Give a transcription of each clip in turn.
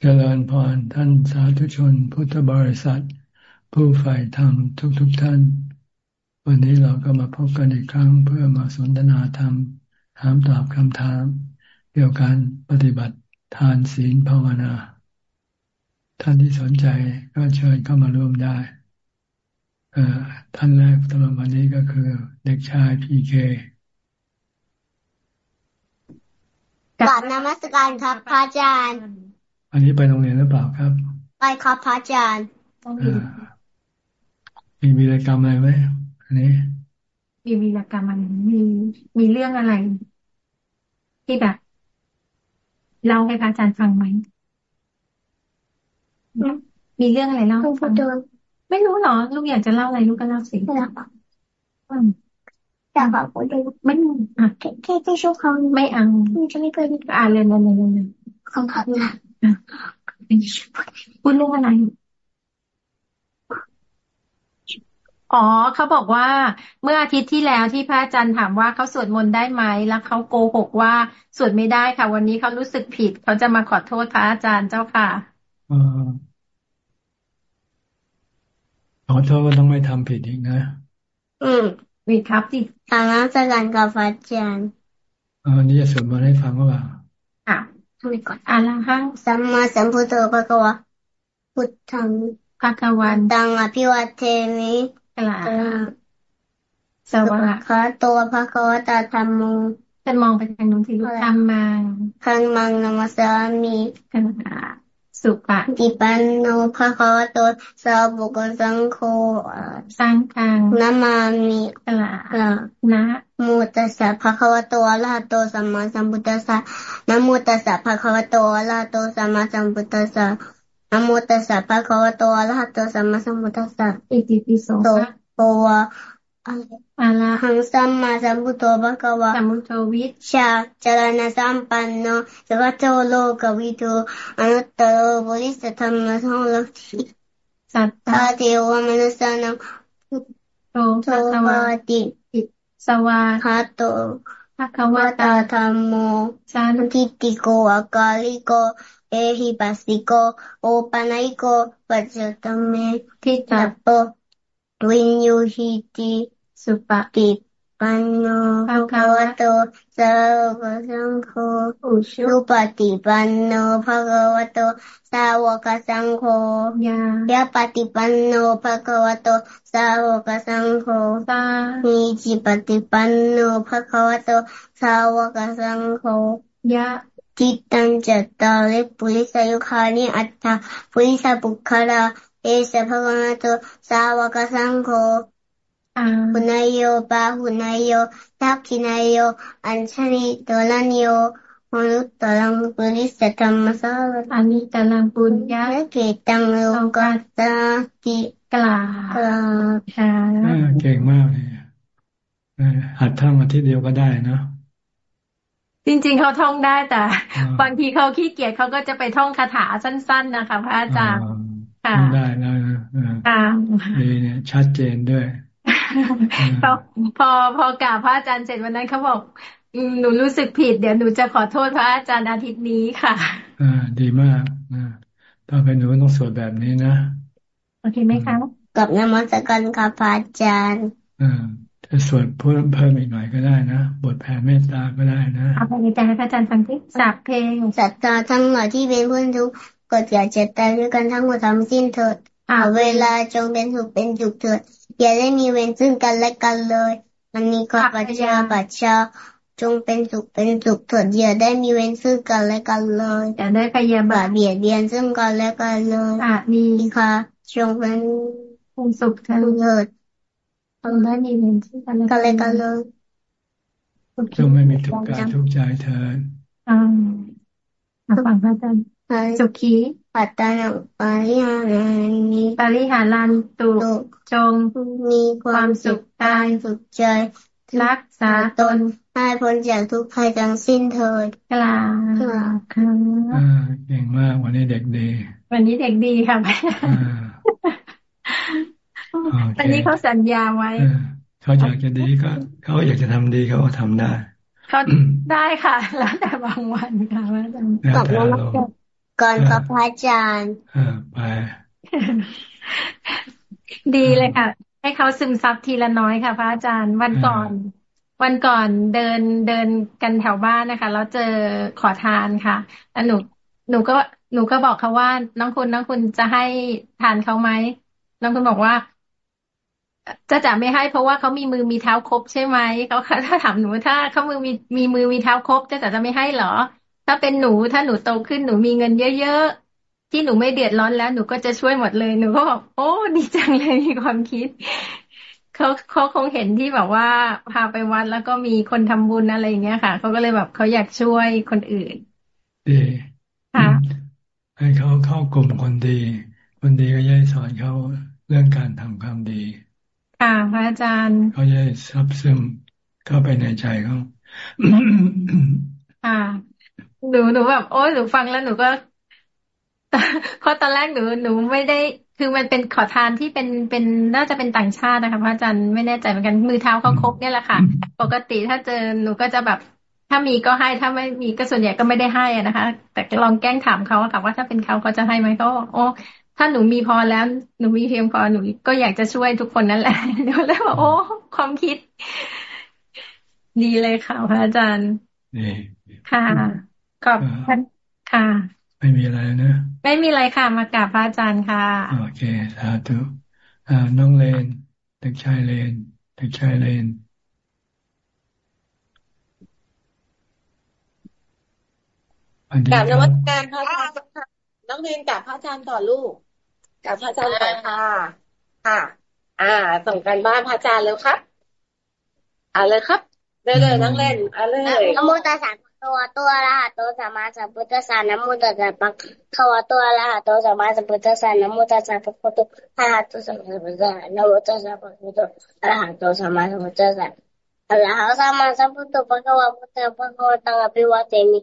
เจริญพรท่านสาธุชนพุทธบริษัท ผู้ใฝ่ธรรมทุกๆทท่าน วันนี้เราก็มาพบกันอีกครั้งเพื่อมาสนทนาธรรม ถามตอบคำถาม เกี่ยวกับการปฏิบัติทานศีลภาวนา ท่านที่สนใจก็เชิญเข้ามาร่วมได้ท่านแรกสำหรับวันนี้ก็คือเด็กชายพีเคกราบนมัสการครับพระอาจารย์ อันนี้ไปโรงเรียนหรือเปล่าครับ ไปครับพระอาจารย์มีมีรายกรรมอะไรไหมอันนี้ มีมีรายกรรมอะไรมีมีเรื่องอะไร ที่แบบเล่าให้พระอาจารย์ฟังไหมมีเรื่องอะไรเล่าฟังไม่รู้หรอ ลูกอยากจะเล่าอะไรลูกก็เล่าสิอยากบอกดูไม่อะแค่แค่ที่ช่วเขาไม่เอาจะไม่เคยอ่านเลยเลยเลยเลยของเขานะ พูดเรื่องอะไรอ๋อเขาบอกว่าเมื่ออาทิตย์ที่แล้วที่พระอาจารย์ถามว่าเขาสวดมนต์ได้ไหมแล้วเขาโกหกว่าสวดไม่ได้ค่ะ วันนี้เขารู้สึกผิดเขาจะมาขอโทษพระอาจารย์เจ้าค่ะขอโทษว่าต้องไม่ทำผิดอีกนะ อืมมีครับที่ทางนักการกับพระอาจารย์อันนี้จะสวดมนต์ให้ฟังว่าอะ ทก่อนอะระหังสัมมาสัมพุทโธภะคะวะพุทธังภะคะวันตังอภิวัตเทมิกลาสวะคะตัวภะคะวะตาธรรมโมจะมองไปทางนู้นที่ลูกธรรมมังธรรมังนมัสสามิกัน สุปฏิปันโนภะคะวะโตสาวกสังโฆสังฆังนามามิกลานะโมตัสสะภะคะวะโตอะระหะโตสัมมาสัมพุทธัสสะนะโมตัสสะภะคะวะโตอะระหะโตสัมมาสัมพุทธัสสะนะโมตัสสะภะคะวะโตอะระหะโตสัมมาสัมพุทธัสสะอิติปิโสโตวะ อะระหังสัมมาสัมพุทโธภะคะวะสัมพุทโธวิวิชชาจะระณะสัมปันโนสุคะโตโลกะวิทู อะนุตตะโร ปุริสะทัมมะสาระถิสัตถาเทวะมะนุสสานังพุทโธ ภะคะวาติสวากขาโตภะคะวะตาธัมโมสันทิฏฐิโกอะกาลิโกเอหิปัสสิโกโอปะนะยิโกปัจจัตตัง เวทิตัพโพ วิญญูหีติติ สุปฏิปันโนภะคะวะโตสาวกสังโฆอุชุปฏิปันโนภะคะวะโตสาวกสังโฆยายาปฏิปันโนภะคะวะโตสาวกสังโฆสามีจิปฏิปันโนภะคะวะโตสาวกสังโฆยะจิตตังจัตตาเลปุริสยุคานิอัตถาปุริสบุคคลาเอสภะคะวะโตสาวกสังโฆ หุนายโยปาหุนายโย ทักขินายโย อัญชลีตลันโย มนุษย์ตลังปุริสธรรมสารอันนี้ตลังปุญญาเกตังโลกัสสติกลาค่ะเก่งมากเลยหัดท่องอาทิตย์เดียวก็ได้นะจริงๆเขาท่องได้แต่บางทีเขาขี้เกียจเขาก็จะไปท่องคาถาสั้น ๆ นะคะพระอาจารย์ค่ะได้นะดีเนี่ยชัดเจนด้วย พอพอพอกราบพระอาจารย์เสร็จวันนั้นเขาบอกหนูรู้สึกผิด เดี๋ยวหนูจะขอโทษพระอาจารย์อาทิตย์นี้ค่ะ อ่า ดีมากนะต่อไปหนูต้องสวดแบบนี้นะโอเคไหมคะกับนมัสการค่ะพระอาจารย์อ่าจะสวดเพิ่มเพิ่มอีกหน่อยก็ได้นะ บทแผ่เมตตาก็ได้นะเอาไปใจให้พระอาจารย์ฟังที่สับเพลงสัตตาทั้งหลายที่เป็นเพื่อนทุกข์ก็อย่าเจ็บตายด้วยกันทั้งหมดทำสิ้นเถิด เอาเวลาจงเป็นสุขเป็นจุกเถิดอย่าได้มีเวรซึ่งกันและกันเลยมันมีข้าปัจจาปัจจาจงเป็นสุขเป็นสุขเถิดอย่าได้มีเวรซึ่งกันและกันเลยอย่าได้พยาบาทเบียดเบียนซึ่งกันและกันเลยอะมีค่ะจงเป็นคงสุขเถิดจงได้มีเวรซึ่งกันและกันเลยจงไม่มีทุกข์กายทุกข์ใจเถิดอ่าฟังพระอาจารย์ สุขีปัตตานังปาริหารันิปาริหารันตุจงมีความสุขกายสุขใจ รักษาตนให้พ้นจากทุกภัยทั้งสิ้นเถิดกล่าวค่ะเก่งมากวันนี้เด็กดี วันนี้เด็กดีค่ะวันนี้เขาสัญญาไว้ เขาอยากจะดีก็ เขาอยากจะทำดีเขาก็ทำได้เขาได้ค่ะ แล้วแต่บางวันค่ะอาจารย์แล้วแต่เรา ก่อนกับพระอาจารย์อ่าไปดีเลยค่ะ ให้เขาซึมซับทีละน้อยค่ะ พระอาจารย์วันก่อน วันก่อนเดินเดินกันแถวบ้านนะคะ แล้วเจอขอทานค่ะแล้วหนูหนูก็หนูก็บอกเขาว่า น้องคุณน้องคุณจะให้ทานเขาไหมน้องคุณบอกว่าจะจะไม่ให้เพราะว่าเขามีมือมีเท้าครบใช่ไหมเขาถ้าถามหนูถ้าเขามือมีมีมือมีเท้าครบจะจะจะไม่ให้เหรอ ถ้าเป็นหนูถ้าหนูโตขึ้นหนูมีเงินเยอะๆที่หนูไม่เดือดร้อนแล้ว หนูก็จะช่วยหมดเลยหนูก็บอกโอ้ดีจังเลยมีความคิดเขาเขาคงเห็นที่แบบว่าพาไปวัดแล้วก็มีคนทำบุญอะไรอย่างเงี้ยค่ะเขาก็เลยแบบเขาอยากช่วยคนอื่นดีค่ะให้เขาเข้ากลุ่มคนดี คนดีก็ย่อยสอนเขาเรื่องการทำความดี ค่ะพระอาจารย์เขาจะซับซึมเข้าไปในใจเขาค่ะ หนูหนูแบบโอ้ยหนูฟังแล้วหนูก็เพราะตอนแรกหนูหนูไม่ได้ คือมันเป็นขอทานที่เป็นเป็นน่าจะเป็นต่างชาตินะคะพระอาจารย์ไม่แน่ใจเหมือนกันมือเท้าเขาครบเนี่ยแหละค่ะ ปกติถ้าเจอหนูก็จะแบบ ถ้ามีก็ให้ถ้าไม่มีก็ส่วนใหญ่ก็ไม่ได้ให้นะคะ แต่ลองแกล้งถามเขาค่ะว่าถ้าเป็นเขาเขาจะให้ไหมก็โอ้ถ้าหนูมีพอแล้ว หนูมีเพียงพอหนูก็อยากจะช่วยทุกคนนั่นแหละเดี๋ยวแล้วโอ้ความคิด ดีเลยค่ะพระอาจารย์ค่ะ ขอบคุณค่ะ ไม่มีอะไรนะ ไม่มีอะไรค่ะ มากราบพระอาจารย์ค่ะ โอเคสาธุอ่าน้องเลนเด็กชายเลนเด็กชายเลนกราบนวัตการพระอาจารย์น้องเลนกราบพระอาจารย์ต่อลูกกับพระอาจารย์ก่อนค่ะ ค่ะ อ่า ส่งกันบ้านพระอาจารย์แล้วครับอ่าเลยครับ ได้เลยนั่งเล่นอ่าเลยนโมตัสสะ ตัวตัวละหะตัวสัมมาสัมพุทธัสสะนโมตัสสะปังขวตัวละหะตัวสัมมาสัมพุทธัสสะนโมตัสสะปะโคตุหะตัวสัมมาสัมพุทธัสสะนโมตัสสะปะโคตุอะระหะตัวสัมมาสัมพุทธัสสะอะระหะสัมมาสัมพุทโธปะคะวพุทธะปะคะวตังอภิวาเทมิ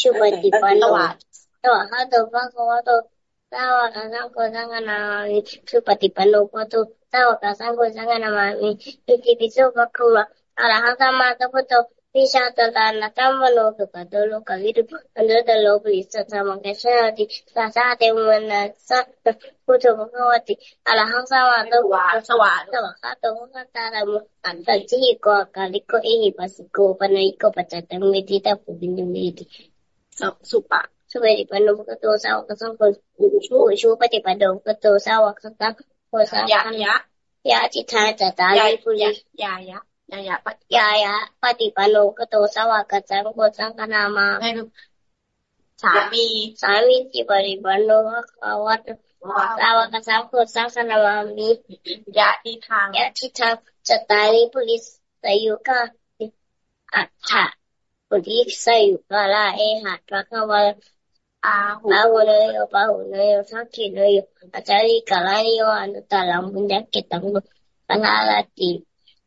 ชุปฏิปันโนตัวหะตัวปะคะวะตัวสาวกสังโฆสังฆนามิสุปฏิปันโนโพตุสาวกสังโฆสังฆนามิอิติปิโสภะคะวอะระหังสัมมาสัมพุทโธ วิชาตตานัตมโนสุขโตโลกวิรุอันเดตโลปิสัตมังกชาติสาสาเตมันนัสพุทโธภะคะวะติอะระหังสัมมาสัมพุทโธสวะสวะคาโตภะตาระมุอันตัจิโกกาลิโกเอหิปัสสิโกปนัยโกปัจจตังเมติตาปุบินเมติสุปะสุเวติปันโนกโตสาวกสังโฆชูชูปฏิปันโนกโตสาวกสังโฆสายะยะยะจิตาจตาลิปุริยายะ ยายะปฏิยายะปฏิปันโนกโตสาวกสังโฆสังฆนามาสามีสามีจิปริปันโนภะวัตสาวกสังโฆสังฆนามามิยะทิทางยะทิทางจตาลิปุริสยุกะอัฏฐะปุริสยุกะลาเอหัตภะคะวะ Ahunayo, pahunayo, sakinayo, atari kalayo,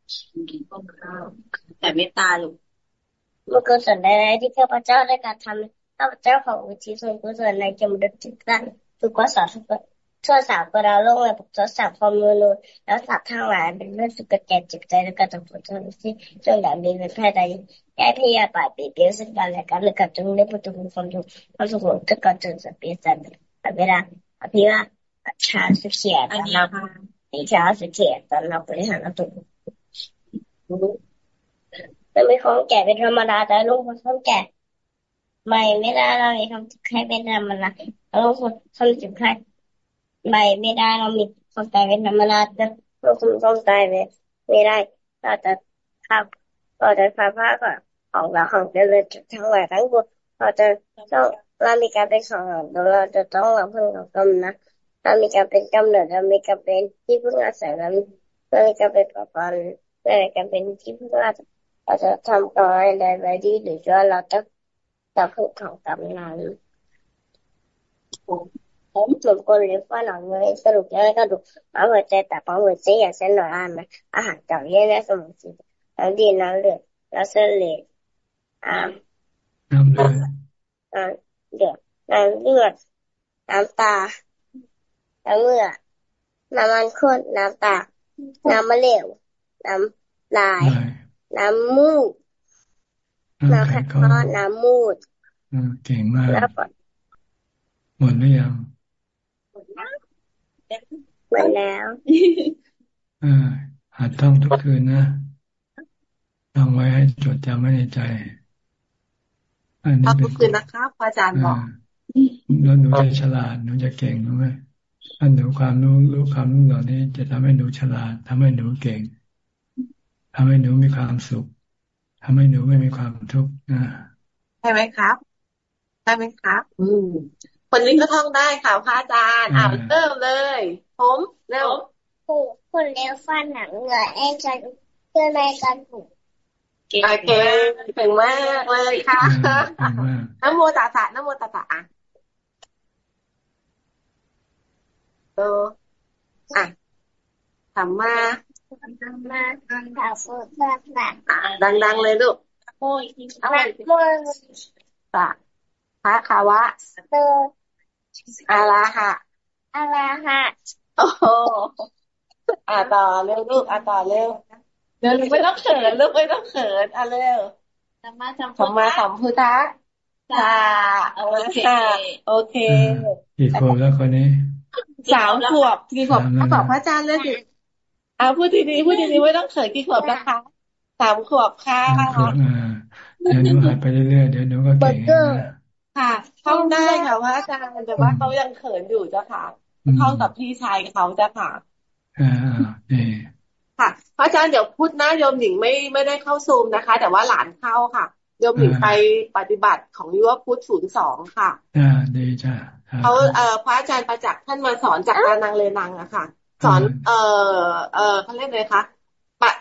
ano talang bunyak kitang panalati. แต่ไม่ตาลูกเมื่อกุศลใดที่ข้าพเจ้าได้การทำข้าพเจ้าของอุทิศส่วนกุศลในจำดึกถึงนั้นทุกข์สาทุกชั่วสาวกเราโลกและปุกทศสามความมือนูแล้วสัตว์ทั้งหลายเป็นเรื่องสุขแก่จิตใจและการตกผลทั้งสิ้นจนแบบนี้เป็นแพทย์ใดแก้พยาบาทเปลี่ยนซึ่งกันและกันและกับจงได้ประตูความทุกข์ความสุขทุกการจนสัพเพสันอภิราอภิราชาสุเขียตอนเราในชาสุเขียตอนเราบริหารตัว มันไม่ของแก่เป็นธรรมดา แต่ลูกคนของแก่ไม่ไม่ได้เรามีคำแค่เป็นธรรมดาลูกคนคำจุดแค่ไม่ไม่ได้เรามีความตายเป็นธรรมดาแต่เราคุต้องตายไปไม่ได้เราจะทำเราจะทำผ้าก่อนของเราของเจริญทั้งหลายทั้งปวงเราจะต้องเรามีการเป็นของเราจะต้องเราพึ่งเรากำนะเรามีการเป็นกำเนิดเรามีการเป็นที่พึ่งอาศัยเราเรามีการเป็นปะปัน เรามีการเป็นที่พึ่งอาศัยเราจะทำต่ออะไรไปดีหรือว่าเราจะจะพึ่งของกำนั้นผมส่วนคนเลี้ยงฟ้าหนังเลยสรุปแล้วก็ดูมาหัวใจแต่ปอหัวใจอยางเส้นหน่อยไหมอาหารเก่าเยอะและสมองสีน้ำดีน้ำเหลือแล้วเส้นเลือดอ่าน้ำเลือดอ่าเดือน้ำเลือดน้ำตาน้ำเมื่อน้ำมันข้นน้ำตาน้ำมะเหลว น้ำลาย น้ำมูกน้ำขัดคอน้ำมูดเก่งมากหมดหรือยังหมดแล้วอ่าหัดท่องทุกคืนนะท่องไว้ให้จดจำไว้ในใจอันนี้เป็นทุกคืนนะครับอาจารย์บอกแล้วหนูจะฉลาดหนูจะเก่งรู้ไหมถ้าหนูความรู้รู้ความรู้เหล่านี้ จะทำให้หนูฉลาดทำให้หนูเก่ง ทำให้หนูมีความสุขทำให้หนูไม่มีความทุกข์นะใช่ไหมครับใช่ไหมครับ อืมคนนี้ก็ท่องได้ค่ะพระอาจารย์อ่าเริ่มเลย ผมเร็วคนเลี้ยวฟันหนังเหงื่อแอ้กันเพื่อในการผูกเก่งเก่งมากเลยค่ะน้ำโมตาสะน้ำโมตาสะอะโตอะทำมาทำ มาทำมาสุดแบบดังๆเลยลูกโอ้ยอะไรโอ้ยสะพระคาวะเตอาลาหะอาลาหะโอ้โหอ่าต่อเร็วลูกอ่าต่อเร็วเดี๋ยวไม่ต้องเขินลูกไม่ต้องเขินอะเร็วธรรมะสัมมาสัมพุทธะค่ะโอเคโอเคกี่ขวบแล้วคนนี้สามขวบกี่ขวบเขาบอกพระอาจารย์เลยสิเอาพูดดีๆพูดดีๆไม่ต้องเขินกี่ขวบนะคะสามขวบค่ะเดี๋ยวหนูหัดไปเรื่อยๆเดี๋ยวหนูก็เก่งค่ะท่องได้ค่ะพระอาจารย์แต่ว่าเขายังเขินอยู่เจ้าค่ะท่องกับพี่ชายเขาเจ้าค่ะอ่าดีค่ะพระอาจารย์เดี๋ยวพูดนะโยมหญิงไม่ไม่ได้เข้าซูมนะคะ แต่ว่าหลานเข้าค่ะโยมหญิงไปปฏิบัติของยุวพุทธศูนย์สองค่ะอ่าดีจ้ะเขาเอ่อพระอาจารย์ประจักษ์ท่านมาสอนจากตานางเลนังอะค่ะ สอน เอ่อเอ่อเขาเรียกเลยคะ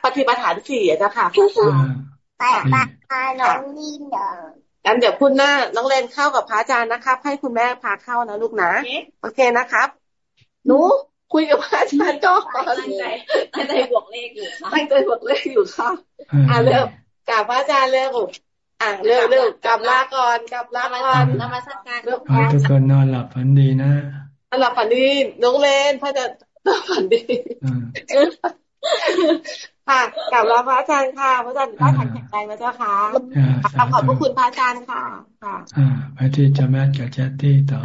ปฏิปฐานสี่อะค่ะพระอาจารย์แต่ปาน้องนี่เด้องั้นเดี๋ยวคุณหน้าน้องเลนเข้ากับพระอาจารย์นะครับ ให้คุณแม่พาเข้านะลูกนะ โอเคนะครับหนูคุยกับพระอาจารย์ก็ตั้งใจตั้งใจบวกเลขอยู่ค่ะตั้งใจบวกเลขอยู่ค่ะอ่าเริ่มกับพระอาจารย์เริ่มอะเร็วเร็วกลับลาก่อนกลับลาก่อนนมาสักการขอทุกคนนอนหลับฝันดีนะนอนหลับฝันดีน้องเลนพระจะนอน ฝันดีค่ะกลับลาพระอาจารย์ค่ะ พระอาจารย์ก็แข็งใจมาเจ้าค่ะขอบพระคุณพระอาจารย์ค่ะ ค่ะไปที่จาแมทกับแจตตี้ต่อ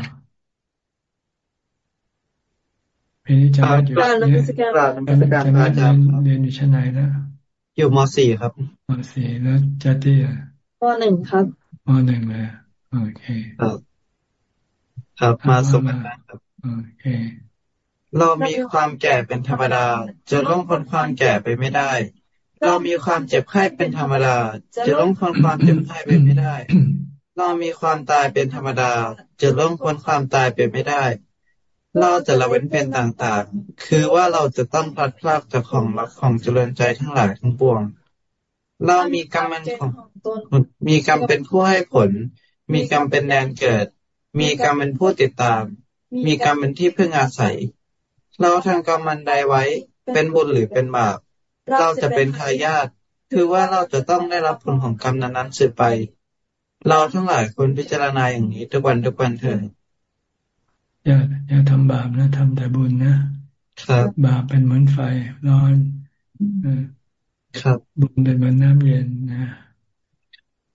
พีนี้จาแมทอยู่เรียนเรียนอยู่ชั้นไหนนะอยู่ม .4 ครับม .4 แล้วแจตตี้อะมหนึ่งครับมหนึ่งเลยโอเค ครับ ครับมาสมัครครับโอเค เรามีความแก่เป็นธรรมดา จะล่วงพ้นความแก่ไปไม่ได้ เรามีความเจ็บไข้เป็นธรรมดา จะล่วงพ้นความเจ็บไข้ไปไม่ได้ เรามีความตายเป็นธรรมดา จะล่วงพ้นความตายไปไม่ได้ เราจะละเว้นเป็นต่างๆ คือว่าเราจะต้องพลัดพรากจากของรักของเจริญใจทั้งหลายทั้งปวง เรามีกรรมของมีกรรมเป็นผู้ให้ผล มีกรรมเป็นแดนเกิด มีกรรมเป็นผู้ติดตาม มีกรรมเป็นที่พึ่งอาศัย เราทำกรรมมันใดไว้ เป็นบุญหรือเป็นบาป เราจะเป็นทายาทคือว่าเราจะต้องได้รับผลของกรรมนั้นๆสืบไป เราทั้งหลายควรพิจารณาอย่างนี้ทุกวันทุกวันเถิดอย่าอย่าทำบาปนะทำแต่บุญนะครับบาปเป็นเหมือนไฟร้อนครับบุญเป็นเหมือนน้ำเย็นนะ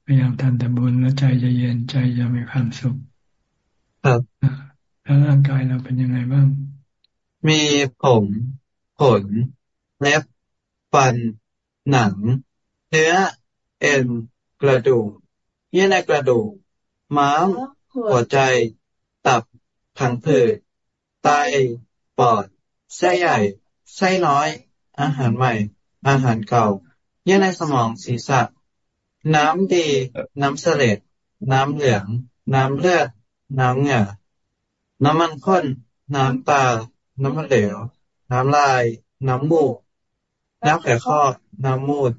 พยายามทำแต่บุญแล้วใจจะเย็นใจจะมีความสุข ครับแล้วร่างกายเราเป็นยังไงบ้าง มีผมขนเล็บฟัน หนัง เนื้อ เอ็น กระดูกเยื่อในกระดูก ม้าม หัวใจ ตับผังผืดไต ปอด ไส้ใหญ่ ไส้น้อย อาหารใหม่ อาหารเก่า เยื่อในสมองศีรษะ น้ำดี น้ำเสลดน้ำเหลือง น้ำเลือด น้ำเหงื่อ น้ำมันข้น น้ำตา น้ำมันเหลว น้ำลาย น้ำมูก น้ำแข็ข้อ น้ำมูด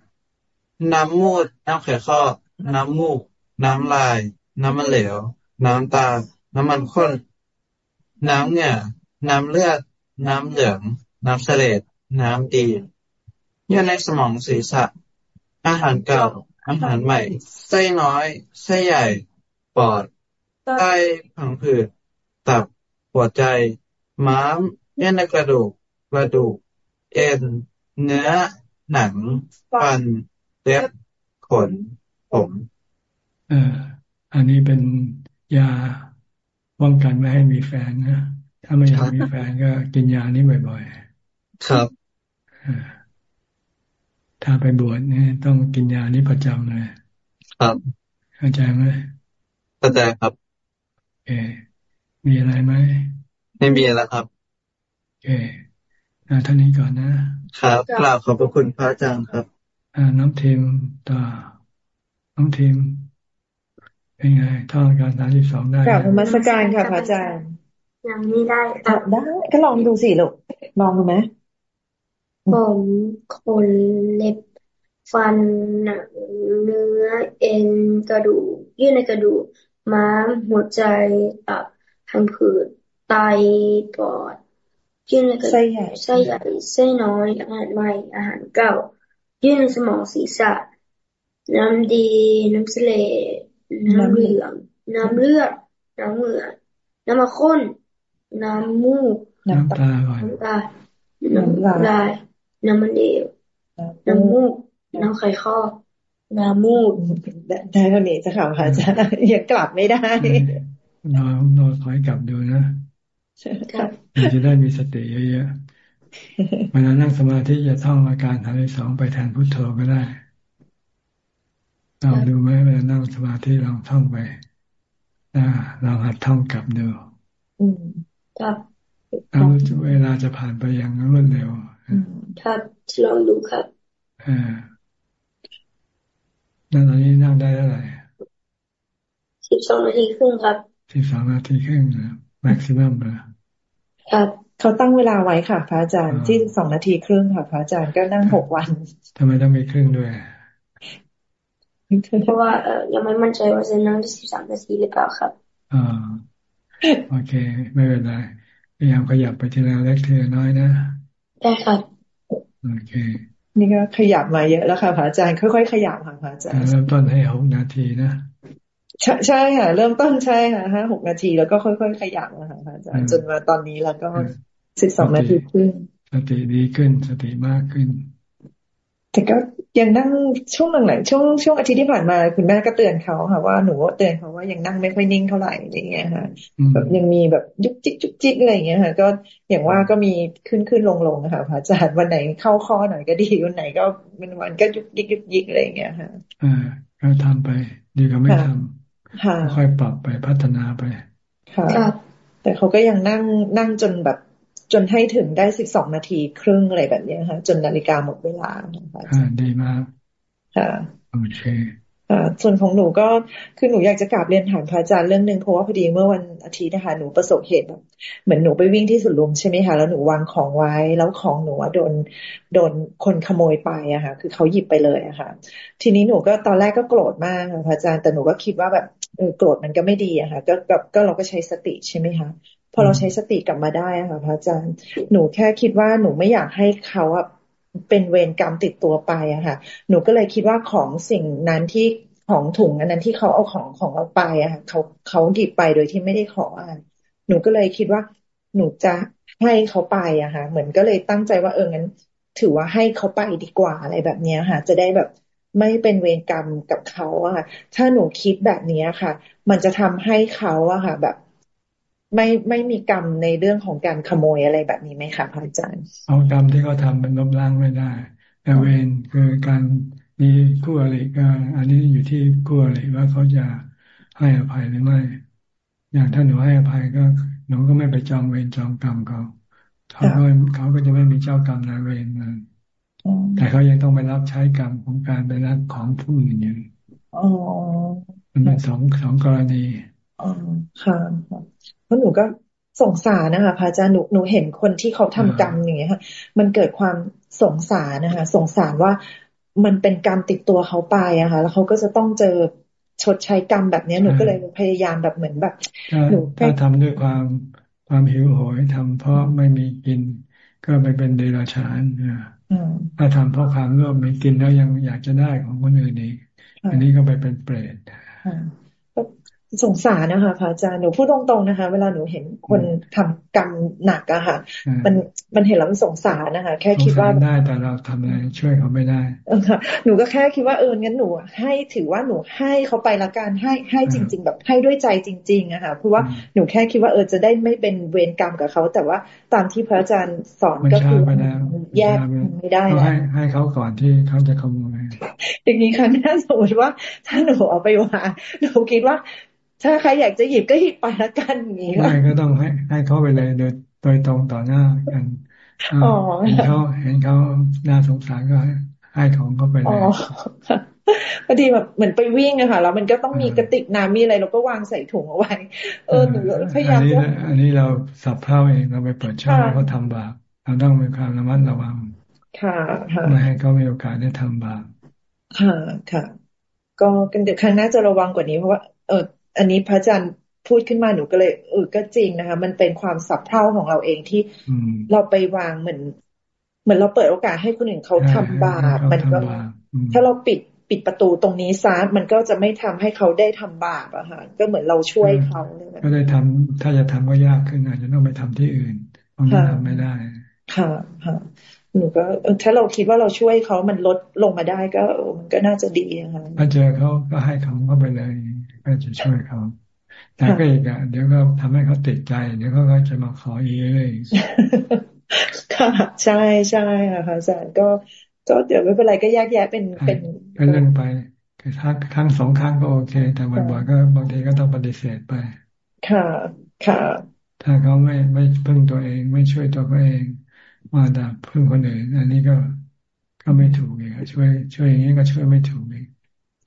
น้ำมูด น้ำแข็ข้อ น้ำมูก น้ำลาย น้ำมันเหลว น้ำตา น้ำมันข้น น้ำเหงื่อน้ำเลือด น้ำเหลือง น้ำเสลดน้ำดีเยื่อในสมองศีรษะ อาหารเก่า อาหารใหม่ ไส้น้อย ไส้ใหญ่ ปอด ไตผังผืด ตับ หัวใจ ม้าม เยื่อในกระดูกกระดูก เอ็น เนื้อ หนัง ฟัน เล็บ ขน ผมเอ่ออันนี้เป็นยาป้องกันไม่ให้มีแฟนนะ ถ้าไม่อยากมีแฟนก็กินยานี้บ่อยๆ ครับ ถ้าไปบวชเนี่ยต้องกินยานี้ประจำเลย ครับเข้าใจไหมเข้าใจครับโอเคมีอะไรไหม ไม่มีแล้วครับ โอเคท่านนี้ก่อนนะ ครับกราบขอบพระคุณพระอาจารย์ครับอ่าน้องทีมต่อน้องทีมเป็นไงท่องการสามสิบสองได้กลับมาสการค่ะพระอาจารย์ยังไม่ได้ได้ ก็ลองดูสิลูกลองดูไหมผมขนเล็บฟันหนังเนื้อเอ็นกระดูกยื่นในกระดูกม้ามหัวใจตับพังผืดไตปอด ยื่นในกระดูกไส้ใหญ่ไส้ใหญ่ไส้น้อย อาหารใหม่ อาหารเก่า ยื่นในสมองศีรษะ น้ำดี น้ำเสลน้ำเหลือง น้ำเลือด น้ำเหงื่อน้ำมะข้น น้ำมูก น้ำตาน้ำตาน้ำลาย น้ำมันเอวน้ำมูก น้ำไข่ข้อ น้ำมูก ได้เท่านี้จะข่าวอาจารย์ยังกลับไม่ได้นอนนอนคอยกลับดูนะ มันจะได้มีสติเยอะๆเวลานั่งสมาธิจะท่องอาการทางที่สองไปแทนพุทโธก็ได้ลองดูไหมเวลานั่งสมาธิลองท่องไปลองหัดท่องกลับดูอืมครับแล้วเวลาจะผ่านไปอย่างรวดเร็วครับลองดูครับอ่านั่งตอนนี้นั่งได้เท่าไหร่สิบสองนาทีครึ่งครับสิบสองนาทีครึ่งนะ แม็กซิมัมเลยครับเขาตั้งเวลาไว้ค่ะ พระอาจารย์ที่สองนาทีครึ่งค่ะ พระอาจารย์ก็นั่งหกวันทำไมต้องมีครึ่งด้วย เพราะว่าเออยังไม่มั่นใจว่าจะนั่งได้สิบสามนาทีหรือเปล่าครับอ่าโอเค ไม่เป็นไรพยายามขยับไปทีละเล็กทีละน้อยนะได้ครับโอเค นี่ก็ขยับมาเยอะแล้วค่ะพระอาจารย์ค่อยๆขยับค่ะพระอาจารย์เริ่มต้นให้หกนาทีนะ ใช่ใช่ค่ะ เริ่มต้นใช่ค่ะห้าหกนาทีแล้วก็ค่อยๆขยับนะคะพระอาจารย์จนมาตอนนี้แล้วก็สิบสองนาทีขึ้นสติดีขึ้นสติมากขึ้น แต่ก็ยังนั่งช่วงหลังๆช่วงช่วงอาทิตย์ที่ผ่านมาคุณแม่ก็เตือนเขาค่ะว่าหนูเตือนเขาว่ายังนั่งไม่ค่อยนิ่งเท่าไหร่อย่างเงี้ยค่ะแบบยังมีแบบยุกจิกจุกจิกอะไรอย่างเงี้ยค่ะ ก็อย่างว่าก็มีขึ้นขึ้นลงลงนะคะพระอาจารย์วันไหนเข้าข้อหน่อยก็ดีวันไหนก็มันวันก็ยุกยิกยุกยิกอะไรอย่างเงี้ยค่ะ อ่าก็ทำไปดีก็ไม่ทำ ค่อยปรับไปพัฒนาไป ค่ะ แต่เขาก็ยังนั่งนั่งจนแบบจนให้ถึงได้สิบสองนาทีครึ่งอะไรแบบนี้ค่ะ จนนาฬิกาหมดเวลาอ่าดีมากค่ะโอเคส่วนของหนูก็คือหนูอยากจะกราบเรียนถามพระอาจารย์เรื่องหนึ่งเพราะว่าพอดีเมื่อวันอาทิตย์นะคะหนูประสบเหตุแบบเหมือนหนูไปวิ่งที่สุดลมใช่ไหมคะแล้วหนูวางของไว้ แล้วของหนูโดนโดนคนขโมยไปอะค่ะ คือเขาหยิบไปเลยอะค่ะ ทีนี้หนูก็ตอนแรกก็โกรธมากพระอาจารย์แต่หนูก็คิดว่าแบบ เออโกรธมันก็ไม่ดีอะค่ะ ก็แบบก็เราก็ใช้สติใช่ไหมคะพอเราใช้สติกลับมาได้อะค่ะพระอาจารย์หนูแค่คิดว่าหนูไม่อยากให้เขาอะเป็นเวรกรรมติดตัวไปอะค่ะ หนูก็เลยคิดว่าของสิ่งนั้นที่ของถุงอันนั้นที่เขาเอาของของเราไปอะค่ะเขาเขาหยิบไปโดยที่ไม่ได้ขออ่านหนูก็เลยคิดว่า หนูจะให้เขาไปอะค่ะ เหมือนก็เลยตั้งใจว่าเอองั้น ถือว่าให้เขาไปดีกว่าอะไรแบบนี้ค่ะ จะได้แบบ ไม่เป็นเวรกรรมกับเขาอะค่ะ ถ้าหนูคิดแบบนี้ค่ะ มันจะทำให้เขาอะค่ะ แบบ ไม่ไม่มีกรรมในเรื่องของการขโมยอะไรแบบนี้ไหมคะพระอาจารย์เอากรรมที่เขาทาเป็นลบล้างไม่ได้แต่เวรคือการมีคู่อริก็อันนี้อยู่ที่คู่อริว่าเขาจะให้อภัยหรือไม่ อย่างถ้าหนูให้อภัยก็หนูก็ไม่ไปจองเวรจองกรรมเขาเขาก็เขาก็จะไม่มีเจ้ากรรมนายเวรมา แต่เขายังต้องไปรับใช้กรรมของการไปรับของผู้อื่นอยู่มันเป็นสองสองกรณีอ๋อค่ะเพราะหนูก็สงสารนะคะพระอาจารย์หนูหนูเห็นคนที่เขาทำกรรมอย่างเงี้ยค่ะมันเกิดความสงสารนะคะสงสารว่ามันเป็นกรรมติดตัวเขาไปอะค่ะแล้วเขาก็จะต้องเจอชดใช้กรรมแบบนี้หนูก็เลยพยายามแบบเหมือนแบบหนูถ้าทำด้วยความความหิวโหยทำเพราะไม่มีกิน ก็ไปเป็นเดรัจฉานถ้าทำเพราะความโลภไม่กินแล้วยังอยากจะได้ของคนอื่นอีกอันนี้ก็ไปเป็นเปรต สงสารนะคะพระอาจารย์หนูพูดตรงๆนะคะ เวลาหนูเห็นคนทำกรรมหนักอะค่ะ มันมันเห็นแล้วมันสงสารนะคะ แค่คิดว่าได้แต่เราทำอะไรช่วยเขาไม่ได้หนูก็แค่คิดว่าเอองั้นหนู ให้ถือว่าหนูให้เขาไปละกันให้ให้จริง ๆ แบบให้ด้วยใจจริงๆอะค่ะเพราะว่าหนูแค่คิดว่าเออจะได้ไม่เป็นเวรกรรมกับเขา แต่ว่าตามที่พระอาจารย์สอนก็คือแยกไม่ได้แล้วให้ให้เขาก่อนที่เขาจะขโมยอย่างนี้ค่ะถ้าสมมติว่าถ้าหนูเอาไปวางหนูคิดว่า ถ้าใครอยากจะหยิบก็หยิบไปละกันอย่างนี้ไม่ก็ต้องให้ให้เขาไปเลยโดยโดยตรงต่อหน้ากันเห็นเขาเห็นเขาน่าสงสารก็ให้ของเขาไปเลยพอดีแบบเหมือนไปวิ่งอะค่ะแล้วมันก็ต้องมีกระติกน้ำมีอะไรเราก็วางใส่ถุงเอาไว้ เออหนูพยายามอันนี้เราสับเท่าเองเราไปเปิดช่องเขาทำบาปเราต้องมีความระมัดระวัง ค่ะไม่ให้เขามีโอกาสได้ทำบาปค่ะค่ะ ก็กันเดี๋ยวครั้งหน้าจะระวังกว่านี้เพราะว่าเออ อันนี้พระอาจารย์พูดขึ้นมาหนูก็เลยเออก็จริงนะคะ มันเป็นความสับเท่าของเราเองที่เราไปวางเหมือน เหมือนเราเปิดโอกาสให้คนอื่นเขาทำบาปมันก็ถ้าเราปิดปิดประตูตรงนี้ซะมันก็จะไม่ทำให้เขาได้ทำบาปอะค่ะก็เหมือนเราช่วยเขาก็ได้ทำถ้าจะทำก็ยากขึ้นอาจจะต้องไปทำที่อื่นเพราะมันทำไม่ได้ ค่ะค่ะหนูก็ถ้าเราคิดว่าเราช่วยเขามันลดลงมาได้ก็มันก็น่าจะดีค่ะถ้าเจอเขาก็ให้เขาเข้าไปเลย ก็จะช่วยเขาแต่ก็อีกอะเดี๋ยวก็ทำให้เขาติดใจ เดี๋ยวเขาก็จะมาขออีกเลยค่ะใช่ใช่ค่ะอาจารย์ก็ก็เดี๋ยวไม่เป็นไรก็แยกแยะเป็นเป็นเป็นเรื่องไปคือทักครั้งสองครั้งก็โอเค แต่บ่อยๆก็บางทีก็ต้องปฏิเสธไป ค่ะ ค่ะ ถ้าเขาไม่ไม่พึ่งตัวเอง ไม่ช่วยตัวเขาเองมาด่าพึ่งคนอื่นอันนี้ก็ก็ไม่ถูกเองช่วย ช่วยอย่างนี้ก็ช่วยไม่ถูกเอง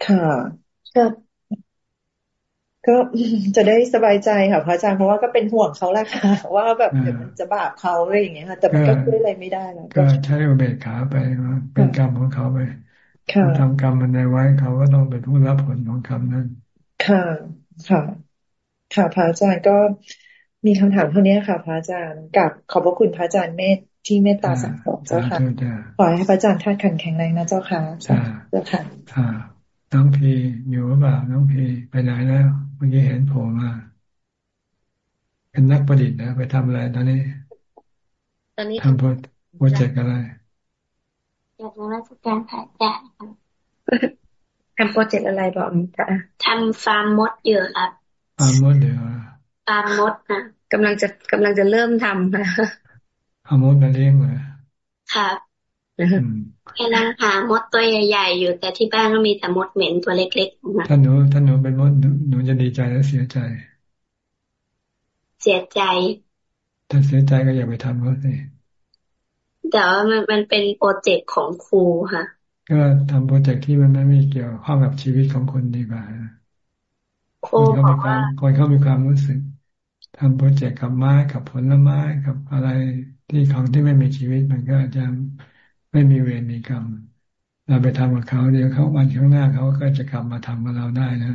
ค่ะ ก็ก็จะได้สบายใจค่ะพระอาจารย์เพราะว่าก็เป็นห่วงเขาแหละค่ะว่าแบบเดี๋ยวมันจะบาปเขาอะไรอย่างเงี้ยค่ะแต่มันก็ช่วยอะไรไม่ได้แล้วก็ใช้อุเบกขาไปเป็นกรรมของเขาไปทำกรรมมันในไว้เขาก็ต้องเป็นผู้รับผลของกรรมนั้น ค่ะ ค่ะ ค่ะพระอาจารย์ก็มีคำถามเท่านี้ค่ะ พระอาจารย์กับขอบพระคุณพระอาจารย์เมตที่เมตตาสังสอนเจ้าค่ะขอให้พระอาจารย์ท่านแข็งแรงนะเจ้าค่ะเจ้าค่ะน้องพีอยู่หรือเปล่าน้องพีไปไหนแล้ว เมื่อกี้เห็นโผล่มาเป็นนักประดิษฐ์นะไปทำอะไรตอนนี้ ตอนนี้ทำโปรเจกต์อะไรอยากราชการผ่าจ่ายทำ project อะไรบอกจ้ะทำฟาร์มมดเยอะครับฟาร์มมดเดี๋ยวฟาร์มมดนะกำลังจะกำลังจะเริ่มทำค่ะเอามดมาเลี้ยงเลยครับ กำลังหามดตัวใหญ่ๆอยู่ แต่ที่บ้านก็มีแต่มดเหม็นตัวเล็กๆนะถ้าหนูถ้าหนูเป็นมดหนูจะดีใจและเสียใจ เสียใจ ถ้าเสียใจก็อย่าไปทำเขาสิแต่ว่ามันมันเป็น project ของครูค่ะ ก็ทำโปรเจกต์ที่มันไม่มีเกี่ยวข้องกับชีวิตของคนดีกว่าคนเขามีความคนเขามีความรู้สึกทำโปรเจกต์กับไม้กับผลไม้กับอะไรที่ของที่ไม่มีชีวิตมันก็จะ ไม่มีเวรมีกรรม เราไปทำกับเขาเดี๋ยวเขาวันข้างหน้าเขาก็จะกลับมาทำกับเราได้นะ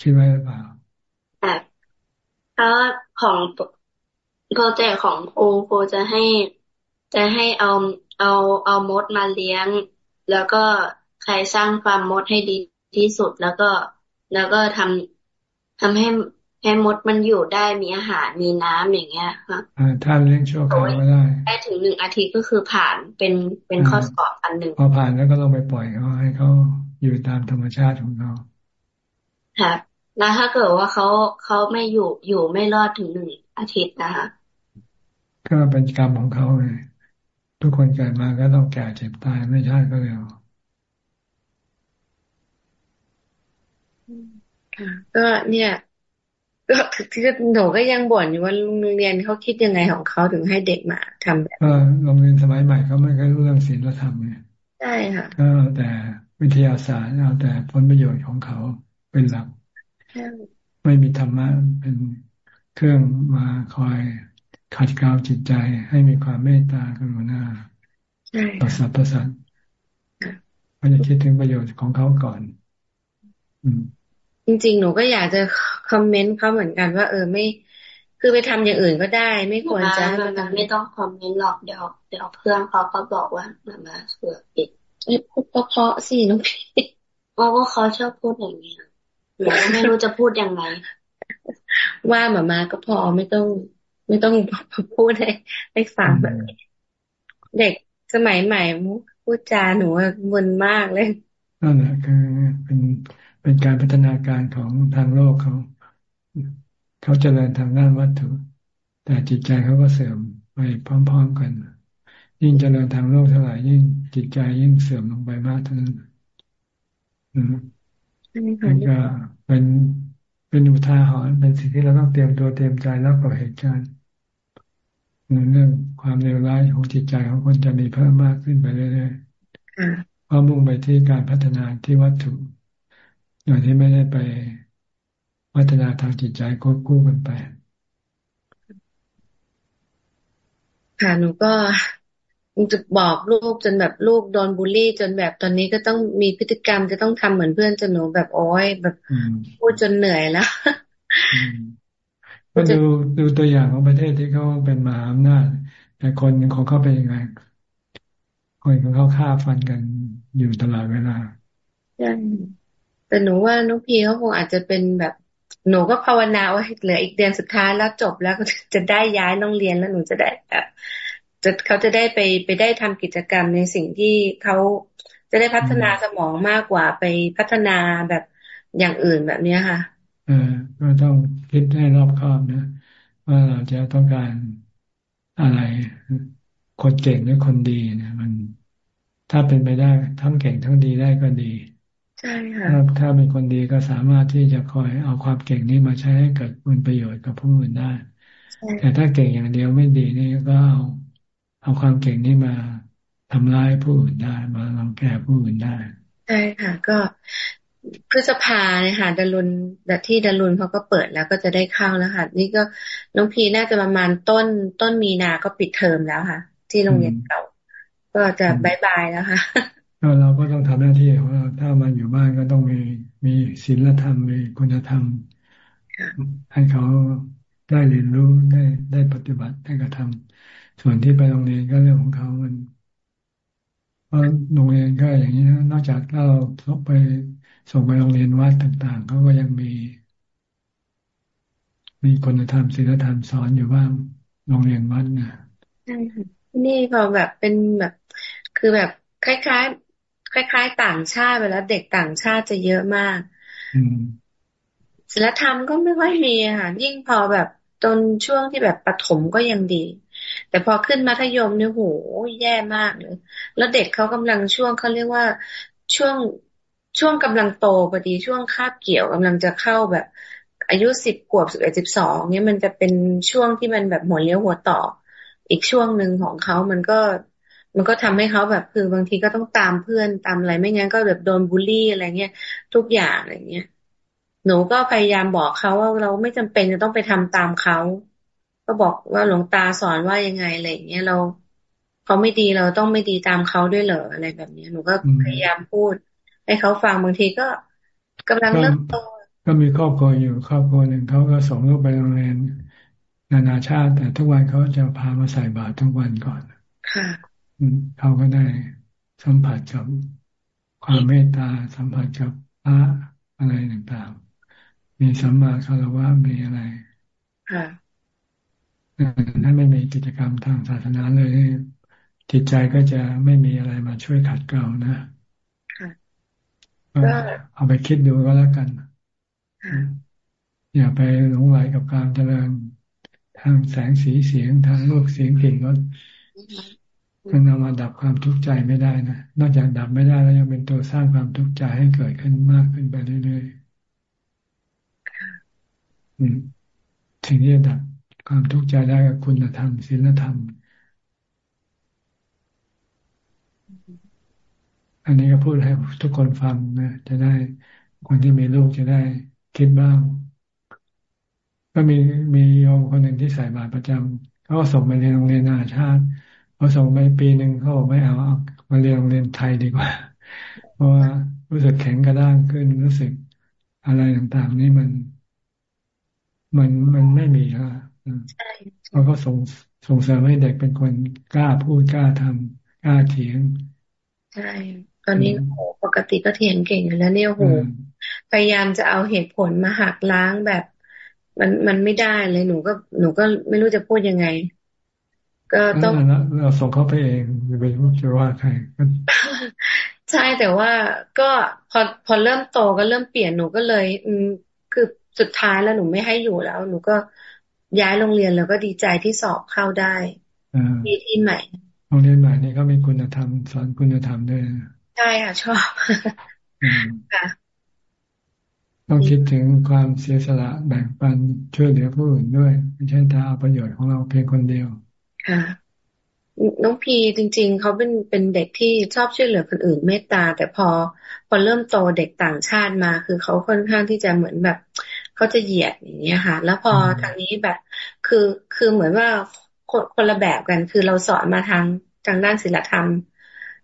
คิดไว้หรือเปล่าแต่เพราของโปรเจกต์ของครูครูจะให้ จะให้เอาเอาเอามดมาเลี้ยง แล้วก็ใครสร้างความมดให้ดีที่สุดแล้วก็ แล้วก็ทำทำให้ ให้มดมันอยู่ได้มีอาหารมีน้ำอย่างเงี้ยค่ะถ้าเลี้ยงชั่วคราวไม่ได้ได้ถึงหนึ่งอาทิตย์ก็คือผ่านเป็นเป็นข้อสอบอันหนึ่งพอผ่านแล้วก็ต้องไปปล่อยเขาให้เขาอยู่ตามธรรมชาติของเขาค่ะแล้วถ้าเกิดว่าเขาเขาไม่อยู่อยู่ไม่รอดถึงหนึ่งอาทิตย์นะคะก็เป็นกรรมของเขาเลยทุกคนเกิดมาก็ต้องแก่เจ็บตายไม่ใช่ก็เร็วก็เนี่ย ก็คือหนูก็ยังบ่นอยู่ว่าโรงเรียนเขาคิดยังไงของเขาถึงให้เด็กมาทำแบบโรงเรียนสมัยใหม่เขาไม่ค่อยรู้เรื่องศีลธรรมไงใช่ค่ะก็แต่วิทยาศาสตร์เอาแต่ผลประโยชน์ของเขาเป็นหลักไม่มีธรรมะเป็นเครื่องมาคอยขัดเกลาจิตใจให้มีความเมตตากรุณาประสับประสันเขาจะคิดถึงประโยชน์ของเขาก่อน อืม จริงๆ หนูก็อยากจะคอมเมนต์เขาเหมือนกันว่า เออไม่ คือไปทำอย่างอื่นก็ได้ ไม่ควรจะมันไม่ต้องคอมเมนต์หรอกเดี๋ยวเดี๋ยวเพื่อนเขาก็บอกว่ามามาเสือปิดพูดเพราะสิน้องพี่เพราะว่าเขาชอบพูดอย่างนี้หนูไม่รู้จะพูดยังไงว่าหมามาก็พอไม่ต้อง ไม่ต้องพูดให้ให้ฟังแบบเด็กสมัยใหม่พูดจาหนูมึนมากเลยนั่นแหละคือเป็น เป็นการพัฒนาการของทางโลกเขา เขาเจริญทางด้านวัตถุ แต่จิตใจเขาก็เสื่อมไปพร้อม ๆกัน ยิ่งเจริญทางโลกเท่าไหร่ยิ่งจิตใจยิ่งเสื่อมลงไปมากเท่านั้นมันก็เป็นเป็นอุทาหรณ์เป็นสิ่งที่เราต้องเตรียมตัวเตรียมใจแล้วกับเหตุการณ์เรื่องความเลวร้ายของจิตใจของคนจะมีเพิ่มมากขึ้นไปเรื่อยๆเพราะมุ่งไปที่การพัฒนาที่วัตถุ โดยที่ไม่ได้ไปพัฒนาทางจิตใจควบคู่กันไปค่ะหนูก็จะบอกลูกจนแบบลูกโดนบูลลี่ จนแบบตอนนี้ก็ต้องมีพฤติกรรมจะต้องทำเหมือนเพื่อนจนหนูแบบโอ้ยแบบพูดจนเหนื่อยแล้วก็ดูดูตัวอย่างของประเทศที่เขาเป็นมหาอำนาจแต่คนของเขาเป็นยังไงคนของเขาฆ่าฟันกันอยู่ตลอดเวลาใช่ แต่หนูว่าน้องพีเขาคงอาจจะเป็นแบบ หนูก็ภาวนาว่าเหลืออีกเดือนสุดท้ายแล้วจบแล้วก็จะได้ย้ายโรงเรียนแล้วหนูจะได้แบบจะเขาจะได้ไปไปได้ทำกิจกรรมในสิ่งที่เขาจะได้พัฒนาสมองมากกว่าไปพัฒนาแบบอย่างอื่นแบบนี้ค่ะเออก็ต้องคิดให้รอบคอบนะ ว่าเราจะต้องการอะไร คนเก่งหรือคนดีเนี่ยมัน ถ้าเป็นไปได้ทั้งเก่งทั้งดีได้ก็ดี ใช่ค่ะถ้าถ้าเป็นคนดีก็สามารถที่จะคอยเอาความเก่งนี้มาใช้ให้เกิดคุณประโยชน์กับผู้อื่นได้ แต่ถ้าเก่งอย่างเดียวไม่ดีนี่ก็เอาเอาความเก่งนี้มาทำร้ายผู้อื่นได้ มาลังแกผู้อื่นได้ใช่ค่ะ ก็พฤษภาเนี่ยค่ะดารุนดัที่ดารุนเขาก็เปิดแล้วก็จะได้เข้าแล้วค่ะ นี่ก็น้องพีน่าจะประมาณต้นต้นมีนาก็ปิดเทอมแล้วค่ะ ที่โรงเรียนเก่า ก็จะบายบายแล้วค่ะ ก็เราก็ต้องทำหน้าที่ของเรา ถ้ามันอยู่บ้านก็ต้องมีมีศีลธรรมมีคุณธรรม ให้เขาได้เรียนรู้ได้ได้ปฏิบัติได้กระทำส่วนที่ไปโรงเรียนก็เรื่องของเขามันเพราะโรงเรียนก็อย่างนี้นอกจากถ้าเราส่งไปส่งไปโรงเรียนวัดต่างๆเขาก็ยังมี มีคุณธรรมศีลธรรมสอนอยู่บ้างโรงเรียนวัดนะใช่ค่ะนี่พอแบบเป็นแบบ คือแบบคล้าย ๆ คล้าย ๆ ต่างชาติไปแล้วเด็กต่างชาติจะเยอะมากศีลธรรมก็ไม่ค่อยมีค่ะยิ่งพอแบบจนช่วงที่แบบปฐมก็ยังดี แต่พอขึ้นมัธยมเนี่ยโหแย่มากเลย แล้วเด็กเขากำลังช่วงเขาเรียกว่าช่วงช่วงกำลังโตพอดีช่วงคาบเกี่ยวกำลังจะเข้าแบบ อายุสิบขวบสิบเอ็ดสิบสองเนี่ยมันจะเป็นช่วงที่มันแบบหัวเลี้ยวหัวต่อ อีกช่วงหนึ่งของเขามันก็ มันก็ทำให้เขาแบบคือบางทีก็ต้องตามเพื่อนตามอะไรไม่งั้นก็แบบโดนบูลลี่อะไรเงี้ยทุกอย่างอะไรเงี้ยหนูก็พยายามบอกเขาว่าเราไม่จำเป็นจะต้องไปทำตามเขาก็บอกว่าหลวงตาสอนว่ายังไงอะไรเงี้ยเราเขาไม่ดีเราต้องไม่ดีตามเขาด้วยเหรออะไรแบบนี้หนูก็พยายามพูด ให้เขาฟังบางทีก็กำลังเริ่มโตก็มีครอบครัวอยู่ครอบครัวหนึ่งเขาก็ส่งลูกไปโรงเรียนนานาชาติ แต่ทุกวันเขาจะพามาใส่บาตรทุกวันก่อน ค่ะ เขาก็ได้สัมผัสกับความเมตตาสัมผัสกับพระอะไรต่างๆ มีสัมมาคารวะมีอะไรค่ะถ้าไม่มีกิจกรรมทางศาสนาเลย จิตใจก็จะไม่มีอะไรมาช่วยขัดเกลานะก็เอาไปคิดดูก็แล้วกันอย่าไปหลงไหลกับการเจริญทางแสงสีเสียงทางโลกเสียงกลิ่นรส มันเอามาดับความทุกข์ใจไม่ได้นะ นอกจากดับไม่ได้แล้วยังเป็นตัวสร้างความทุกข์ใจให้เกิดขึ้นมากขึ้นไปเรื่อยๆสิ่งที่จะดับความทุกข์ใจได้กับคุณธรรมศีลธรรม อันนี้ก็พูดให้ทุกคนฟังนะจะได้คนที่มีลูกจะได้คิดบ้าง ก็มีมีโยมคนหนึ่งที่ใส่บาตรประจำเขาก็ส่งไปเรียนโรงเรียนนานาชาติ พอส่งไปปีหนึ่งเขาบอกไม่เอาเอามาเรียนโรงเรียนไทยดีกว่า เพราะว่ารู้สึกแข็งกระด้างขึ้นรู้สึกอะไรต่างๆ นี่มัน มันมันไม่มีอะเขาก็ส่งส่งเสริมให้เด็กเป็นคนกล้าพูดกล้าทำกล้าเถียงใช่ตอนนี้โหปกติก็เถียงเก่งอยู่แล้วเนี่ยโหพยายามจะเอาเหตุผลมาหักล้างแบบ มันมันไม่ได้เลยหนูก็หนูก็ไม่รู้จะพูดยังไง ก็ต้องเราส่งเขาไปเองไปรู้จะว่าใครใช่แต่ว่าก็พอพอเริ่มโตก็เริ่มเปลี่ยนหนูก็เลย อืมคือสุดท้ายแล้วหนูไม่ให้อยู่แล้ว หนูก็ย้ายโรงเรียนแล้วก็ดีใจที่สอบเข้าได้ที่ที่ใหม่โรงเรียนใหม่นี่ก็มีคุณธรรมสอนคุณธรรมด้วยใช่ค่ะชอบค่ะต้องคิดถึงความเสียสละแบ่งปันช่วยเหลือผู้อื่นด้วย ไม่ใช่แต่เอาประโยชน์ของเราเพียงคนเดียว ค่ะน้องพีจริง ๆ เขาเป็นเป็นเด็กที่ชอบช่วยเหลือคนอื่นเมตตา แต่พอพอเริ่มโตเด็กต่างชาติมา คือเขาค่อนข้างที่จะเหมือนแบบเขาจะเหยียดอย่างเงี้ยค่ะ แล้วพอทางนี้แบบ คือคือเหมือนว่าคนคนละแบบกัน คือเราสอนมาทางทางด้านศิลธรรม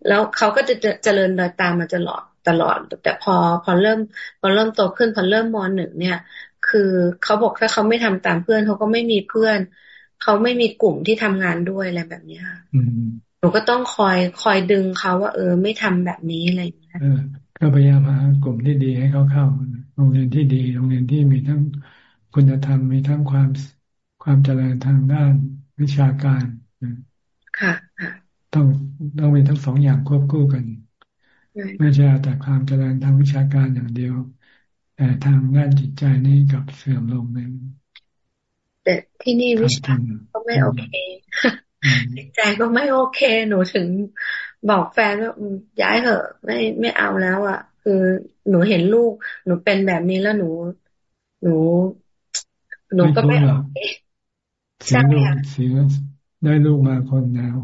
แล้วเขาก็จะเจริญโดยตามมาตลอดตลอด แต่พอพอเริ่ม พอเริ่มโตขึ้นพอเริ่มมหนึ่งเนี่ย คือเขาบอกถ้าเขาไม่ทำตามเพื่อนเขาก็ไม่มีเพื่อน เขาไม่มีกลุ่มที่ทำงานด้วยอะไรแบบนี้ค่ะหนูก็ต้องคอยคอยดึงเขาว่า เออ ไม่ทำแบบนี้อะไรอย่างเงี้ยก็พยายามหากลุ่มที่ดีให้เขาเข้า โรงเรียนที่ดี โรงเรียนที่มีทั้งคุณธรรมมีทั้งความความเจริญทางด้านวิชาการค่ะต้องต้องมีทั้งสองอย่างควบคู่กัน ไม่ใช่แต่ความเจริญทางวิชาการอย่างเดียว แต่ทางด้านจิตใจนี่กับเสื่อมลงเลย แต่ที่นี่วิชาก็ไม่โอเคจิตใจก็ไม่โอเค หนูถึงบอกแฟนว่าย้ายเถอะ ไม่ไม่เอาแล้วอะ คือหนูเห็นลูก หนูเป็นแบบนี้แล้วหนู หนู หนูก็ไม่โอเคเสียลูกเสียได้ลูกมาคนแล้ว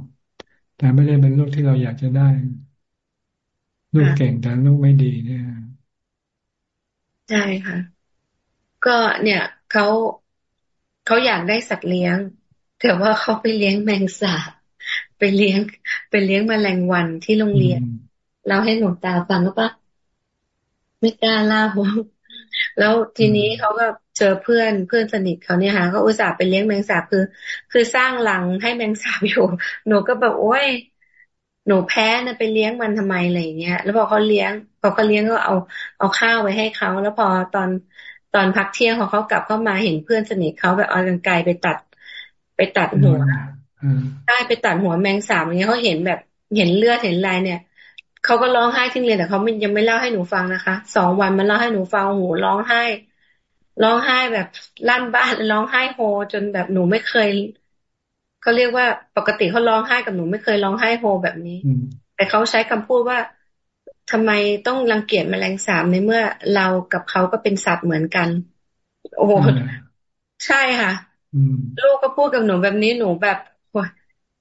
แต่ไม่ได้เป็นลูกที่เราอยากจะได้ ลูกเก่งแต่ลูกไม่ดีเนี่ยใช่ค่ะ ก็เนี่ยเขา เขาอยากได้สัตว์เลี้ยงแต่ว่าเขาไปเลี้ยงแมงสาบไปเลี้ยง ไปเลี้ยงมแมลงวันที่โรงเรียน เราให้หนูตาฟังก็ปะไม่กล้าเล่าแล้วทีนี้เขาก็เจอเพื่อนเพื่อนสนิทเขาเนี่ยค่ะเขาอุตส่าห์ไปเลี้ยงแมงสาบคือ คือสร้างหลังให้แมงสาบอยู่ หนูก็แบบโอ้ยหนูแพ้นะไปเลี้ยงมันทำไมอะไรเงี้ย แล้วพอเขาเลี้ยงพอเขาเลี้ยงก็เอาเอาข้าวไว้ให้เขาแล้วพอตอน ตอนพักเที่ยงของเขากลับเข้ามาเห็นเพื่อนสนิทเขาแบบเอากางไกไปตัด ไปตัดหัวใช่ไปตัดหัวแมงสาบอย่างเงี้ยเขาเห็นแบบเห็นเลือดเห็นลายเนี่ยเขาก็ร้องไห้ที่เรียนแต่เขายังไม่เล่าให้หนูฟังนะคะสองวันมันเล่าให้หนูฟังหูร้องไห้ ร้องไห้แบบลั่นบ้านร้องไห้โฮ จนแบบหนูไม่เคยเขาเรียกว่าปกติเขาร้องไห้กับหนูไม่เคยร้องไห้โฮแบบนี้ แต่เขาใช้คำพูดว่า ทำไมต้องรังเกียจแมลงสาบในเมื่อเรากับเขาก็เป็นสัตว์เหมือนกัน โอ้ใช่ค่ะลูกก็พูดกับหนูแบบนี้หนูแบบ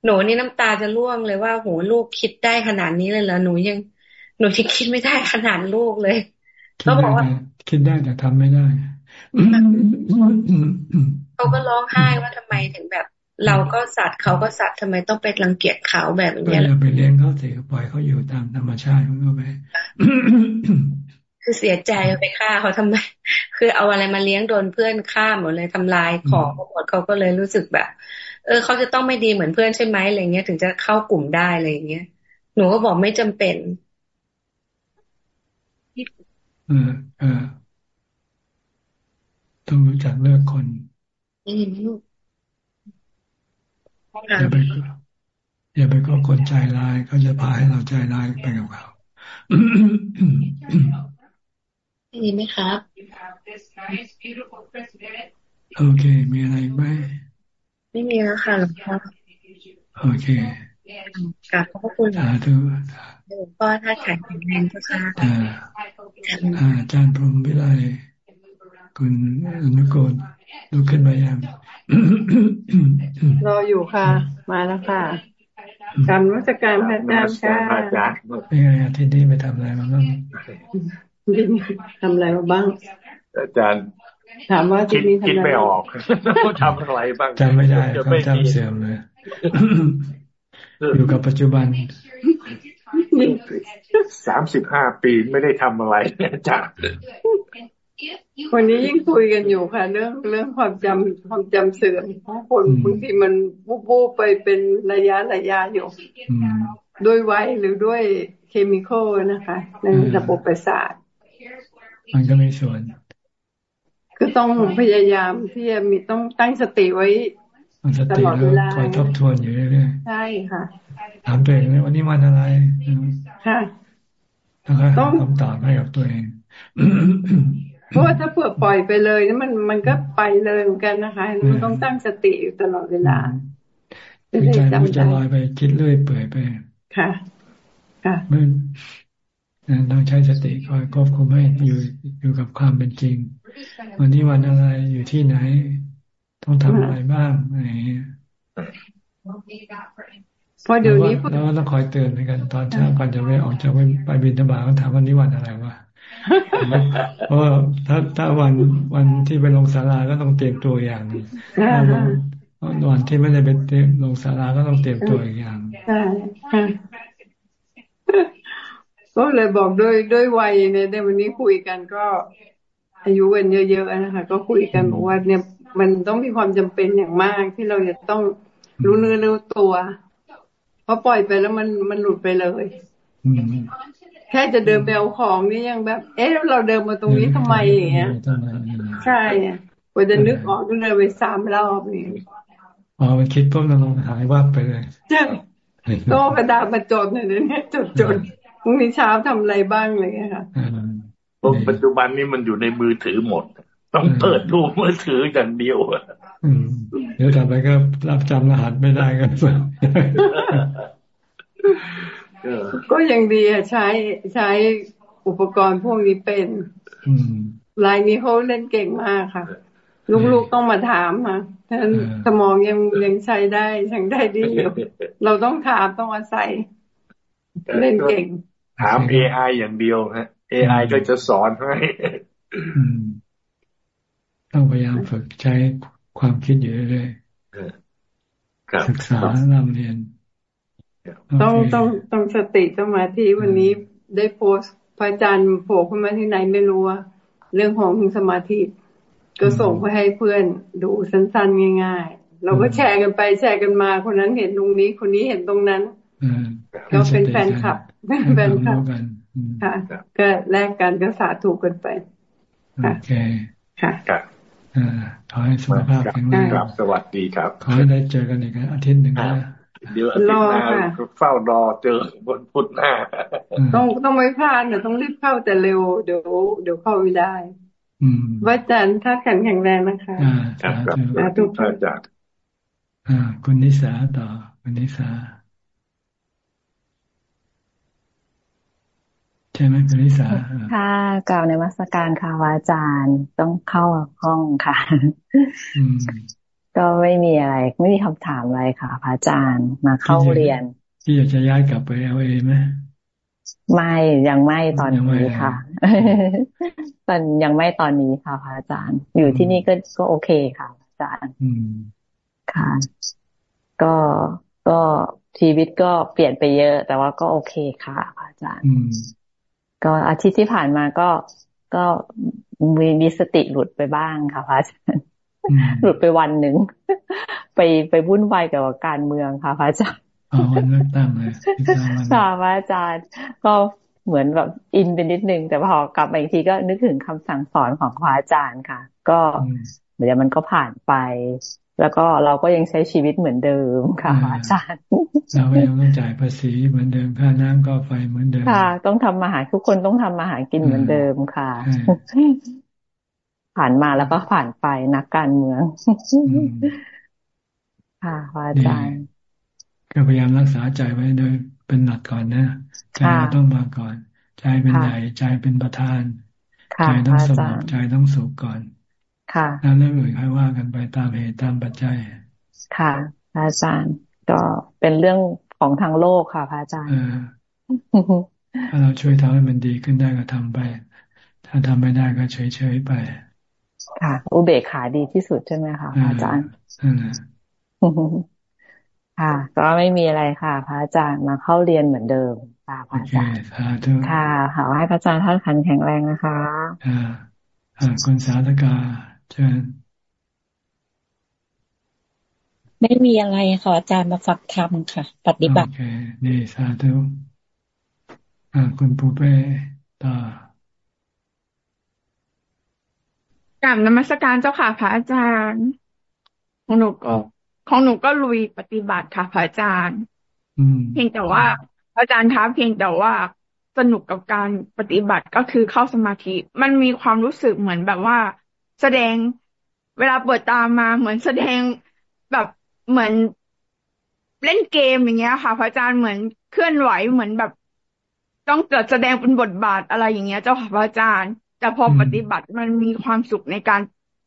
หนูนี่น้ำตาจะร่วงเลยว่าโหลูกคิดได้ขนาดนี้เลยเหรอหนูยัง หนูที่คิดไม่ได้ขนาดลูกเลยเขาบอกว่าคิดได้แต่ทำไม่ได้เขาก็ร้องไห้ว่าทำไมถึงแบบ เราก็สัตว์เขาก็สัตว์ทำไมต้องไปรังเกียจเขาแบบนี้เราไปเลี้ยงเขาเสียปล่อยเขาอยู่ตามธรรมชาติของเขาไปคือเสียใจไปฆ่าเขาทำไม คือเอาอะไรมาเลี้ยงโดนเพื่อนฆ่าหมดเลยทำลายของหมดเขาก็เลยรู้สึกแบบ เออเขาจะต้องไม่ดีเหมือนเพื่อนใช่ไหมอะไรเงี้ยถึงจะเข้ากลุ่มได้อะไรเงี้ยหนูก็บอกไม่จำเป็นเออเออต้องรู้จักเลือกคนเห็นไหมลูก อย่าไปอย่าไปก็คนใจร้ายเขาจะพาให้เราใจร้ายไปกับเขาดีไหมครับ โอเค มีอะไรไหมไม่มีแล้วค่ะหลวงพ่อโอเคกราบขอบคุณสาธุหลวงพ่อถ้าแข็งแรงก็ค่ะอาจารย์พรหมวิไลคุณอนุโกน ลุกขึ้นมายังรออยู่ค่ะ มาแล้วค่ะการวัชการพระอาจารย์ค่ะเป็นไงอาทิตย์นี้ไปทำอะไรมาบ้างทำอะไรมาบ้าง อาจารย์ถามว่าที่นี้ทำอะไรไม่ออกทำอะไรบ้างจำไม่ได้เขาจำเสื่อมเลยอยู่กับปัจจุบันสามสิบห้าปีไม่ได้ทำอะไรอาจารย์ วันนี้ยิ่งคุยกันอยู่ค่ะ เรื่องเรื่องความจำความจำเสื่อมเพราะคนบางทีมันบูบูไปเป็นระยะระยะอยู่ด้วยวัยหรือด้วยเคมีคอลนะคะ ในระบบประสาทมันก็มีส่วนคือต้องพยายามที่จะมีต้องตั้งสติไว้ตลอดเวลาคอยทบทวนอยู่เรื่อยๆใช่ค่ะถามตัวเองเลยวันนี้วันอะไรค่ะแล้วก็หาคำตอบให้กับตัวเอง เพราะว่าถ้าเผื่อปล่อยไปเลยนี่มันมันก็ไปเลยเหมือนกันนะคะ มันต้องตั้งสติอยู่ตลอดเวลาใจมันจะลอยไปคิดเรื่อยเปื่อยไป ค่ะ ค่ะเมื่อต้องใช้สติคอยควบคุมให้อยู่อยู่กับความเป็นจริง วันนี้วันอะไรอยู่ที่ไหน ต้องทำอะไรบ้างอะไรพอเดี๋ยวนี้แล้วต้องคอยเตือนเหมือนกันตอนเช้าก่อนจะไปออกจากไปบินทบาทก็ถามวันนี้วันอะไรวะ เพราะถ้าถ้าวันวันที่ไปลงศาลาก็ต้องเตรียมตัวอย่างวันที่ไม่ได้ไปเตรียมลงศาลาก็ต้องเตรียมตัวอีกอย่างก็เลยบอกด้วยด้วยวัยเนี่ยในวันนี้คุยกันก็ อายุกันเยอะๆนะคะก็คุยกันบอกว่าเนี่ยมันต้องมีความจำเป็นอย่างมากที่เราจะต้องรู้เนื้อรู้ตัว เพราะปล่อยไปแล้วมันมันหลุดไปเลย แค่จะเดินไปเอาของนี่ยังแบบ เอ๊ะเราเดินมาตรงนี้ทำไมอย่างเงี้ยใช่กว่าจะนึกออกต้องเดินไปสามรอบนี่อ๋อมันคิดปุ๊บเราลงหายวับไปเลยใช่ก็กระดาษมาจดเนี่ยเนี่ยจดจดพรุ่งนี้เช้าทำอะไรบ้างเลยค่ะปัจจุบันนี้มันอยู่ในมือถือหมด ต้องเปิดดูมือถืออย่างเดียวเดี๋ยวต่อไปก็รับจำรหัสไม่ได้ก็ ก็ยังดีอะใช้ใช้อุปกรณ์พวกนี้เป็นลายนี้เขาเล่นเก่งมากค่ะ ลูกๆต้องมาถามค่ะท่านสมองยังยังใช้ได้ยังได้ดีอยู่เราต้องถามต้องอาศัย เล่นเก่ง ถามเอไออย่างเดียวฮะเอไอก็จะสอนให้ต้องพยายามฝึกใช้ความคิดอยู่เรื่อยๆศึกษาเรียน ต้องต้องต้องสติสมาธิวันนี้ได้โพสพระอาจารย์โผล่ขึ้นมาที่ไหนไม่รู้ว่าเรื่องของสมาธิ ก็ส่งไปให้เพื่อนดูสั้นๆง่าย ๆ เราก็แชร์กันไปแชร์กันมา คนนั้นเห็นตรงนี้ คนนี้เห็นตรงนั้นเราเป็นแฟนคลับเป็นแฟนคลับค่ะ ก็แลกกันก็สาถูกกันไปโอเคค่ะขอให้สุขภาพแข็งแรงสวัสดีครับ ขอให้ได้เจอกันอีกอาทิตย์หนึ่งนะ เดี๋ยวอาทิตย์หน้าเฝ้ารอเจอบนพุธหน้า ต้องต้องไม่พลาดเดี๋ยวต้องรีบเข้าแต่เร็วเดี๋ยวเดี๋ยวเข้าไม่ได้ว่าจันถ้าแข็งแข็งแรงนะคะอ่าทุกท่านจากอ่าคุณนิสาต่อคุณนิสาใช่ไหมคุณนิสาค่ะกล่าวในมัสการค่ะอาจารย์ต้องเข้าห้องค่ะ ก็ไม่มีอะไร ไม่มีคำถามอะไรค่ะ พระอาจารย์มาเข้าเรียน ที่อยากจะย้ายกลับไปเอลเอไหมไม่ยังไม่ตอนนี้ค่ะตอนยังไม่ตอนนี้ค่ะพระอาจารย์ อยู่ที่นี่ก็ก็โอเคค่ะอาจารย์ค่ะ ก็ก็ชีวิตก็เปลี่ยนไปเยอะ แต่ว่าก็โอเคค่ะอาจารย์ก็อาทิตย์ที่ผ่านมาก็ก็มีมีสติหลุดไปบ้างค่ะพระอาจารย์ หลุดไปวันหนึ่งไปไปวุ่นวายกับการเมืองค่ะพระอาจารย์อ๋อวันเลือกตั้งเลยค่ะพระอาจารย์ ก็เหมือนแบบอินไปนิดนึง แต่พอกลับมาอีกทีก็นึกถึงคำสั่งสอนของพระอาจารย์ค่ะ ก็เดี๋ยวมันก็ผ่านไป แล้วก็เราก็ยังใช้ชีวิตเหมือนเดิมค่ะอาจารย์เราก็ยังต้องจ่ายภาษีเหมือนเดิมค่าน้ำก็ไฟเหมือนเดิมค่ะ ต้องทำมาหาทุกคนต้องทำมาหากินเหมือนเดิมค่ะ ผ่านมาแล้วก็ผ่านไปนักการเมืองค่ะอาจารย์ก็พยายามรักษาใจไว้โดยเป็นหลักก่อนนะใจต้องมาก่อน ใจเป็นใหญ่ใจเป็นประธานใจต้องสงบใจต้องสุขก่อน ค่ะแล้วเรื่องอื่นค่อยว่ากันไปตามเหตุตามปัจจัย ค่ะอาจารย์ก็เป็นเรื่องของทางโลกค่ะพระอาจารย์ถ้าเราช่วยทำให้มันดีขึ้นได้ก็ทำไป ถ้าทำไม่ได้ก็เฉยๆไป ค่ะ อุเบกขาดีที่สุดใช่ไหมคะอาจารย์ค่ะ ก็ไม่มีอะไรค่ะ พระอาจารย์มาเข้าเรียนเหมือนเดิมค่ะพระอาจารย์ค่ะขอให้พระอาจารย์ท่านขันแข็งแรงนะคะอ่าคุณสาธกาเชิญไม่มีอะไรขออาจารย์มาฝักธรรมค่ะ ปฏิบัติโอเคดีสาธุอ่าคุณปูเป้ต่อ กลับนมัสการเจ้าค่ะพระอาจารย์ของหนูก็ของหนูก็ลุยปฏิบัติค่ะพระอาจารย์เพียงแต่ว่าอาจารย์คะเพียงแต่ว่าสนุกกับการปฏิบัติก็คือเข้าสมาธิ มันมีความรู้สึกเหมือนแบบว่า แสดงเวลาเปิดตามมาเหมือนแสดงแบบเหมือนเล่นเกมอย่างเงี้ยค่ะพระอาจารย์เหมือนเคลื่อนไหวเหมือนแบบ ต้องเกิดแสดงเป็นบทบาทอะไรอย่างเงี้ย เจ้าค่ะพระอาจารย์ แต่พอปฏิบัติมันมีความสุขในการ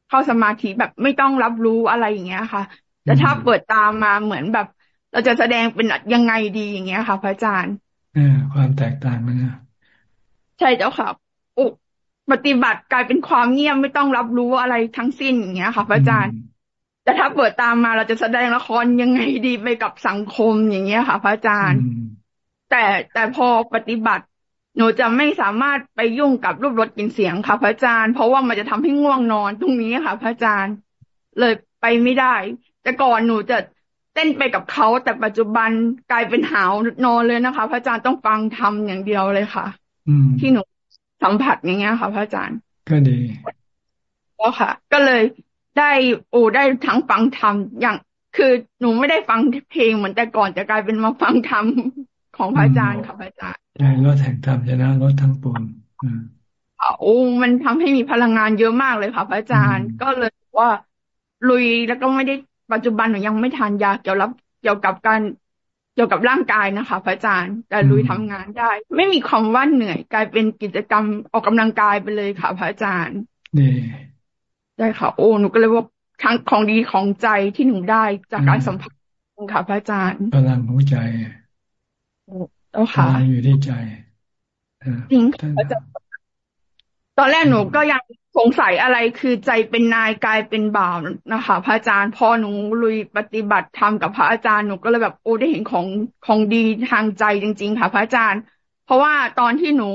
เข้าสมาธิแบบไม่ต้องรับรู้อะไรอย่างเงี้ยค่ะ แต่ถ้าเปิดตามมาเหมือนแบบ เราจะแสดงเป็นยังไงดีอย่างเงี้ยค่ะ พระอาจารย์เออความแตกต่างมันนะใช่เจ้าค่ะอุปฏิบัติกลายเป็นความเงียบไม่ต้องรับรู้อะไรทั้งสิ้นอย่างเงี้ยค่ะ พระอาจารย์แต่ถ้าเปิดตามมาเราจะแสดงละครยังไงดีไปกับสังคมอย่างเงี้ยค่ะ พระอาจารย์ แต่แต่พอปฏิบัติ หนูจะไม่สามารถไปยุ่งกับรูปรสกลิ่นเสียงค่ะพระอาจารย์ เพราะว่ามันจะทำให้ง่วงนอนตรงนี้ค่ะ พระอาจารย์ เลยไปไม่ได้ แต่ก่อนหนูจะเต้นไปกับเขาแต่ปัจจุบันกลายเป็นหาวนอนเลยนะคะ พระอาจารย์ต้องฟังทำอย่างเดียวเลยค่ะ อืที่หนูสัมผัสอย่างเงี้ยค่ะ พระอาจารย์ ก็ดีแล้วค่ะ ก็เลยได้โอ้ได้ทั้งฟังธรรมอย่าง คือหนูไม่ได้ฟังเพลงเหมือนแต่ก่อนจะกลายเป็นมาฟังธรรมของพระอาจารย์ค่ะพระอาจารย์ ใช่รถแห่งธรรมชนะรถทั้งปวงโอ้มันทำให้มีพลังงานเยอะมากเลยค่ะพระอาจารย์ก็เลยว่าลุยแล้วก็ไม่ได้ปัจจุบันหนูยังไม่ทานยาเกี่ยวกับเกี่ยวกับการเกี่ยวกับร่างกายนะคะ พระอาจารย์แต่ลุยทำงานได้ ไม่มีความว่าเหนื่อย กลายเป็นกิจกรรมออกกำลังกายไปเลยค่ะ พระอาจารย์ดีได้ค่ะ โอ้หนูก็เลยว่าทั้งของดีของใจที่หนูได้จากการสัมผัสค่ะ พระอาจารย์พลังของใจ โอ้ค่ะอยู่ที่ใจจริงค่ะตอนแรกหนูก็ยังสงสัยอะไรคือใจเป็นนายกายเป็นบ่าวนะคะ พระอาจารย์พอหนูลุยปฏิบัติธรรมกับพระอาจารย์หนูก็เลยแบบโอ้ได้เห็นของของดีทางใจจริง ๆ ค่ะ พระอาจารย์ เพราะว่าตอนที่หนู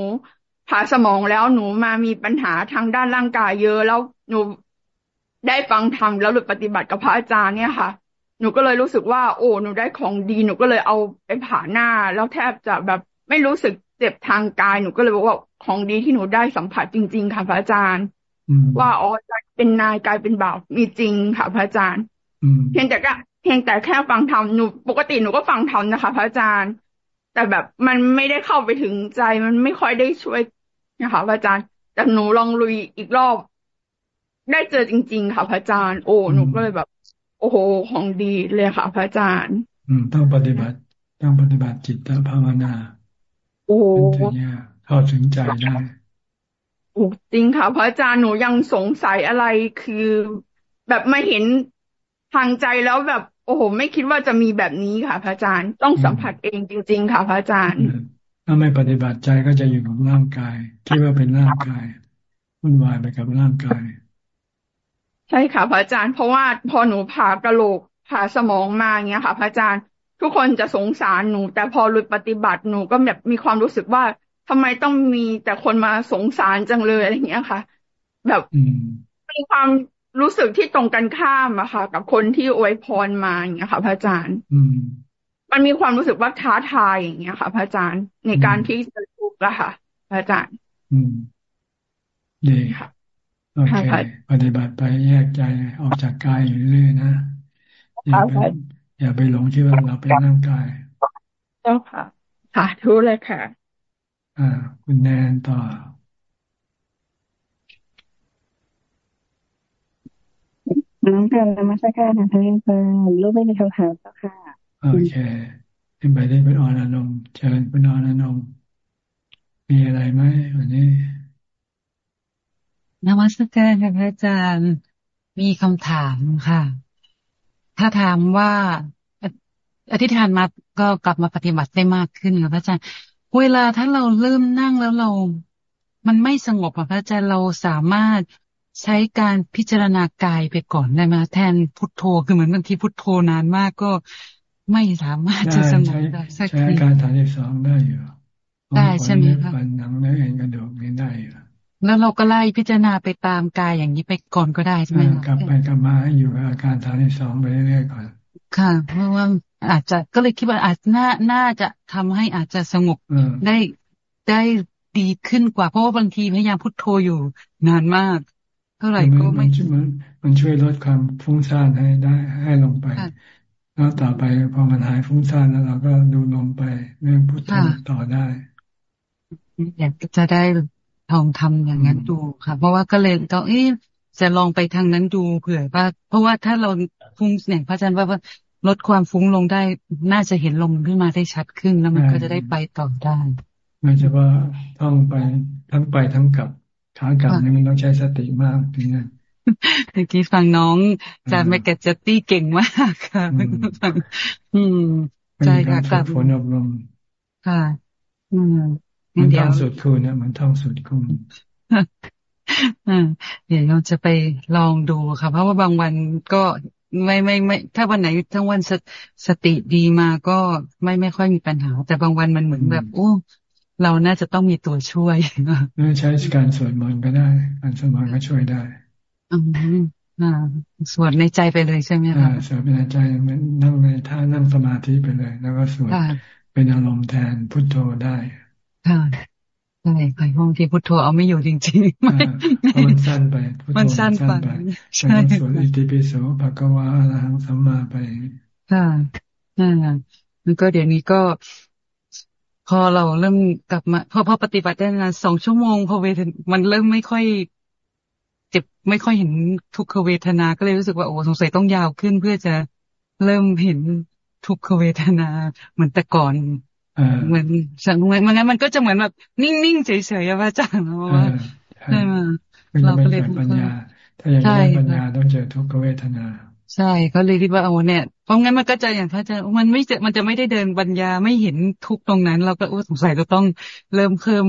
ผ่าสมองแล้วหนูมามีปัญหาทางด้านร่างกายเยอะแล้วหนูได้ฟังธรรมแล้วหลุดปฏิบัติกับพระอาจารย์เนี่ยค่ะ หนูก็เลยรู้สึกว่า โอ้หนูได้ของดีหนูก็เลยเอาไปผ่าหน้า แล้วแทบจะแบบไม่รู้สึกเจ็บทางกายหนูก็เลยบอกว่าของดีที่หนูได้สัมผัสจริง ๆ ค่ะพระอาจารย์ ว่าอ๋อจะเป็นนายกลายเป็นบ่าวมีจริงค่ะพระอาจารย์เพียงแต่ก็เพียงแต่แค่ฟังธรรมหนูปกติหนูก็ฟังธรรมนะคะ พระอาจารย์ แต่แบบมันไม่ได้เข้าไปถึงใจมันไม่ค่อยได้ช่วยนะคะพระอาจารย์ แต่หนูลองลุยอีกรอบ ได้เจอจริง ๆ ค่ะพระอาจารย์ โอ้หนูก็เลยแบบ โอ้โหของดีเลยค่ะ พระอาจารย์ อืม ต้องปฏิบัติ ต้องปฏิบัติจิตภาวนา โอ้ถึงจะเข้าถึงใจได้จริงค่ะ พระอาจารย์หนูยังสงสัยอะไรคือ แบบไม่เห็นทางใจแล้วแบบ โอ้โห ไม่คิดว่าจะมีแบบนี้ค่ะ พระอาจารย์ต้องสัมผัสเองจริง ๆ ค่ะ พระอาจารย์ ถ้าไม่ปฏิบัติใจก็จะอยู่กับร่างกายคิดว่าเป็นร่างกายวุ่นวายไปกับร่างกาย ใช่ค่ะ พระอาจารย์ เพราะว่าพอหนูผ่ากระโหลกผ่าสมองมาอย่างเงี้ยค่ะ พระอาจารย์ ทุกคนจะสงสารหนู แต่พอหลุดปฏิบัติหนูก็แบบมีความรู้สึกว่าทำไมต้องมีแต่คนมาสงสารจังเลยอะไรเงี้ยค่ะ แบบมีความรู้สึกที่ตรงกันข้ามอะค่ะ กับคนที่อวยพรมาอย่างเงี้ยค่ะพระอาจารย์มันมีความรู้สึกว่าท้าทายอย่างเงี้ยค่ะพระอาจารย์ในการที่จะทุกข์ละค่ะพระอาจารย์ อืมดีค่ะ โอเคปฏิบัติไปแยกใจออกจากกายอยู่เรื่อยนะอย่าไปอย่าไปหลงที่ว่าเราเป็นร่างกาย เจ้าค่ะค่ะทุเลยค่ะ อ่า คุณแนนต่อน้องการนมัสการนะท่านเพื่อนลูกไม่มีคำถามแล้วค่ะ โอเคขึ้นไปได้เป็นออนอนงเชิญเป็นออนอนงมีอะไรไหมวันนี้ นมัสการค่ะพระอาจารย์มีคำถามค่ะ ถ้าถามว่าอธิษฐานมาก็กลับมาปฏิบัติได้มากขึ้นค่ะพระอาจารย์เวลาถ้าเราเริ่มนั่งแล้วเรา มันไม่สงบอะพระอาจารย์เราสามารถใช้การพิจารณากายไปก่อนได้ไหมแทนพุทโธคือเหมือนบางทีพุทโธนานมากก็ไม่สามารถจะสงบได้สักทีใช้การฐานที่สองได้อยู่ได้ใช่ไหมคะปันหนังเนื้อเอ็นกระดูกนี่ได้อยู่ แล้วเราก็ไล่พิจารณาไปตามกายอย่างนี้ไปก่อนก็ได้ใช่ไหมกลับไปกลับมาอยู่กับอาการฐานที่สองไปเรื่อยๆก่อน ค่ะ เพราะว่าอาจจะก็เลยคิดว่าอาจน่าน่าจะทำให้อาจจะสงบได้ได้ดีขึ้นกว่า เพราะว่าบางทีพยายามพุทโธอยู่นานมาก เท่าไหร่ก็ไม่มันมันช่วยลดความฟุ้งซ่านให้ได้ให้ลงไป แล้วต่อไปพอมันหายฟุ้งซ่านแล้วเราก็ดูลมไปเรื่องพุทโธต่อได้อยากจะได้ ทองทำอย่างนั้นดูค่ะ เพราะว่าก็เลยต้องเอ๊จะลองไปทางนั้นดูเผื่อว่า เพราะว่าถ้าเราฟุ้งเนี่ยพระอาจารย์ว่าว่าลดความฟุ้งลงได้น่าจะเห็นลมขึ้นมาได้ชัดขึ้นแล้วมันก็จะได้ไปต่อได้ไม่ใช่ว่าต้องไปทั้งไปทั้งกลับขากลับนี่มันต้องใช้สติมากถึงนั้นเมื่อกี้ฟังน้องจะแมกกจัตตี้เก่งมากค่ะอืมใช่ค่ะกลับฝนอบรมค่ะ อืม มันท่องสุดคูณเนี่ยมันท่องสุดคูณเดี๋ยวเราจะไปลองดูค่ะ เพราะว่าบางวันก็ไม่ไม่ไม่ ถ้าวันไหนทั้งวันสสติดีมาก็ไม่ไม่ค่อยมีปัญหา แต่บางวันมันเหมือนแบบโอ้เราน่าจะต้องมีตัวช่วยใช้การสวดมนต์ก็ได้การสวดมนต์ก็ช่วยได้อืมอ่าสวดในใจไปเลยใช่ไหมคะสวดในใจมันนั่งในท่านั่งสมาธิไปเลย แล้วก็สวดเป็นอารมณ์แทนพุทโธได้ ค่ะใช่ค่ะห้องที่พุทโธเอาไม่อยู่จริงๆไม่มันสั้นไปมันสั้นไปใช่สวดอิติปิโสภะกวาอรหังสัมมาไปค่ะอ่ามันก็เดี๋ยวนี้ก็พอเราเริ่มกลับมาพอพอปฏิบัติได้นานสองชั่วโมง พอเวทมันเริ่มไม่ค่อย เจ็บไม่ค่อยเห็นทุกขเวทนาก็เลยรู้สึกว่าโอ้สงสัยต้องยาวขึ้นเพื่อจะเริ่มเห็นทุกขเวทนาเหมือนแต่ก่อน เหมือนสังเมันงั้นมันก็จะเหมือนแบบ นิ่งๆเฉยๆว่าจังเพราะว่าเราก็เลยปัญญา ถ้าอยากได้ปัญญาต้องเจอทุกขเวทนา ใช่เขาเลยคิดว่าโอ้เนี่ยเพราะงั้นมันก็จะอย่างพระอาจารย์มันไม่จะมันจะไม่ได้เดินปัญญาไม่เห็นทุกตรงนั้น เราก็โอ้สงสัยเราต้องเริ่มเพิ่ม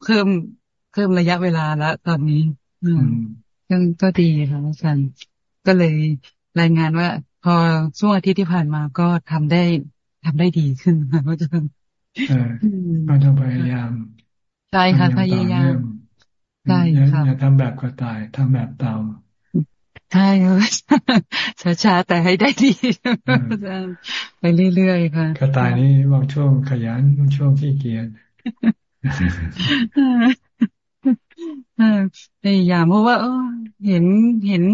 เพิ่มเพิ่มระยะเวลาแล้วตอนนี้ อืมก็ก็ดีค่ะอาจารย์ก็เลยรายงานว่า พอช่วงอาทิตย์ที่ผ่านมาก็ทำได้ ทำได้ดีขึ้นค่ะอาจารย์ก็ต้องพยายามใช่ค่ะพยายามใช่ค่ะอย่าทำแบบกระต่ายทำแบบเต่าใช่ช้าๆแต่ให้ได้ดีไปเรื่อยๆค่ะกระต่ายนี่บางช่วงขยันบางช่วงขี้เกียจพยายามเพราะว่าเห็นเห็น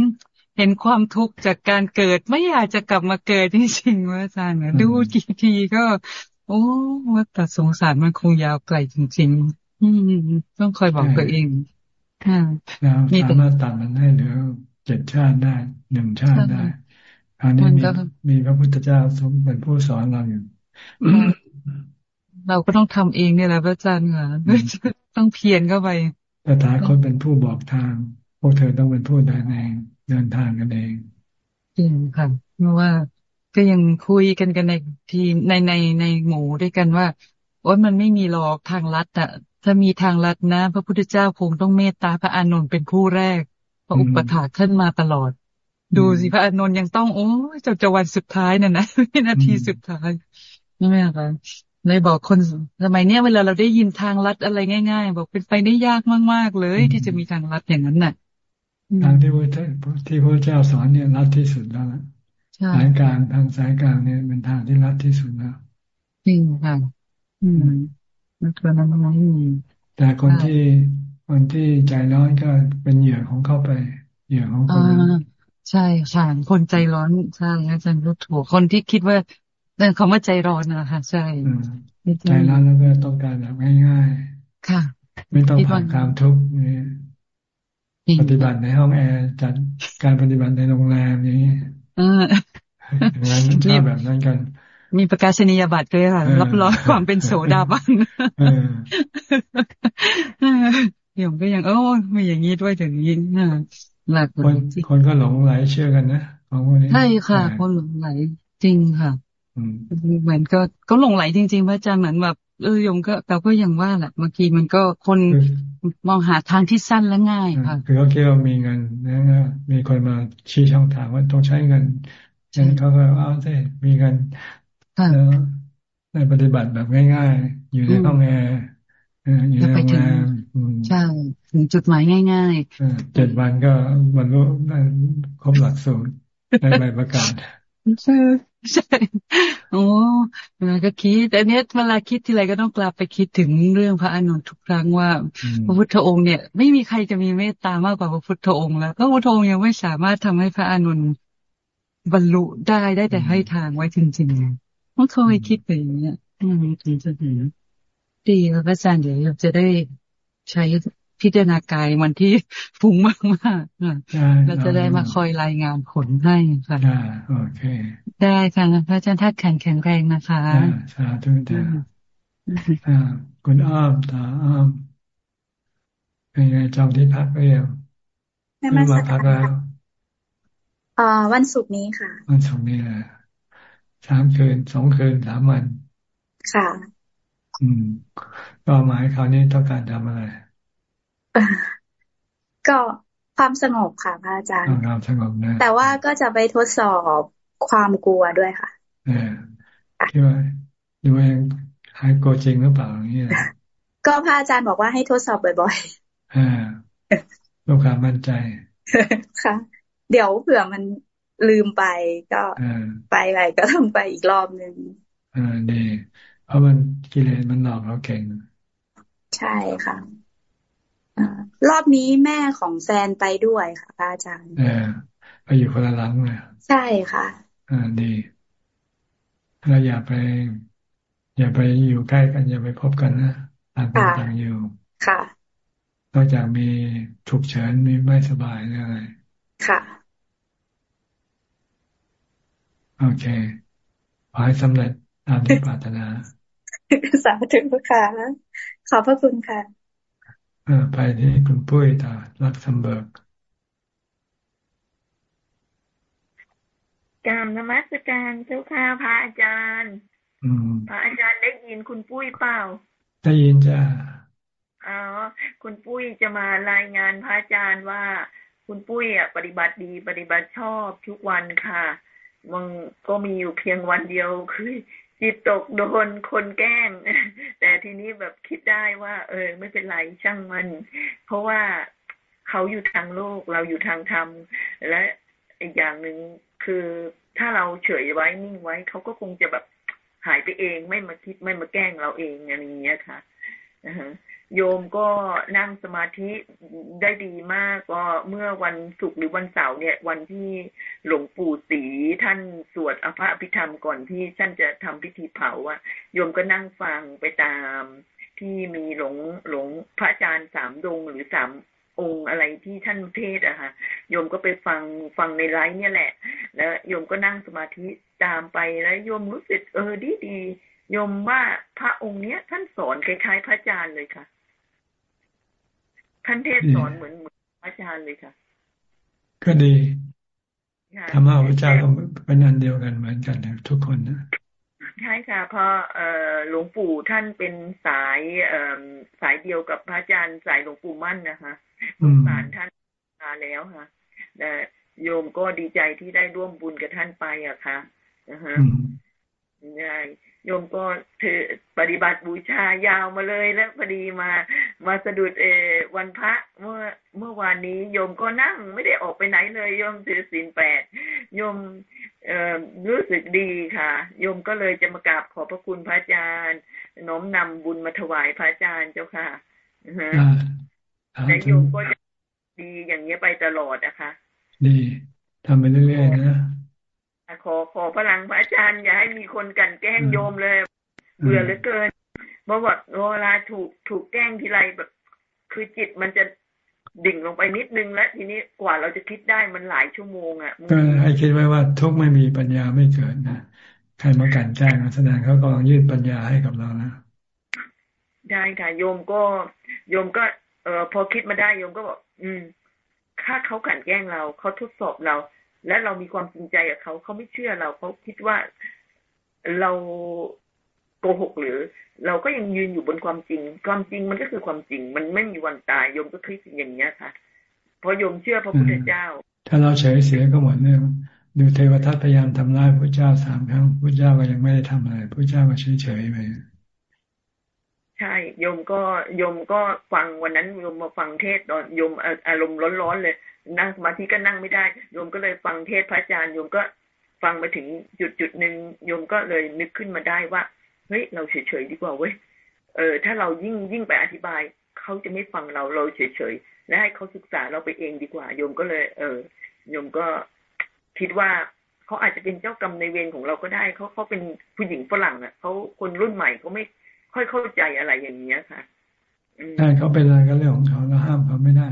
เห็นความทุกข์จากการเกิด ไม่อยากจะกลับมาเกิดจริงๆว่าอาจารย์ดูกี่ทีก็ โอ้ว่าแต่สงสารมันคงยาวไกลจริง ๆ อืมต้องคอยบอกตัวเองค่ะเราสามารถตัดมันให้เหลือเจ็ดชาติได้หนึ่งชาติได้อันนี้มีมีพระพุทธเจ้าสมเป็นผู้สอนเราอยู่เราก็ต้องทำเองเนี่ยแหละพระอาจารย์ค่ะต้องเพียรเข้าไปแต่ถาคนเป็นผู้บอกทาง พวกเธอต้องเป็นผู้เดินเอง เดินทางกันเองจริงค่ะเพราะว่าก็ยังคุยกันกันในทีมในในในหมู่ด้วยกันว่าโอ้ยมันไม่มีหรอกทางลัดอะถ้ามีทางลัดนะ พระพุทธเจ้าคงต้องเมตตาพระอานนท์เป็นผู้แรกพระอุปถาขึ้นมาตลอด ดูสิพระอานนท์ยังต้องโอ้จนจะวันสุดท้ายน่ะนะวินาทีสุดท้ายนี่ไหมคะเลยบอกคนสมัยเนี้ยเวลาเราได้ยินทางลัดอะไรง่าย ๆ บอกเป็นไปได้ยากมากๆเลย ที่จะมีทางลัดอย่างนั้นน่ะ ทางที่พระที่พระเจ้าสอนเนี่ยลัดที่สุดแล้วสายกลางทางสายกลางเนี่ยเป็นทางที่ลัดที่สุดแล้วจริงค่ะ อืมแล้วตัวนั้นไม่มีแต่คนที่คนที่ใจร้อนก็เป็นเหยื่อของเข้าไป เหยื่อของคนนั้นใช่ค่ะคนใจร้อนใช่อาจารย์รู้ถูกคนที่คิดว่าเรื่องคำว่าใจร้อนนะคะใช่ใจร้อนแล้วก็ต้องการแบบง่ายๆค่ะ ไม่ต้องผ่านความทุกข์นี่ ปฏิบัติในห้องแอร์จัดการปฏิบัติในโรงแรมอย่างนี้งานชอบแบบนั้นกัน มีประกาศนียบัตรด้วยค่ะ รับรองความเป็นโสดาบันโยมก็ยัง โอ้มีอย่างนี้ด้วยถึงยินหลักคนคนก็หลงไหลเชื่อกันนะของพวกนี้ใช่ค่ะ คนหลงไหลจริงค่ะเหมือนก็ก็หลงไหลจริง ๆ พระอาจารย์เหมือนแบบ เออโยมก็เราก็ยังว่าแหละบางทีมันก็คนมองหาทางที่สั้นและง่ายค่ะคือเขาคิดว่ามีเงินนะมีคนมาชี้ช่องทางว่าต้องใช้เงินฉะนั้นเขาก็เอาสิมีเงินแล้วในปฏิบัติแบบง่าย ๆ อยู่ในห้องแอร์อยู่ในโรงแรมใช่ถึงจุดหมายง่ายๆเจ็ดวันก็บรรลุได้ครบหลักสูตรได้ใบประกาศคือ ใช่โอ้เวลาก็คิดแต่เนี้ยเวลาคิดทีไรก็ต้องกลับไปคิดถึงเรื่องพระอานนท์ทุกครั้งว่า พระพุทธองค์เนี่ย ไม่มีใครจะมีเมตตามากกว่าพระพุทธองค์แล้วพระพุทธองค์ยังไม่สามารถทำให้พระอานนท์บรรลุได้ได้แต่ให้ทางไว้จริงๆต้องเคยคิดไปอย่างเงี้ยอืมถึงจะเห็นดีครับอาจารย์เดี๋ยวจะได้ใช้ พิจารณากายวันที่ฟุ้งมากมากเราจะได้มาคอยรายงานผลให้ค่ะโอเค ได้ค่ะพระอาจารย์ท่านแข็งแข็งแรงนะคะสาธุจ้าคุณอ้อมตาอ้อมเป็นไงจองที่พักไปยังไม่มาพักแล้วอ่าวันศุกร์นี้ค่ะ วันศุกร์นี้แหละสามคืนสองคืนสามวัน ค่ะ อืมก็หมายคราวนี้ต้องการทำอะไร ก็ความสงบค่ะพระอาจารย์ความสงบนะแต่ว่าก็จะไปทดสอบความกลัวด้วยค่ะเออคิดว่าดูเองหายกลัวจริงหรือเปล่าอย่างนี้ก็พระอาจารย์บอกว่าให้ทดสอบบ่อยๆอ่าด้วยความมั่นใจค่ะ เดี๋ยวเผื่อมันลืมไปก็ไปอะไรก็ต้องไปอีกรอบหนึ่งอ่าดีเพราะมันกิเลสมันหลอกเราเก่ง ใช่ค่ะ รอบนี้แม่ของแซนไปด้วยค่ะอาจารย์เออไปอยู่คนละหลังเลยใช่ค่ะ อ่าดีเราอย่าไป อย่าไปอยู่ใกล้กัน อย่าไปพบกันนะต่างคนต่างอยู่ค่ะ นอกจากมีฉุกเฉินมีไม่สบายอะไรค่ะโอเคขอให้สำเร็จตามที่ปรารถนา สาธุค่ะ ขอบพระคุณค่ะ ไปที่คุณปุ้ยตาลักซัมเบิร์กกรรมนมัสการเจ้าค่ะพระอาจารย์พระอาจารย์ได้ยินคุณปุ้ยเปล่า ได้ยินจ้าอ๋อคุณปุ้ยจะมารายงานพระอาจารย์ว่า คุณปุ้ยอะ ปฏิบัติดีปฏิบัติชอบทุกวันค่ะมันก็มีอยู่เพียงวันเดียวคือ จิตตกโดนคนแกล้ง แต่ทีนี้แบบคิดได้ว่า เออ ไม่เป็นไรช่างมัน เพราะว่าเขาอยู่ทางโลกเราอยู่ทางธรรม และอีกอย่างหนึ่งคือถ้าเราเฉยไว้นิ่งไว้ เขาก็คงจะแบบหายไปเองไม่มาคิดไม่มาแกล้งเราเองอะไรอย่างเงี้ยค่ะ โยมก็นั่งสมาธิได้ดีมากก็เมื่อวันศุกร์หรือวันเสาร์เนี่ย วันที่หลวงปู่ศรีท่านสวดอภิธรรมก่อนที่ท่านจะทำพิธีเผาอะโยมก็นั่งฟังไปตามที่มีหลวงหลวงพระอาจารย์สามดงหรือสามองค์อะไรที่ท่านเทศอะค่ะโยมก็ไปฟังฟังในไลฟ์เนี่ยแหละ แล้วโยมก็นั่งสมาธิตามไปแล้วโยมรู้สึกเออดีดีโยมว่าพระองค์เนี้ยท่านสอนคล้ายๆ พระอาจารย์เลยค่ะ ท่านเทศสอนเหมือนเหมือนอาจารย์เลยค่ะ ก็ดีธรรมะพระเจ้าก็เป็นอันเดียวกันเหมือนกันทุกคนนะใช่ค่ะเพราะหลวงปู่ท่านเป็นสายสายเดียวกับพระอาจารย์สายหลวงปู่มั่นนะคะสงสารท่านมาแล้วค่ะแต่โยมก็ดีใจที่ได้ร่วมบุญกับท่านไปอะค่ะนะฮะใช่ โยมก็ถือปฏิบัติบูชายาวมาเลยแล้วพอดีมา มาสะดุดเอวันพระเมื่อเมื่อวานนี้โยมก็นั่งไม่ได้ออกไปไหนเลยโยมถือศีลแปดโยมเอ่อรู้สึกดีค่ะโยมก็เลยจะมากราบขอบพระคุณพระอาจารย์น้อมนำบุญมาถวายพระอาจารย์เจ้าค่ะแต่โยมก็จะดีอย่างนี้ไปตลอดนะคะ ดีทำไปเรื่อยๆนะ ขอขอพลังพระอาจารย์อย่าให้มีคนกันแกล้งโยมเลยเบื่อเหลือเกินเมื่อว่าเวลาถูกถูกแกล้งทีไรแบบ คือจิตมันจะดิ่งลงไปนิดนึงแล้วทีนี้กว่าเราจะคิดได้มันหลายชั่วโมงอะก็ให้คิดไว้ว่าทุกไม่มีปัญญาไม่เกิดนะใครมากันแกล้งแสดงเขากำลังยื่นปัญญาให้กับเรานะได้ค่ะโยมก็โยมก็เออพอคิดมาได้โยมก็บอกอืม ถ้าเขากันแกล้งเราเขาทดสอบเรา และเรามีความจริงใจกับเขาเขาไม่เชื่อเราเขาคิดว่าเราโกหกหรือ เราก็ยังยืนอยู่บนความจริง ความจริงมันก็คือความจริง มันไม่มีวันตายโยมก็คิดอย่างนี้ค่ะเพราะโยมเชื่อพระพุทธเจ้า ถ้าเราเฉยเสียก็หมดเรื่องดูเทวทัตพยายามทำร้ายพระเจ้าสามครั้งพระเจ้าก็ยังไม่ได้ทำอะไรพระเจ้าก็เฉยเฉยไปใช่โยมก็โยมก็ฟังวันนั้นโยมมาฟังเทศตอนโยมอารมณ์ร้อนๆเลย นั่งสมาธิก็นั่งไม่ได้โยมก็เลยฟังเทศพระอาจารย์โยมก็ฟังมาถึงจุดจุดหนึ่งโยมก็เลยนึกขึ้นมาได้ว่าเฮ้ยเราเฉยๆดีกว่าเว้ยเออ ถ้าเรายิ่งยิ่งไปอธิบายเขาจะไม่ฟังเราเราเฉยๆและให้เขาศึกษาเราไปเองดีกว่า โยมก็เลย เออโยมก็คิดว่าเขาอาจจะเป็นเจ้ากรรมในเวรของเราก็ได้เขาเขาเป็นผู้หญิงฝรั่งอะเขาคนรุ่นใหม่เขาไม่ค่อยเข้าใจอะไรอย่างเงี้ยค่ะใช่เขาเป็นอะไรก็เรื่องของเขาเราห้ามเขาไม่ได้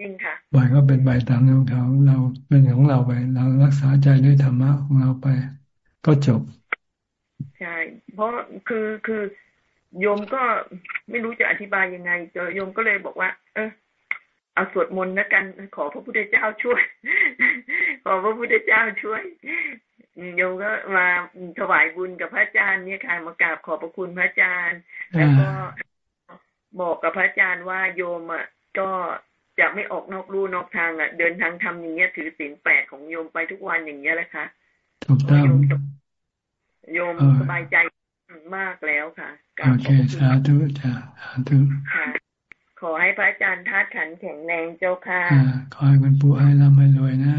จริงค่ะบ่อยก็เป็นใบตามเรื่องของเขา เราเป็นของเราไป เรารักษาใจด้วยธรรมะของเราไป ก็จบ ใช่ เพราะคือคือโยมก็ไม่รู้จะอธิบายยังไงเจอโยมก็เลยบอกว่า เออเอาสวดมนต์แล้วกัน ขอพระพุทธเจ้าช่วย ขอพระพุทธเจ้าช่วยโยมก็มาถวายบุญกับพระอาจารย์เนี่ยค่ะมากราบขอบพระคุณพระอาจารย์ แล้วก็บอกกับพระอาจารย์ว่าโยมอะก็ จะไม่ออกนอกลู่นอกทางอะ เดินทางทำอย่างเงี้ยถือศีลแปดของโยมไปทุกวันอย่างเงี้ยแหละค่ะถูกต้องโยมสบายใจมากแล้วค่ะโอเคสาธุจ้าสาธุค่ะขอให้พระอาจารย์ทัดขันแข็งแรงเจ้าค่ะขอให้คุณปู่ให้ร่ำให้รวยนะ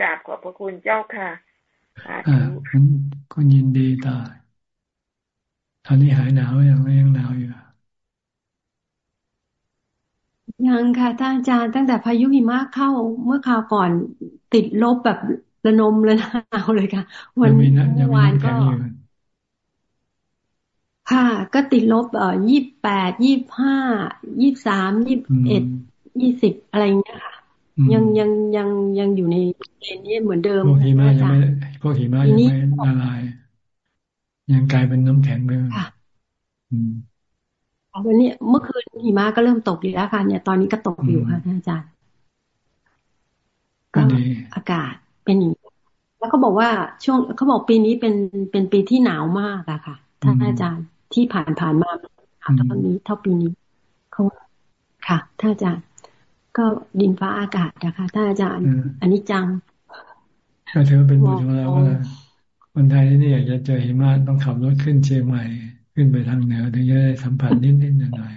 กราบขอบพระคุณเจ้าค่ะอ่าคุณคุณยินดีต่อตอนนี้หายหนาวยังยังหนาวอยู่ ยังค่ะท่านอาจารย์ตั้งแต่พายุหิมะเข้าเมื่อคราวก่อนติดลบแบบระนมระนาวเลยค่ะ วันเมื่อวานก็ ค่ะ ก็ติดลบเอ่อยี่แปดยี่ห้ายี่สามยี่เอ็ดยี่สิบอะไรเงี้ยค่ะ ยังยังยังยังอยู่ในเกณฑ์นี้เหมือนเดิมพวกหิมะยังไม่พวกหิมะยังไม่ละลาย ยังกลายเป็นน้ำแข็งไปค่ะ วันนี้เมื่อคืนหิมะก็เริ่มตกอยู่แล้วค่ะเนี่ยตอนนี้ก็ตกอยู่ค่ะท่านอาจารย์ก็อากาศเป็นอย่างแล้วเขาบอกว่าช่วงเขาบอกปีนี้เป็นเป็นปีที่หนาวมากอะค่ะท่านอาจารย์ที่ผ่านผ่านมาเท่านี้เท่าปีนี้เขาค่ะท่านอาจารย์ ก็ดินฟ้าอากาศนะคะท่านอาจารย์อันนี้จังก็ถือว่าเป็นบุญของเราว่าคนไทยนี่อยากจะเจอหิมะต้องขับรถขึ้นเชียงใหม่ ขึ้นไปทางเหนือถึงจะได้สัมผัสนิดนิดหน่อย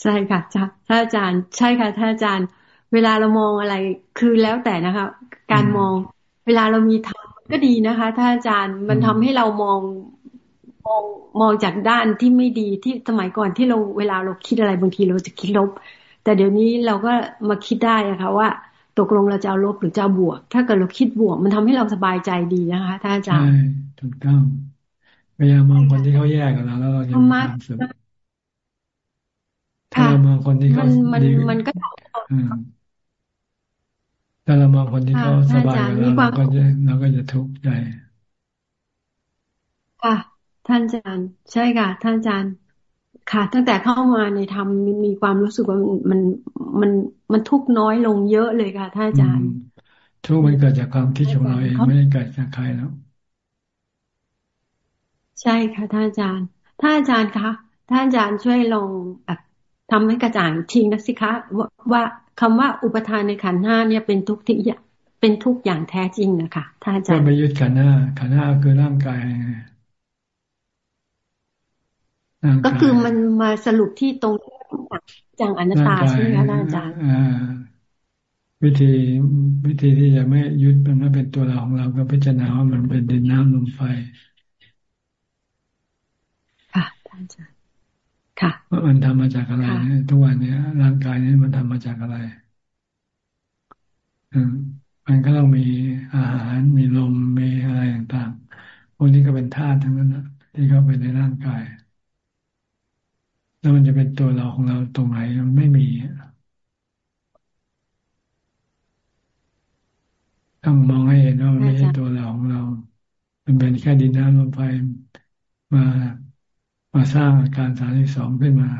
ใช่ค่ะท่านอาจารย์ ใช่ค่ะท่านอาจารย์ เวลาเรามองอะไร คือแล้วแต่นะคะ การมอง เวลาเรามีธรรมก็ดีนะคะท่านอาจารย์มันทำให้เรามองมองมองจากด้านที่ไม่ดีที่สมัยก่อนที่เราเวลาเราคิดอะไรบางทีเราจะคิดลบ แต่เดี๋ยวนี้เราก็มาคิดได้อะค่ะว่า ตกลงเราจะเอาลบหรือจะเอาบวก ถ้าเกิดเราคิดบวก มันทำให้เราสบายใจดีนะคะท่านอาจารย์ใช่ถูกต้องพยายามมองคนที่เขาแยกกันแล้วแล้วเราจะมีความสุขถ้าเรามองคนที่เขามันมันก็ถ้าเรามองคนที่เขาสบายแล้วเราก็จะเราก็จะทุกข์ใจค่ะท่านอาจารย์ ใช่ค่ะ ท่านอาจารย์ ค่ะ ตั้งแต่เข้ามาในธรรมมีความรู้สึกว่ามันมันมันทุกข์น้อยลงเยอะเลยค่ะท่านอาจารย์ ทุกข์มันเกิดจากความคิดของเราเองไม่ได้เกิดจากใครแล้ว ใช่ค่ะท่านอาจารย์ท่านอาจารย์คะท่านอาจารย์ช่วยลองแบบทำให้กระจ่างทิ้งนะสิคะว่าว่าคำว่าอุปทานในขันห้าเนี่ยเป็นทุกที่เป็นทุกอย่างแท้จริงนะคะท่านอาจารย์ไม่ยึดขันห้าขันห้าคือร่างกาย ก็คือมันมาสรุปที่ตรงจังอนัตตาใช่ไหมคะอาจารย์วิธีวิธีที่จะไม่ยึดมันไม่เป็นตัวเราของเราก็พิจารณาว่ามันเป็นดินน้ำลมไฟ ค่ะท่านอาจารย์ค่ะว่ามันทำมาจากอะไรทุกวันนี้ร่างกายนี้มันทำมาจากอะไรอืมมันก็ต้องมีอาหารมีลมมีอะไรต่างๆพวกนี้ก็เป็นธาตุทั้งนั้นนะที่เข้าไปในร่างกาย แล้วมันจะเป็นตัวเราของเราตรงไหนมันไม่มีต้องมองให้เห็นว่ามันไม่ใช่ตัวเราของเรา มันเป็นแค่ดินน้ำลมไฟมามาสร้างอาการสามสิบสองขึ้นมา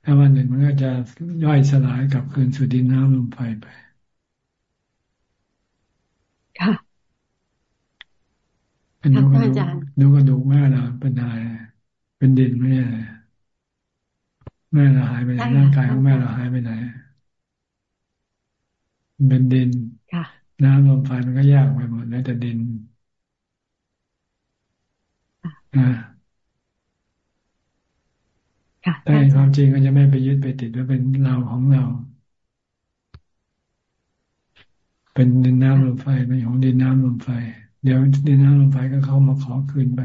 แล้ววันหนึ่งมันก็จะย่อยสลายกับคืนสู่ดินน้ำลมไฟไป ค่ะเป็นดูกระดูกดูกระดูกแม่เราเป็นอะไรเป็นดินไม่ใช่ แม่เราหายไปไหนร่างกายของแม่เราหายไปไหนเป็นดินน้ำลมไฟมันก็แยกไปหมดแล้วแต่ดินอ่าแต่ความจริงก็จะไม่ไปยึดไปติดว่าเป็นเราของเรา เป็นดินน้ำลมไฟเป็นของดินน้ำลมไฟ เดี๋ยวดินน้ำลมไฟก็เข้ามาขอคืนไป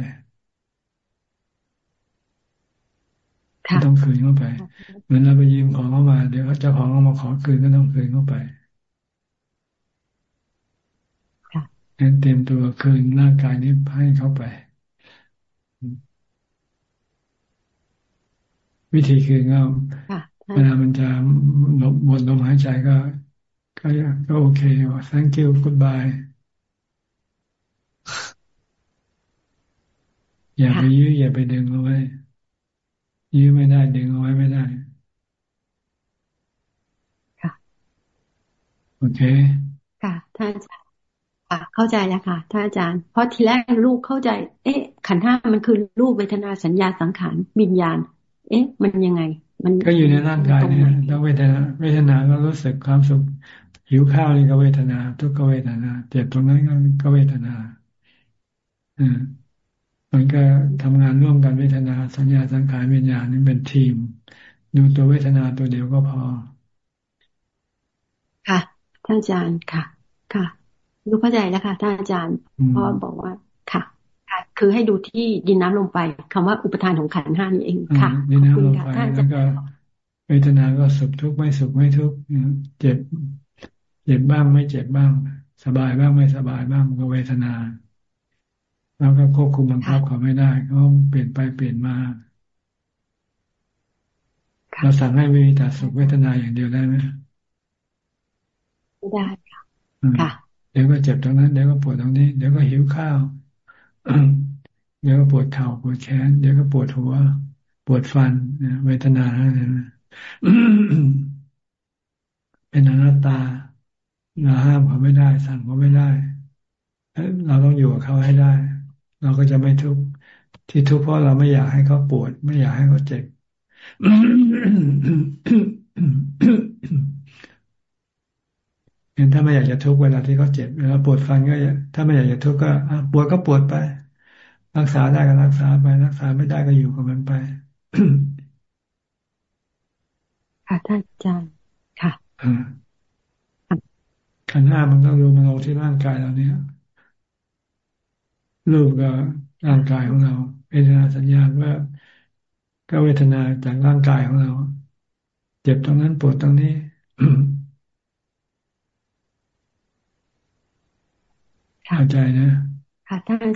ต้องคืนเข้าไป เหมือนเราไปยืมของเข้ามาเดี๋ยวเจ้าของเอามาขอคืนก็ต้องคืนเข้าไปงั้นเตรียมตัวคืนร่างกายนี้ให้เข้าไป วิธีคืนก็เวลามันจะหมดลมหายใจก็ ก็ก็โอเคว่า thank you goodbye อย่าไปยื้ออย่าไปดึงเอาไว้ ยื้อไม่ได้ดึงเอาไว้ไม่ได้ ค่ะ โอเค ค่ะท่านอาจารย์ค่ะเข้าใจแล้วค่ะท่านอาจารย์ เพราะทีแรกลูกเข้าใจ เอ๊ะ ขันห้ามันคือรูปเวทนาสัญญาสังขารวิญญาณ เอ๊ะ มันยังไง มันก็อยู่ในร่างกายเนี่ยแล้วเวทนา เวทนาก็รู้สึกความสุขหิวข้าวนี่ก็เวทนา ทุกขเวทนา เจ็บตรงนั้นก็เวทนาอ่า มันก็ทำงานร่วมกันเวทนา สัญญาสังขารวิญญาณนี่เป็นทีม ดูตัวเวทนาตัวเดียวก็พอ ค่ะท่านอาจารย์ค่ะ ค่ะรู้เข้าใจแล้วค่ะท่านอาจารย์พ่อบอกว่าค่ะค่ะ คือให้ดูที่ดินน้ำลงไปคำว่าอุปทานของขันห้านี่เองค่ะดินน้ำลงไปแล้วก็เวทนาก็สุขทุกข์ไม่สุขไม่ทุกข์เจ็บ เจ็บบ้างไม่เจ็บบ้าง สบายบ้างไม่สบายบ้างก็เวทนา แล้วก็ควบคุมบังคับเขาไม่ได้เขาเปลี่ยนไปเปลี่ยนมาเราสั่งให้มีแต่สุขเวทนาอย่างเดียวได้ไหมได้ค่ะค่ะ เดี๋ยวก็เจ็บตรงนั้น เดี๋ยวก็ปวดตรงนี้ เดี๋ยวก็หิวข้าว เดี๋ยวก็ปวดเข่าปวดแขน เดี๋ยวก็ปวดหัว ปวดฟันเวทนาอะไรเป็นอนัตตาเราห้ามเขาไม่ได้ สั่งเขาไม่ได้ เราต้องอยู่กับเขาให้ได้ เราก็จะไม่ทุกข์ที่ทุกข์เพราะเราไม่อยากให้เขาปวด ไม่อยากให้เขาเจ็บเห็นถ้าไม่อยากจะทุกข์เวลาที่เขาเจ็บเวลาปวดฟันก็ถ้าไม่อยากจะทุกข์ก็ปวดก็ปวดไป รักษาได้ก็รักษาไป รักษาไม่ได้ก็อยู่กับมันไปค่ะท่านอาจารย์ค่ะขันห้ามันต้องรู้มันลงที่ร่างกายเราเนี่ย รูปก็ร่างกายของเราเวทนาสัญญาว่าก็เวทนาจากร่างกายของเรา เจ็บตรงนั้นปวดตรงนี้เข้าใจนะ ค่ะท่าน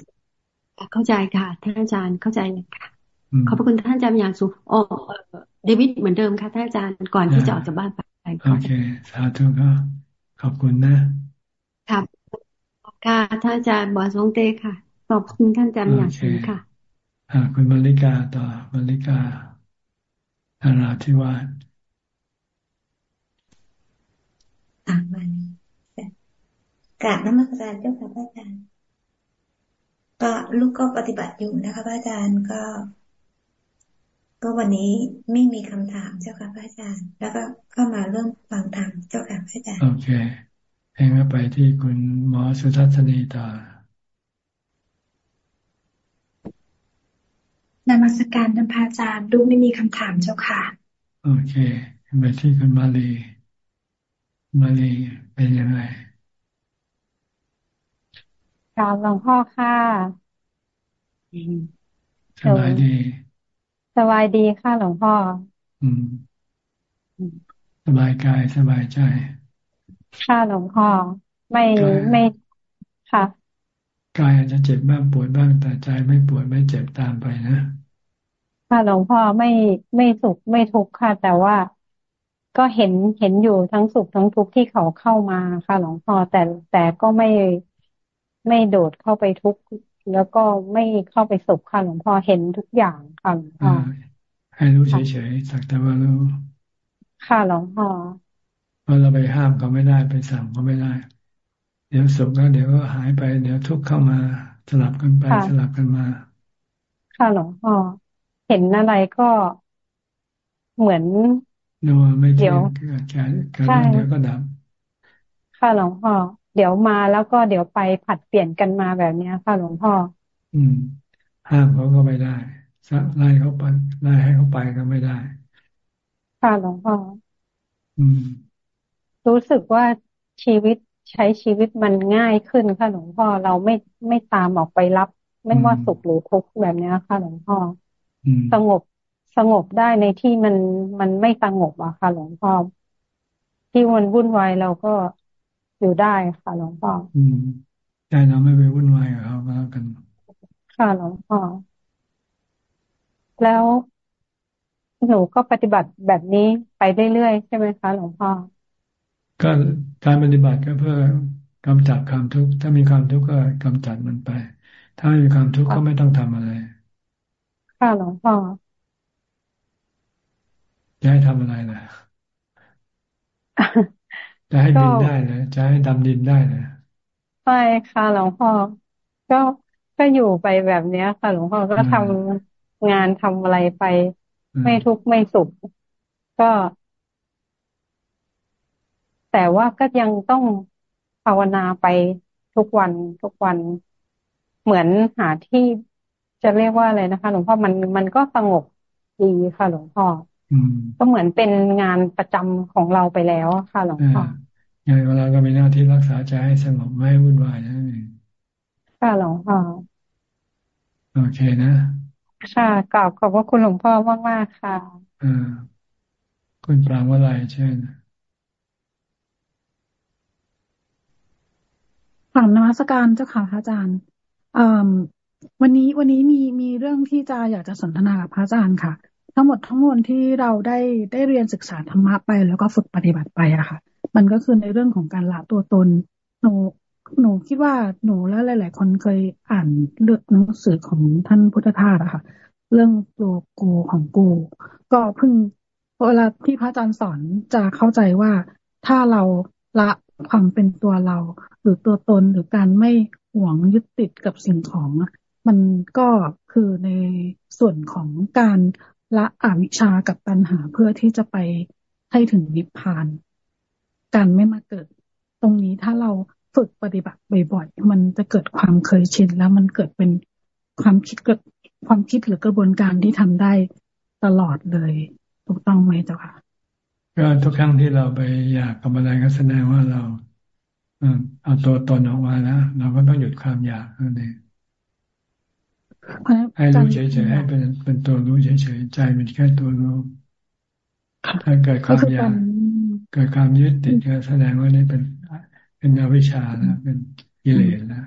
เข้าใจค่ะท่านอาจารย์เข้าใจเลยค่ะขอบพระคุณท่านอาจารย์อย่างสูงอ๋อเดวิดเหมือนเดิมค่ะท่านอาจารย์ก่อนที่จะออกจากบ้านไปโอเคสาธุก็ขอบคุณนะ ครับค่ะท่านอาจารย์บอสวงเต้ค่ะ ขอบคุณท่านอาจารย์อย่างสูงค่ะอ่าคุณมาริกาต่อมาริกาธาราธิวาสอ่ามันกราบนมัสการเจ้าค่ะพระอาจารย์ก็ลูกก็ปฏิบัติอยู่นะคะพระอาจารย์ก็ ก็วันนี้ไม่มีคำถามเจ้าค่ะพระอาจารย์ แล้วก็เข้ามาเรื่องฟังธรรมเจ้าค่ะพระอาจารย์โอเคเองก็ไปที่คุณหมอสุทัศนีต่อ นมัสการท่านพระอาจารย์ลูกไม่มีคำถามเจ้าค่ะ โอเคไปที่คุณมาลีมาลีเป็นยังไงกราบหลวงพ่อค่ะสบายดีสบายดีค่ะหลวงพ่อ อืม สบายกายสบายใจ ค่ะหลวงพ่อ ไม่ไม่ค่ะ กายอาจจะเจ็บบ้างปวดบ้างแต่ใจไม่ปวดไม่เจ็บตามไปนะค่ะหลวงพ่อไม่ไม่สุขไม่ทุกข์ค่ะ แต่ว่าก็เห็นเห็นอยู่ทั้งสุขทั้งทุกข์ที่เขาเข้ามาค่ะหลวงพ่อแต่แต่ก็ไม่ไม่โดดเข้าไปทุกข์แล้วก็ไม่เข้าไปสุขค่ะหลวงพ่อเห็นทุกอย่างค่ะหลวงพ่อให้รู้เฉยๆสักแต่ว่ารู้ค่ะหลวงพ่อเพราะเราไปห้ามเขาไม่ได้ไปสั่งเขาไม่ได้ เดี๋ยวสุขแล้วเดี๋ยวก็หายไปเดี๋ยวทุกข์เข้ามาสลับกันไปสลับกันมา ค่ะหลวงพ่อเห็นอะไรก็เหมือนโนไม่เที่ยงเกิดแก่เกิดเดี๋ยวก็ดับค่ะหลวงพ่อเดี๋ยวมาแล้วก็เดี๋ยวไปผัดเปลี่ยนกันมาแบบนี้ค่ะหลวงพ่อ อืม ห้ามเขาก็ไม่ได้ไล่เขาไปไล่ให้เขาไปก็ไม่ได้ ค่ะหลวงพ่ออืม รู้สึกว่าชีวิต ใช้ชีวิตมันง่ายขึ้นค่ะหลวงพ่อเราไม่ไม่ตามออกไปรับ ไม่ว่าสุขหรือทุกข์แบบนี้ค่ะหลวงพ่อสงบสงบได้ในที่มันมันไม่สงบอะค่ะ หลวงพ่อที่มันวุ่นวายเราก็อยู่ได้ค่ะหลวงพ่ออืมใจเราไม่ไปวุ่นวายกับเขาก็แล้วกัน ค่ะหลวงพ่อแล้วหนูก็ปฏิบัติแบบนี้ไปเรื่อยๆใช่ไหมคะ หลวงพ่อ ก็การปฏิบัติก็เพื่อกำจัดความทุกข์ถ้ามีความทุกข์ก็กำจัดมันไป ถ้าไม่มีความทุกข์ก็ไม่ต้องทำอะไร ค่ะหลวงพ่อจะให้ทำอะไรล่ะจะให้ดินได้เลยจะให้ดำดินได้เลยใช่ค่ะหลวงพ่อก็ก็อยู่ไปแบบเนี้ยค่ะหลวงพ่อก็ทำงานทำอะไรไป ไม่ทุกข์ไม่สุข ก็ แต่ว่าก็ยังต้องภาวนาไปทุกวันทุกวัน เหมือนหาที่จะเรียกว่าอะไรนะคะ หลวงพ่อมันมันก็สงบดีค่ะ หลวงพ่อก็เหมือนเป็นงานประจำของเราไปแล้วค่ะหลวงพ่องานของเราก็มีหน้าที่รักษาใจให้สงบไม่วุ่นวายนั่นเองค่ะหลวงพ่อโอเคนะค่ะกราบขอบพระคุณหลวงพ่อมากๆค่ะอ่าคุณปรางวลัยเช่น ฝั่งนมัสการเจ้าค่ะพระอาจารย์วันนี้วันนี้มีมีเรื่องที่จะอยากจะสนทนากับพระอาจารย์ค่ะ ทั้งหมดทั้งมวลที่เราได้ได้เรียนศึกษาธรรมะไป แล้วก็ฝึกปฏิบัติไปอะค่ะ มันก็คือในเรื่องของการละตัวตนหนูหนูคิดว่าหนูและหลาย ๆ คนเคยอ่านเลือกหนังสือของท่านพุทธทาสอะค่ะ เรื่องตัวกูของกู ก็เพิ่งเวลาที่พระอาจารย์สอนจะเข้าใจว่าถ้าเราละ ความเป็นตัวเรา หรือตัวตนหรือการไม่หวงยึดติดกับสิ่งของ มันก็คือในส่วนของการละอวิชากับตัณหาเพื่อที่จะไปให้ถึงนิพพาน การไม่มาเกิด ตรงนี้ถ้าเราฝึกปฏิบัติบ่อยๆ มันจะเกิดความเคยชินแล้วมันเกิดเป็นความคิดเกิดความคิดหรือกระบวนการที่ทำได้ตลอดเลย ถูกต้องไหมเจ้าค่ะ ก็ทุกครั้งที่เราไปอยากกับอะไรก็แสดงว่าเราเอาตัวตนออกมาแล้วเราก็ต้องหยุดความอยากนั่นเองให้รู้เฉยๆให้เป็นเป็นตัวรู้เฉยๆใจเป็นแค่ตัวรู้ถ้าเกิดความอยากเกิดความยึดติดก็แสดงว่านี่เป็นเป็นอวิชชาแล้วเป็นกิเลสแล้ว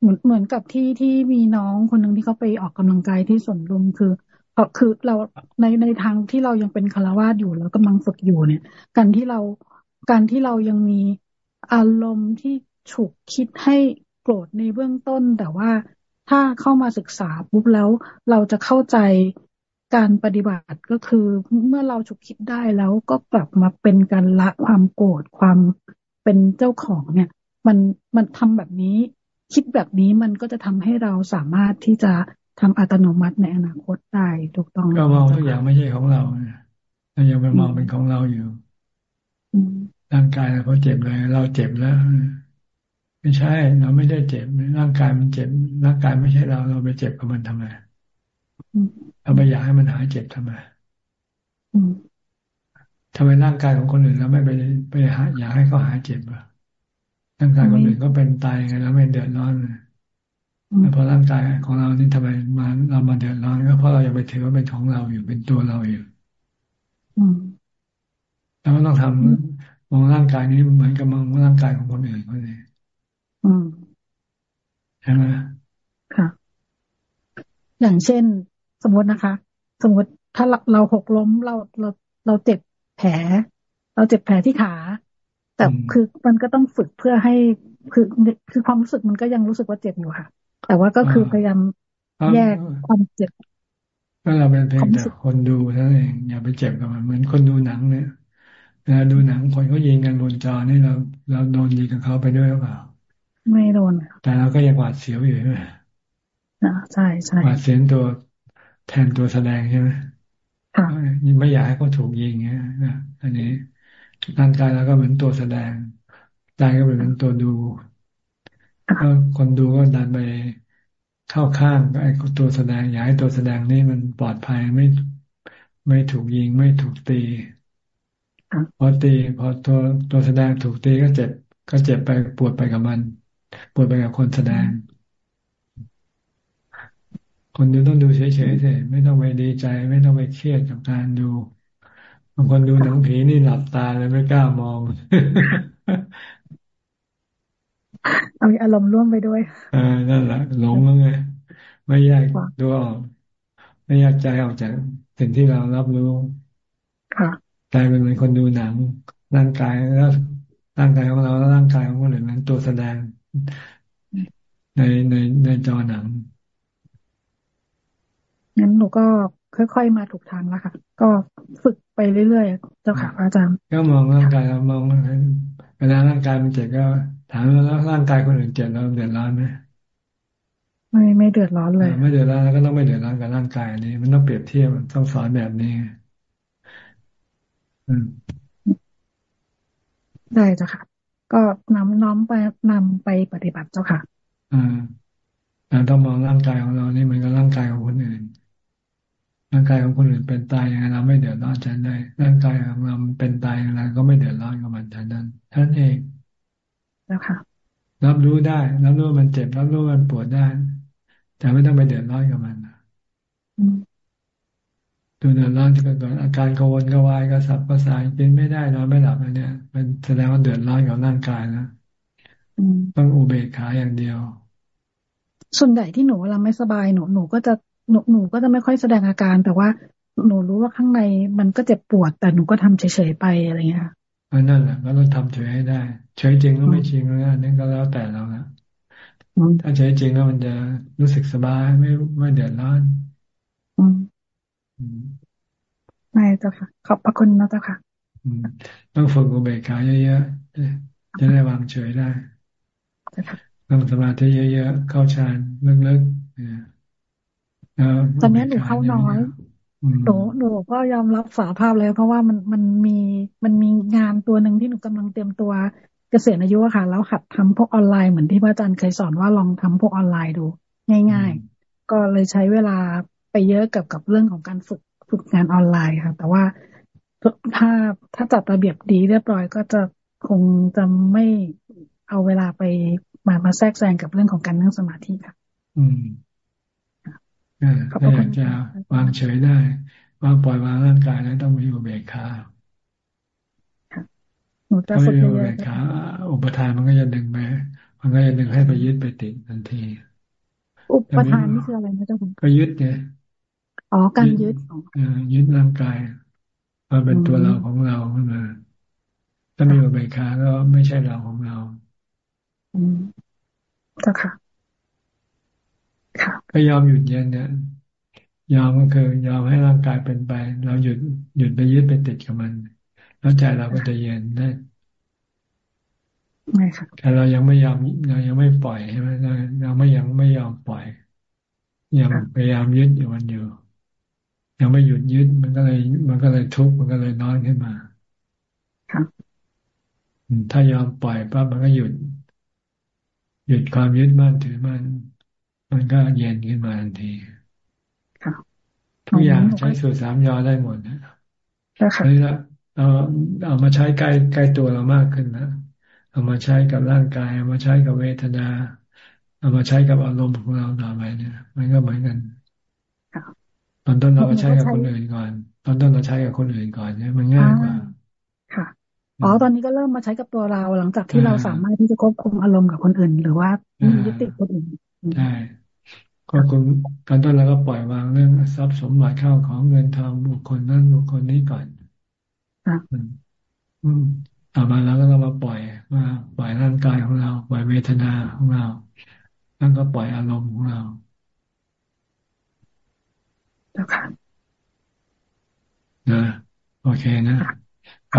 เหมือนเหมือนกับที่ที่มีน้องคนหนึ่งที่เขาไปออกกำลังกายที่สวนลุมคือ ราะคือเราในในทางที่เรายังเป็นคารวาสอยู่แล้วกำลังฝึกอยู่เนี่ย การที่เราการที่เรายังมีอารมณ์ที่ฉุกคิดให้โกรธในเบื้องต้น แต่ว่าถ้าเข้ามาศึกษาปุ๊บแล้วเราจะเข้าใจการปฏิบัติก็คือเมื่อเราฉุกคิดได้แล้วก็กลับมาเป็นการละความโกรธความเป็นเจ้าของเนี่ย มันมันทำแบบนี้ คิดแบบนี้มันก็จะทำให้เราสามารถที่จะ ทำอัตโนมัติในอนาคตได้ถูกต้องก็มองทุกอย่างไม่ใช่ของเราเรายังไปมองเป็นของเราอยู่ร่างกายเราเจ็บเลยเราเจ็บแล้ว ไม่ใช่ เราไม่ได้เจ็บร่างกายมันเจ็บร่างกายไม่ใช่เราเราไปเจ็บกับมันทำไมเราไปอยากให้มันหายเจ็บทำไมทำไมร่างกายของคนอื่นเราไม่ไปไปหาอยากให้เขาหายเจ็บอะร่างกายคนอื่นก็เป็นตายไงแล้วไม่เดือดร้อนเลยแล้ว พอร่างกายของเรานี่ทำไมมาเรามาเดือดร้อนก็เพราะเรายังไปถือว่าเป็นของเราอยู่เป็นตัวเราอยู่เราต้องทำมองร่างกายนี้เหมือนกับมองร่างกายของคนอื่นเขาเลยใช่ไหมค่ะ อย่างเช่น สมมตินะคะ สมมติถ้าเราหกล้มเราเราเราเจ็บแผล เราเจ็บแผลที่ขา แต่คือมันก็ต้องฝึกเพื่อให้คือคือความรู้สึกมันก็ยังรู้สึกว่าเจ็บอยู่ค่ะ แต่ว่าก็คือพยายามแยกความเจ็บก็เราเป็นเพียงแต่คนดูเท่านั้นเองอย่าไปเจ็บกับมันเหมือนคนดูหนังเนี่ยเวลาดูหนังคนเขายิงกันบนจอนี่เรา เราโดนยิงกับเขาไปด้วยหรือเปล่า ไม่โดนแต่เราก็ยังหวาดเสียวอยู่ใช่ไหมใช่ใช่หวาดเสียงตัวแทนตัวแสดงใช่ไหมค่ะไม่อยากให้เขาถูกยิงเงี้ยนะอันนี้ร่างกายเราก็เหมือนตัวแสดงใจก็เป็นเหมือนตัวดู ก็คนดูก็ดันไปเข้าข้างไอ้ตัวแสดง อยากให้ตัวแสดงนี่มันปลอดภัยไม่ไม่ถูกยิงไม่ถูกตีพอตีพอตัวตัวแสดงถูกตีก็เจ็บ ก็เจ็บไปปวดไปกับมัน ปวดไปกับคนแสดง คนดูต้องดูเฉยๆเฉยไม่ต้องไปดีใจ ไม่ต้องไปเครียดกับการดูบางคนดูหนังผีนี่หลับตาเลยไม่กล้ามอง เอาอารมณ์ร่วมไปด้วยอ่านั่นแหละหลงแล้วไงไม่แยกดูออกไม่แยกใจออกจากสิ่งที่เรารับรู้ค่ะใจเป็นเหมือนคนดูหนัง ร่างกายแล้วร่างกายของเราแล้วร่างกายของคนอื่นนั้นตัวแสดงในในในจอหนังงั้นหนูก็ค่อยๆมาถูกทางแล้วค่ะ ก็ฝึกไปเรื่อยๆ เจ้าค่ะอาจารย์ ก็มองร่างกายเรามอง เวลาร่างกายมันเจ็บก็ ถามแล้วร่างกายคนอื่นเจ็บเราเดือดร้อนไหมไม่ไม่เดือดร้อนเลย ไม่เดือดร้อนแล้วก็ต้องไม่เดือดร้อนกับร่างกายนี้ มันต้องเปรียบเทียบต้องสอนแบบนี้ได้เจ้าค่ะ ก็น้อมน้อมไปนำไปปฏิบัติเจ้าค่ะ อ่าเราต้องมองร่างกายของเรานี่เหมือนกับร่างกายของคนอื่น ร่างกายของคนอื่นเป็นตายอย่างไรเราไม่เดือดร้อนฉันได้ ร่างกายของเราเป็นตายอย่างไรก็ไม่เดือดร้อนกับมันฉันนั้นท่านเองแล้วค่ะ รับรู้ได้รับรู้มันเจ็บ รับรู้มันปวดได้ แต่ไม่ต้องไปเดือดร้อนกับมันตัวเดือดร้อนจะเกิดอาการกังวลกวายกระสับกระส่ายกินไม่ได้นอนไม่หลับอันเนี้ยมันแสดงว่าเดือดร้อนกับร่างกายนะต้องอุเบกขาอย่างเดียว ส่วนใหญ่ที่หนูเวลาไม่สบายหนูหนูก็จะ หนูหนูก็จะไม่ค่อยแสดงอาการ แต่ว่าหนูรู้ว่าข้างในมันก็เจ็บปวด แต่หนูก็ทำเฉยๆไปอะไรเงี้ยค่ะนั่นแหละก็ต้องทำเฉยให้ได้เฉยจริงก็ไม่จริงแล้วนั่นก็แล้วแต่เราละถ้าเฉยจริงแล้วมันจะรู้สึกสบายไม่ไม่เดือดร้อนไม่เจ้าค่ะ ขอบพระคุณนะเจ้าค่ะต้องฝึกอุเบกขาเยอะๆจะได้วางเฉยได้ต้องสมาธิเยอะๆเข้าฌานลึกๆ ตอนนี้หนูเข้าน้อยหนูหนูก็ยอมรับสาภาพแล้วเพราะว่ามันมันมีมันมีงานตัวหนึ่งที่หนูกำลังเตรียมตัวเกษียณอายุค่ะ แล้วหัดทำพวกออนไลน์เหมือนที่พระอาจารย์เคยสอนว่าลองทำพวกออนไลน์ดู ง่าย ๆ ก็เลยใช้เวลาไปเยอะกับกับเรื่องของการฝึกฝึกงานออนไลน์ค่ะ แต่ว่าถ้าถ้าจัดระเบียบดีเรียบร้อยก็จะคงจะไม่เอาเวลาไปมามาแทรกแซงกับเรื่องของการนั่งสมาธิค่ะ อืม ถ้าอยากจะวางเฉยได้วางปล่อยวางร่างกายแล้วต้องมีอุเบกขาถ้าไม่มีอุเบกขาอุปทานมันก็จะดึงไปมันก็จะดึงให้ไปยึดไปติดทันที อุปทานนี่คืออะไรนะเจ้าคุณก็ยึดไงอ๋อการยึดยึดร่างกายมาเป็นตัวเราของเราขึ้นมาถ้ามีอุเบกขาก็ไม่ใช่เราของเรา อืมเจ้าค่ะ ก็ยอมหยุดเย็นเนี่ยยอมก็คือยอมให้ร่างกายเป็นไป เราหยุดหยุดไปยึดไปติดกับมัน แล้วใจเราก็จะเย็นได้ไม่ค่ะแต่เรายังไม่ยอมเรายังไม่ปล่อยใช่ไหมเราเราไม่ยังไม่ยอมปล่อย ยังพยายามยึดอยู่มันอยู่ ยังไม่หยุดยึดมันก็เลย มันก็เลยทุกข์มันก็เลยน้อยขึ้นมาครับถ้ายอมปล่อยปั๊บมันก็หยุด หยุดความยึดมั่นถือมั่น มันก็เย็นขึ้นมาทันทีทุกอย่างใช้สูตรสามยอได้หมดนะนี่ละเราเอามาใช้ใกล้ใกล้ตัวเรามากขึ้นนะเอามาใช้กับร่างกาย เอามาใช้กับเวทนา เอามาใช้กับอารมณ์ของเราต่อไปเนี่ย มันก็เหมือนกันตอนต้นเราใช้กับคนอื่นก่อน ตอนต้นเราใช้กับคนอื่นก่อนเนี่ยมันง่ายกว่าค่ะ อ๋อตอนนี้ก็เริ่มมาใช้กับตัวเราหลังจากที่เราสามารถที่จะควบคุมอารมณ์กับคนอื่น หรือว่าไม่ยึดติดคนอื่นใช่ก็คุณตอนต้นเราก็ปล่อยวางเรื่องทรัพย์สมบัติเข้าของเงินทองบุคคลนั้นบุคคลนี้ก่อนอืมต่อมาแล้วก็ต้องมาปล่อยมาปล่อยร่างกายของเราปล่อยเวทนาของเราแล้วก็ปล่อยอารมณ์ของเราแล้วค่ะนะโอเคนะ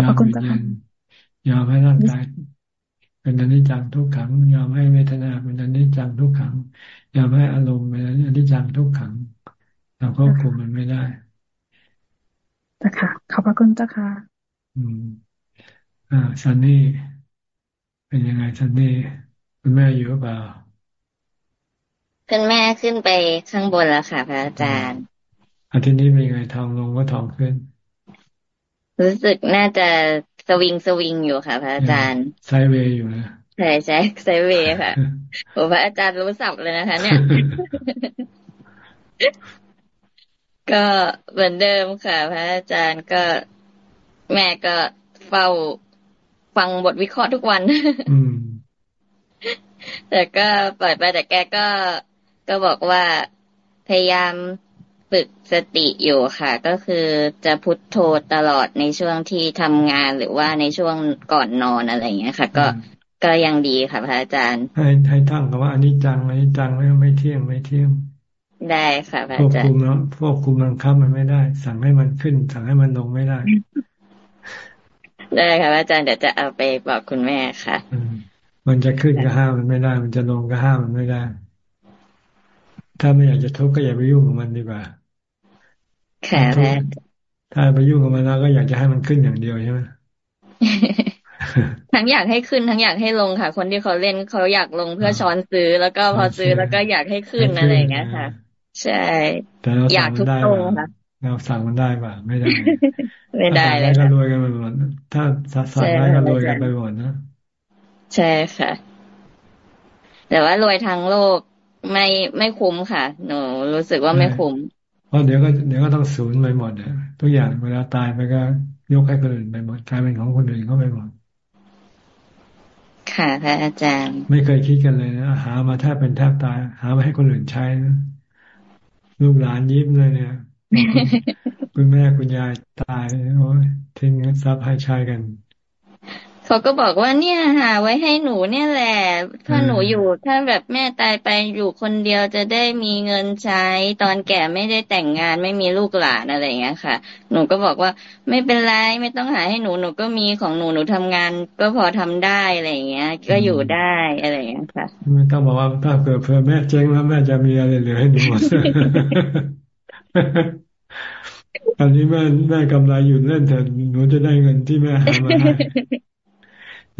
ยอมเย็น ยอมให้ร่างกายเป็นอนิจจังทุกขัง ยอมให้เวทนาเป็นอนิจจังทุกขัง ยอมให้อารมณ์เป็นอนิจจังทุกขัง เราควบคุมมันไม่ได้จ้ะค่ะ ขอบพระคุณจ้ะค่ะ อืม อ่าซันนี่ เป็นยังไงซันนี่คุณแม่อยู่หรือเปล่าคุณแม่ขึ้นไปข้างบนแล้วค่ะ พระอาจารย์อาทิตย์นี้เป็นยังไงทองลงก็ทองขึ้น รู้สึกน่าจะ สวิงสวิงอยู่ค่ะ พระอาจารย์ไซเวย์อยู่นะช่ใช่ไซเวย์ค่ะโอ้พระอาจารย์รู้สับเลยนะคะ เนี่ย ก็เหมือนเดิมค่ะ พระอาจารย์ก็แม่ก็เฝ้าฟังบทวิเคราะห์ทุกวันแต่ก็ปล่อยไปแต่แกก็ก็บอกว่าพยายาม ฝึกสติอยู่ค่ะ ก็คือจะพุทโธตลอดในช่วงที่ทำงานหรือว่าในช่วงก่อนนอนอะไรอย่างเงี้ยค่ะ ก็ก็ยังดีค่ะพระอาจารย์ ให้ให้ท่องคำว่าอันนี้จังอันนี้จังแล้วไม่เที่ยงไม่เที่ยงได้ค่ะพระอาจารย์ควบคุมแล้วควบคุมมันคับมันไม่ได้ สั่งให้มันขึ้น สั่งให้มันลงไม่ได้ ได้ค่ะพระอาจารย์เดี๋ยวจะเอาไปบอกคุณแม่ค่ะมันจะขึ้นก็ห้ามมันไม่ได้ มันจะลงก็ห้ามมันไม่ได้ ถ้าไม่อยากจะทุกข์ก็อย่าไปยุ่งกับมันดีกว่า ค่ะแม่ถ้าไปยุ่งกับมันแล้วก็อยากจะให้มันขึ้นอย่างเดียวใช่ไหมทั้งอยากให้ขึ้นทั้งอยากให้ลงค่ะ คนที่เขาเล่นเขาอยากลงเพื่อช้อนซื้อ แล้วก็พอซื้อแล้วก็อยากให้ขึ้นอะไรอย่างเงี้ยค่ะ ใช่อยากทุกตรงค่ะเราสั่งมันได้ป่ะไม่ได้ ไม่ได้เลยก็รวยกันไปหมดถ้าสั่งได้ก็รวยกันไปหมดนะใช่ค่ะ แต่ว่ารวยทางโลกไม่ไม่คุ้มค่ะ หนูรู้สึกว่าไม่คุ้ม เพราะเดี๋ยวก็เดี๋ยวก็ต้องสูญไปหมดอะทุกอย่างเวลาตายไปก็ยกให้คนอื่นไปหมดกลายเป็นของคนอื่นเขาไปหมดค่ะพระอาจารย์ ไม่เคยคิดกันเลยนะหามาแทบเป็นแทบตาย หามาให้คนอื่นใช้นะลูกหลานยิ้มเลยเนี่ย คุณแม่คุณยายตายโอ้ยทิ้งทรัพย์ให้ใช้กัน เขาก็บอกว่าเนี่ยหาไว้ให้หนูเนี่ยแหละ ถ้าหนูอยู่ถ้าแบบแม่ตายไปอยู่คนเดียวจะได้มีเงินใช้ตอนแก่ไม่ได้แต่งงานไม่มีลูกหลานอะไรอย่างเงี้ยค่ะ หนูก็บอกว่าไม่เป็นไรไม่ต้องหาให้หนูหนูก็มีของหนูหนูทำงาน ก็พอทำได้อะไรอย่างเงี้ย ก็อยู่ได้อะไรอย่างเงี้ยค่ะไม่ต้องบอกว่าถ้าเกิดเพื่อแม่เจ๊งแล้วแม่จะมีอะไรเหลือให้หนูหมดอันนี้แม่แม่กำไรอยู่เล่นแต่หนูจะได้เงินที่แม่หามาให้เ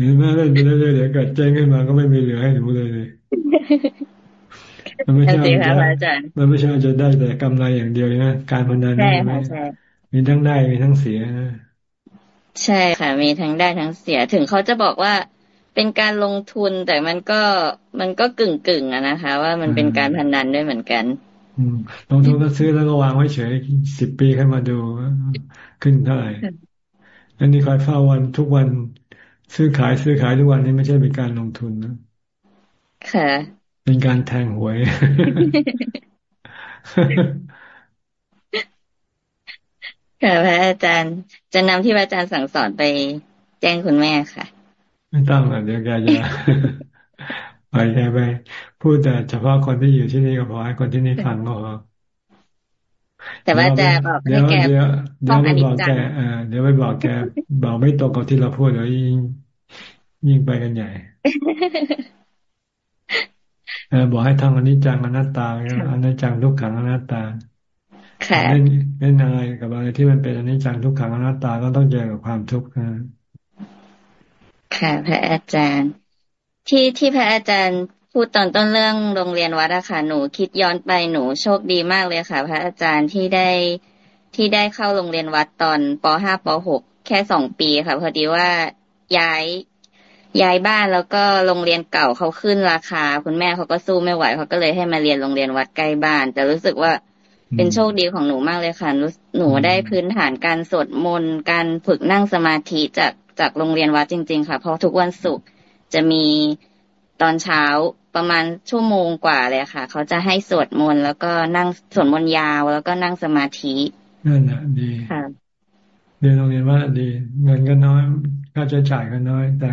ดี๋ยวแม่เล่นไปเรื่อยๆเดี๋ยวเกิดแจ้งขึ้นมาก็ไม่มีเหลือให้หนูเลยเลยมันไม่ใช่มันไม่ใช่จะได้แต่กำไรอย่างเดียวนะการพนันนี่ไหมมีทั้งได้มีทั้งเสียนะใช่ค่ะ มีทั้งได้ทั้งเสียถึงเขาจะบอกว่าเป็นการลงทุนแต่มันก็มันก็กึ่งกึ่งอะนะคะ ว่ามันเป็นการพนันด้วยเหมือนกันลงทุนก็ซื้อแล้วก็วางไว้เฉยสิบปีขึ้นมาดู ขึ้นเท่าไหร่อันนี้คอยเฝ้าวันทุกวัน ซื้อขายซื้อขายทุกวันนี้ไม่ใช่เป็นการลงทุนนะค่ะ เป็นการแทงหวย ค่ะพระอาจารย์ จะนำที่พระอาจารย์สั่งสอนไปแจ้งคุณแม่ค่ะ ไม่ต้องหรอกเดี๋ยวแกจะไปแกไปพูดแต่เฉพาะคนที่อยู่ที่นี่ก็พอให้คนที่นี่ฟังก็พอ แต่ว่าจะบอกให้แกเดี๋ยวเดี๋ยวไปบอกแกเดี๋ยวไปบอกแกบอกไม่ตรงกับที่เราพูดแล้วยิ่งยิ่งไปกันใหญ่เออบอกให้ทำอนิจจังอนัตตาอนิจจังทุกขังอนัตตาเล่นเล่นอะไรกับอะไรที่มันเป็นอนิจจังทุกขังอนัตตาก็ต้องเจอกับความทุกข์นะค่ะพระอาจารย์ ที่ที่พระอาจารย์ พูดตอนต้นเรื่องโรงเรียนวัดอะค่ะ หนูคิดย้อนไปหนูโชคดีมากเลยค่ะ พระอาจารย์ที่ได้ที่ได้เข้าโรงเรียนวัดตอนป .5 ป .6 แค่สองปีค่ะ พอดีว่าย้ายย้ายบ้านแล้วก็โรงเรียนเก่าเขาขึ้นราคา คุณแม่เขาก็สู้ไม่ไหวเขาก็เลยให้มาเรียนโรงเรียนวัดใกล้บ้าน แต่รู้สึกว่าเป็นโชคดีของหนูมากเลยค่ะหนูได้พื้นฐานการสวดมนต์การฝึกนั่งสมาธิจากจากโรงเรียนวัดจริง ๆ ค่ะ เพราะทุกวันศุกร์จะมีตอนเช้า ประมาณชั่วโมงกว่าเลยค่ะ เขาจะให้สวดมนต์แล้วก็นั่งสวดมนต์ยาวแล้วก็นั่งสมาธินั่นแหละดีค่ะเรียนโรงเรียนว่าดี เงินก็น้อยค่าใช้จ่ายก็น้อย แต่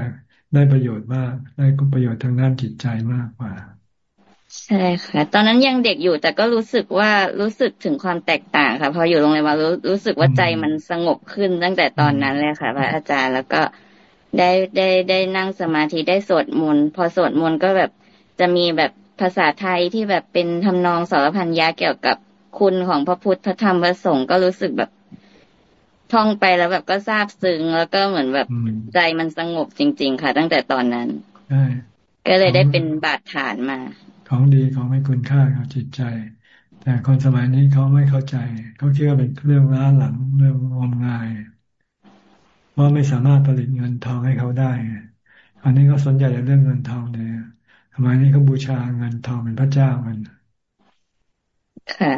ได้ประโยชน์มาก ได้ประโยชน์ทางด้านจิตใจมากกว่า ใช่ค่ะ ตอนนั้นยังเด็กอยู่แต่ก็รู้สึกว่ารู้สึกถึงความแตกต่างค่ะพออยู่โรงเรียนว่ารู้รู้สึกว่าใจมันสงบขึ้นตั้งแต่ตอนนั้นเลยค่ะพระอาจารย์แล้วก็ได้ได้ได้นั่งสมาธิได้สวดมนต์พอสวดมนต์ก็แบบ จะมีแบบภาษาไทยที่แบบเป็นทำนองสารพันยาเกี่ยวกับคุณของพระพุทธพระธรรมพระสงฆ์ก็รู้สึกแบบท่องไปแล้วแบบก็ซาบซึ้งแล้วก็เหมือนแบบใจมันสงบจริง ๆ ค่ะ ตั้งแต่ตอนนั้นก็เลยได้เป็นบาดฐานมา ของดีของไม่คุณค่าของจิตใจ แต่คนสมัยนี้เขาไม่เข้าใจ เขาคิดว่าเป็นเรื่องล้าหลังเรื่องงมงายว่าไม่สามารถผลิตเงินทองให้เขาได้อันนี้ก็สนใจในเรื่องเงินทองเลย ทำไมนี่เขาบูชาเงินทองเป็นพระเจ้ากันค่ะ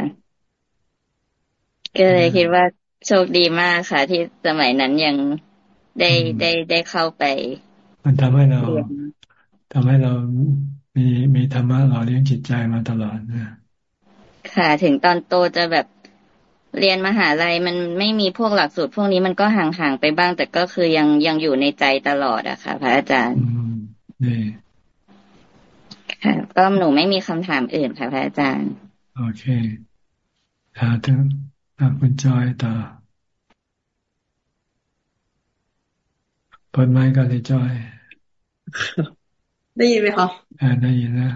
ก็เลยคิดว่าโชคดีมากค่ะ ที่สมัยนั้นยังได้ได้ได้เข้าไป มันทำให้เราทำให้เรามีมีธรรมะหล่อเลี้ยงจิตใจมาตลอดนะค่ะ ถึงตอนโตจะแบบเรียนมหาลัยมันไม่มีพวกหลักสูตร พวกนี้มันก็ห่างๆไปบ้าง แต่ก็คือยังยังอยู่ในใจตลอดอะค่ะ พระอาจารย์นี่ ค่ะ ก็หนูไม่มีคำถามอื่นค่ะพระอาจารย์ โอเคถามถึงคุณจอยต่อเปิดไมค์กันเลยจอย ได้ยินไหมคะอ่าได้ยินนะ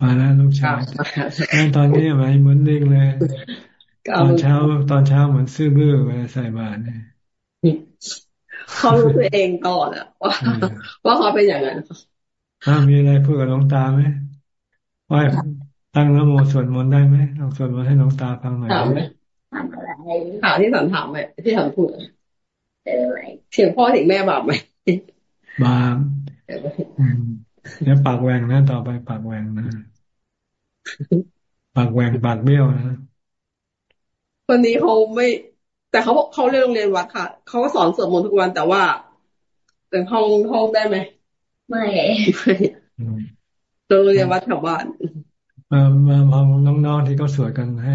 มาแล้วลูกชายตอนนี้ไหมเหมือนเด็กเลย ตอนเช้าตอนเช้าเหมือนซื่อบื้อเวลาใส่บาตรเนี่ยเขารู้ตัวเองก่อนอะว่าว่าเขาเป็นอย่างนั้น ถ้ามีอะไรพูดกับน้องตาไหมว่าตั้งนโมสวดมนต์ได้ไหมลองสวดมนต์ให้น้องตาฟังหน่อยถามไหมถามที่สันถามไหมที่สันพูดเสียงพ่อเสียงแม่บาปไหมบาปเนี่ยปากแหวงนะต่อไปปากแหวงนะปากแหวงปากเบี้ยวนะคนนี้เขาไม่ แต่เขาเขาเรียนโรงเรียนวัดค่ะเขาก็สอนสวดมนต์ทุกวันแต่ว่าแต่ห้องห้องได้ไหม ไม่โรงเรียนวัดแถวบ้านมามาพองน้องๆที่เขาสวดกันให้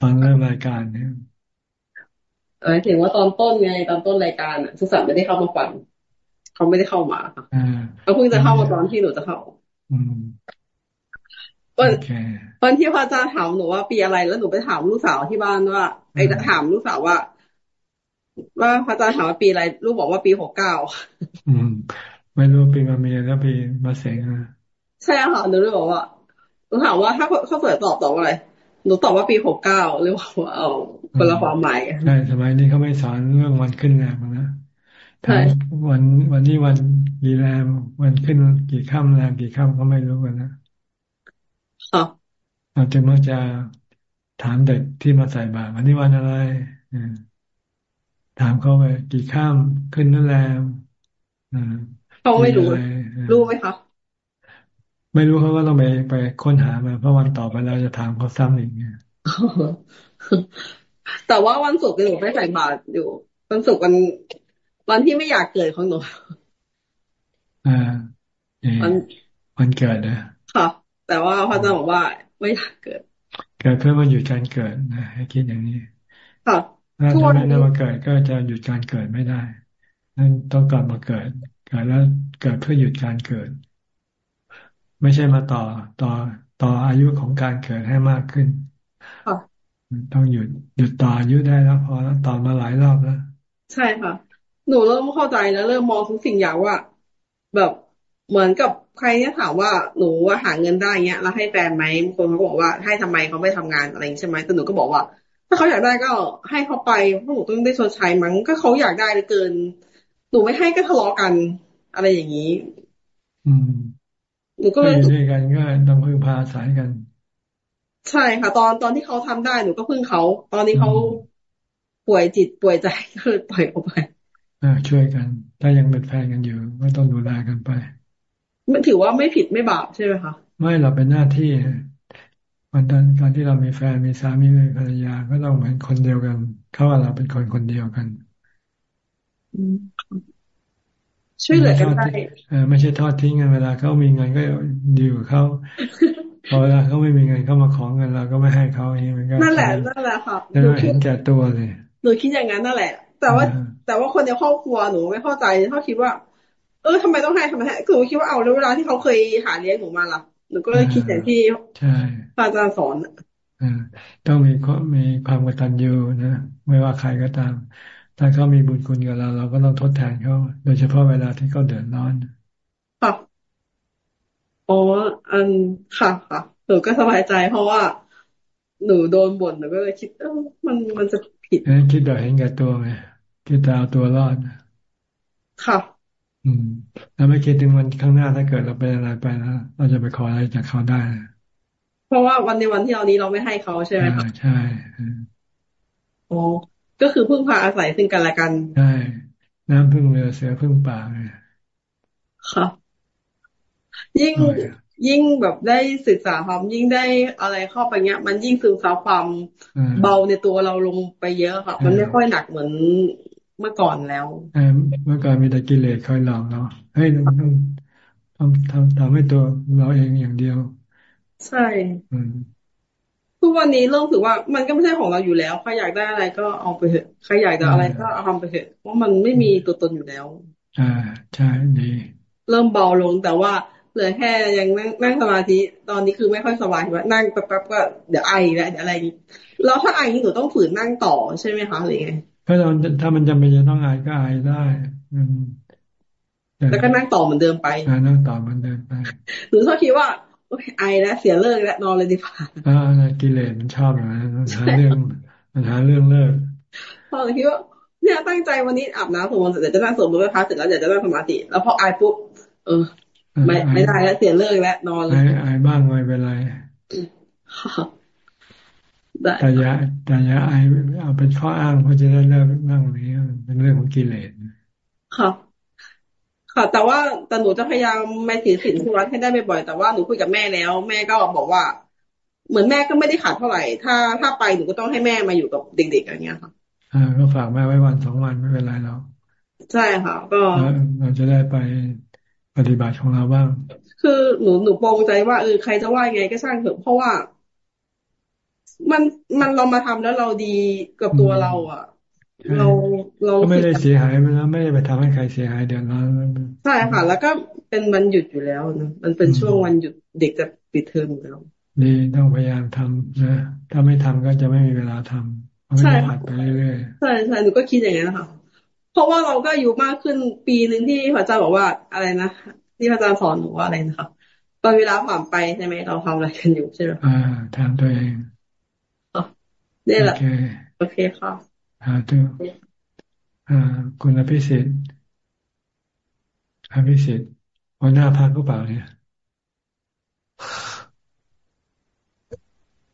ฟังเริ่มรายการเนี่ยเออถึงว่าตอนต้นไงตอนต้นรายการอะสุสันไม่ได้เข้ามาฟังเขาไม่ได้เข้ามาค่ะเขาเพิ่งจะเข้ามาตอนที่หนูจะเข้า อืมวันวันที่พระอาจารย์ถามหนูว่าปีอะไรแล้วหนูไปถามลูกสาวที่บ้านว่าไอ้ถามลูกสาวว่า ว่าพระอาจารย์ถามว่าปีอะไร ลูกบอกว่าปีหกเก้าอืมไม่รู้ปีมาเมียแล้วปีมาเสงอะใช่ค่ะหนูเลยบอกว่าหนูถามว่าถ้าเขาเปิดตอบตอบอะไรหนูตอบว่าปีหกเก้าหรือว่าเอาคนละความหมายใช่สมัยนี้เขาไม่สอนเรื่องวันขึ้นแรมนะถ้าวันวันนี้วันกี่แรมวันขึ้นกี่ค่ำแรมกี่ค่ำเขาไม่รู้กันนะเราจึงมักจะถามเด็กที่มาใส่บาตรวันนี้วันอะไร ถามเขาไปกี่ข้ามขึ้นนั่นแลมเขาไม่รู้ รู้ไหมคะไม่รู้เขาก็ต้องไปไปค้นหามาเพราะวันต่อไปเราจะถามเขาซ้ำอีกเนี่ยแต่ว่าวันศุกร์หนูไม่ใส่บาตรอยู่ วันศุกร์วันวันที่ไม่อยากเกิดของหนูอ่าวันวันเกิดนะค่ะ แต่ว่าพระอาจารย์บอกว่าไม่อยากเกิด เกิดเพื่อมาหยุดการเกิดนะให้คิดอย่างนี้ค่ะ ถ้าไม่ได้มาเกิดก็จะหยุดการเกิดไม่ได้นั่นต้องกลับมาเกิด เกิดแล้วเกิดเพื่อหยุดการเกิด ไม่ใช่มาต่อต่อต่ออายุของการเกิดให้มากขึ้นต้องหยุดหยุดต่ออายุได้แล้ว พอแล้วต่อมาหลายรอบแล้ว ใช่ค่ะ หนูเริ่มเข้าใจแล้วเริ่มมองทุกสิ่งอย่างว่า แบบเหมือนกับใครเนี่ยถามว่าหนูว่าหาเงินได้เงี้ยแล้วให้แฟนไหมคนเขาบอกว่าให้ทำไมเขาไม่ทำงานอะไรใช่ไหมแต่หนูก็บอกว่า ถ้าเขาอยากได้ก็ให้เขาไปเพราะหนูต้องได้ชดใช้มั้งก็เขาอยากได้เลยเกิน หนูไม่ให้ก็ทะเลาะกัน อะไรอย่างนี้ อืมหนูก็เลยด้วยกันก็ต้องพึ่งพาสายกัน ใช่ค่ะ ตอนตอนที่เขาทำได้หนูก็พึ่งเขา ตอนนี้เขาป่วยจิตป่วยใจก็เลยปล่อยออกไปอ่าช่วยกัน ถ้ายังเป็นแฟนกันอยู่ก็ต้องดูแลกันไปมันถือว่าไม่ผิดไม่บาปใช่ไหมคะไม่เราเป็นหน้าที่ วันนั้นการที่เรามีแฟนมีสามีมีภรรยาก็ต้องเหมือนคนเดียวกัน เขาว่าเราเป็นคนคนเดียวกันช่วยเหลือกันได้ไม่ใช่ทอดทิ้งกันเวลาเขามีเงินก็ดีกว่าเขาพอเวลาเขาไม่มีเงินเขามาขอเงินเราก็ไม่ให้เขาอย่างนี้มันก็นั่นแหละนั่นแหละค่ะหนูเห็นแก่ตัวเลยหนูคิดอย่างนั้นนั่นแหละ แต่ว่า แต่ว่าคนในครอบครัวหนูไม่เข้าใจเขาคิดว่า เออทำไมต้องให้ทำไมให้คือคิดว่าเอาแล้วเวลาที่เขาเคยหาเลี้ยงหนูมาล่ะ หนูก็เลยคิดอย่างที่อาจารย์สอนอ่าต้องมีมีความกตัญญูนะไม่ว่าใครก็ตาม ถ้าเขามีบุญคุณกับเรา เราก็ต้องทดแทนเขาโดยเฉพาะเวลาที่เขาเดือดร้อนค่ะโอ้อันค่ะค่ะหนูก็สบายใจเพราะว่าหนูโดนบ่นหนูก็เลยคิดเออมันมันจะผิดคิดแต่เห็นแก่ตัวไงคิดแต่เอาตัวรอดค่ะ อืมแล้วไม่คิดถึงวันข้างหน้าถ้าเกิดเราเป็นอะไรไปแล้วเราจะไปขออะไรจากเขาได้ เพราะว่าวันในวันที่เรานี้เราไม่ให้เขาใช่ไหมคะใช่โอ้ก็คือพึ่งพาอาศัยซึ่งกันและกันใช่น้ำพึ่งเรือเสือพึ่งป่าเลยค่ะ ยิ่งยิ่งแบบได้ศึกษาความยิ่งได้อะไรเข้าไปเงี้ย มันยิ่งซึมซับความเบาในตัวเราลงไปเยอะค่ะ มันไม่ค่อยหนักเหมือน เมื่อก่อนแล้วเมื่อก่อนมีแต่กิเลสคอยหลอกเราเฮ้ยต้องทำทำทำให้ตัวเราเองอย่างเดียว ใช่ทุกวันนี้เริ่มถือว่ามันก็ไม่ใช่ของเราอยู่แล้วใครอยากได้อะไรก็เอาไปเถอะใครอยากจะอะไรก็เอาทำไปเถอะเพราะมันไม่มีตัวตนอยู่แล้วอ่าใช่ดีเริ่มเบาลงแต่ว่าเหลือแค่ยังนั่งนั่งสมาธิตอนนี้คือไม่ค่อยสบายว่านั่งแป๊บๆก็เดี๋ยวไอแล้วเดี๋ยวอะไรแล้วถ้าไอนี่หนูต้องฝืนนั่งต่อใช่ไหมคะหรือไง ถ้าเราถ้ามันจำเป็นจะต้องไอก็ไอได้แล้วก็นั่งต่อเหมือนเดิมไปนั่งต่อเหมือนเดิมไปหนูชอบคิดว่าไอแล้วเสียเลิกแล้วนอนเลยดีกว่าอ่ากิเลสมันชอบอย่างนั้นมันหาเรื่องมันหาเรื่องเลิกพอคิดว่าเนี่ยตั้งใจวันนี้อาบน้ำสมมติเดี๋ยวจะนั่งสวดมนต์ไหว้พระเสร็จแล้วเดี๋ยวจะนั่งสมาธิแล้วพอไอปุ๊บเออ ไม่ไม่ได้แล้วเสียเลิกแล้วนอนเลยไอบ้างไม่เป็นไร แต่ยาแต่ยาไอเอาเป็นข้ออ้างเพราะจะได้เลิกนั่งนี้เป็นเรื่องของกิเลสค่ะค่ะ แต่ว่าแต่หนูจะพยายามไม่ถือศีลที่วัดให้ได้บ่อยๆแต่ว่าหนูคุยกับแม่แล้ว แม่ก็บอกว่า เหมือนแม่ก็ไม่ได้ขาดเท่าไหร่ ถ้าถ้าไปหนูก็ต้องให้แม่มาอยู่กับเด็กๆอย่างเงี้ยค่ะอ่าก็ฝากแม่ไว้วันสองวันไม่เป็นไรแล้วใช่ค่ะ ก็เราจะได้ไปปฏิบัติของเราบ้าง คือหนูหนูปองใจว่าเออใครจะว่าไงก็ช่างเถอะเพราะว่า มันมันเรามาทำแล้วเราดีกับตัวเรา อะ เราเราก็ไม่ได้เสียหายมันแล้วไม่ได้ไปทำให้ใครเสียหายเดือดร้อนใช่ค่ะ แล้วก็เป็นวันหยุดอยู่แล้วนะมันเป็นช่วงวันหยุดเด็กจะปิดเทอมแล้วดีต้องพยายามทำนะถ้าไม่ทำก็จะไม่มีเวลาทำใช่ค่ะไปเรื่อยๆใช่ใช่หนูก็คิดอย่างนี้นะคะเพราะว่าเราก็อายุมากขึ้นปีหนึ่งที่พระเจ้าบอกว่าอะไรนะที่พระอาจารย์สอนหนูว่าอะไรนะครับตอนเวลาผ่านไปใช่ไหมเราทำอะไรกันอยู่ใช่ไหมอ่าทำตัวเอง นี่แหละโอเคค่ะอ่าตัวอ่าคุณอภิสิทธิ์อภิสิทธิ์หัวหน้าพักก็เปล่าเนี่ย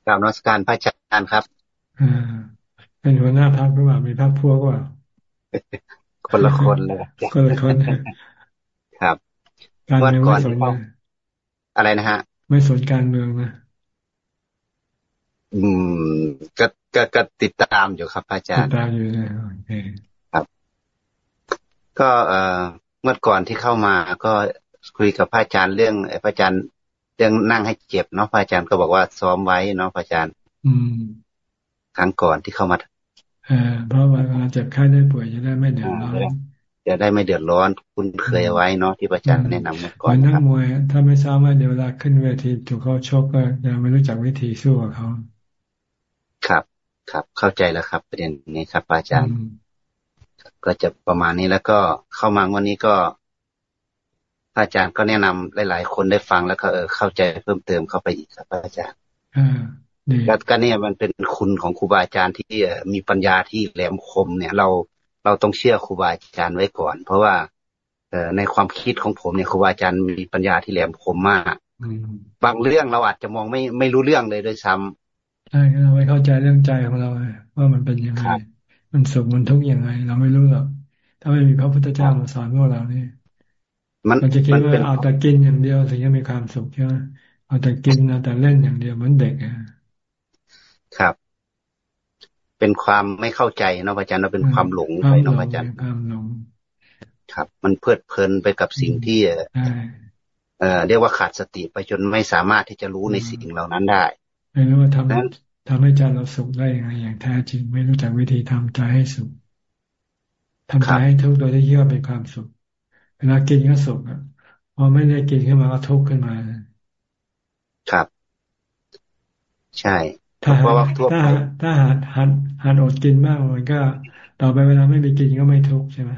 กราบนมัสการพระอาจารย์ครับอ่าเป็นหัวหน้าพักก็เปล่ามีพักพวกก็เปล่าคนละคนเลยคนละคนครับการเมืองไม่สนอะไรนะฮะ ไม่สนการเมืองนะ อืม ก็ ก็ก็ติดตามอยู่ครับอาจารย์ติดตามอยู่นะโอเคครับ ก็เอ่อเมื่อก่อนที่เข้ามาก็คุยกับพระอาจารย์เรื่องพระอาจารย์เรื่องนั่งให้เจ็บเนาะพระอาจารย์ก็บอกว่าซ้อมไว้เนาะพระอาจารย์ อืมครั้งก่อนที่เข้ามาเออเพราะว่าเวลาเจ็บไข้ได้ป่วยจะได้ไม่เดือดร้อนจะได้ไม่เดือดร้อนคุณเคยไว้เนาะที่พระอาจารย์แนะนำมาก่อนนักมวย ถ้าไม่ทราบว่าเดี๋ยวเวลาขึ้นเวทีถูกเขาชกก็ยังไม่รู้จักวิธีสู้กับเขาครับ ครับ เข้าใจแล้วครับ ประเด็นนี้ครับอาจารย์ ก็จะประมาณนี้แล้วก็เข้ามาวันนี้ก็อาจารย์ก็แนะนำหลาย ๆ คนได้ฟังแล้วก็เออเข้าใจเพิ่มเติมเข้าไปอีกครับอาจารย์แล้วก็เนี่ยมันเป็นคุณของครูบาอาจารย์ที่มีปัญญาที่แหลมคม เนี่ย เราเราต้องเชื่อครูบาอาจารย์ไว้ก่อน เพราะว่าเอในความคิดของผมเนี่ยครูบาอาจารย์มีปัญญาที่แหลมคมมากบางเรื่องเราอาจจะมองไม่ไม่รู้เรื่องเลยด้วยซ้ำใช่เราไม่เข้าใจเรื่องใจของเราว่ามันเป็นยังไง มันสุขมันทุกข์ยังไง เราไม่รู้หรอกถ้าไม่มีพระพุทธเจ้ามาสอนพวกเรานี่มันจะคิดว่าเอาแต่กินอย่างเดียวถึงจะมีความสุขใช่ไหมเอาแต่กินเอาแต่เล่นอย่างเดียวเหมือนเด็กอะครับ เป็นความไม่เข้าใจนะอาจารย์เราเป็นความหลงไปนะอาจารย์ความหลงครับ มันเพลิดเพลินไปกับสิ่งที่เอ่อเรียกว่าขาดสติไปจนไม่สามารถที่จะรู้ในสิ่งเหล่านั้นได้ไม่รู้ว่าทำ ทำให้ใจเราสุขได้ยังไงอย่างแท้จริง ไม่รู้จักวิธีทำใจให้สุขทำใจให้ทุกข์โดยที่คิดว่าเป็นความสุข เวลากินก็สุขอะพอไม่ได้กินขึ้นมาก็ทุกข์ขึ้นมา ครับ ใช่ถ้าถ้าถ้าหัดหัดหัดอดกินมากมันก็ ต่อไปเวลาไม่มีกินก็ไม่ทุกข์ใช่ไหม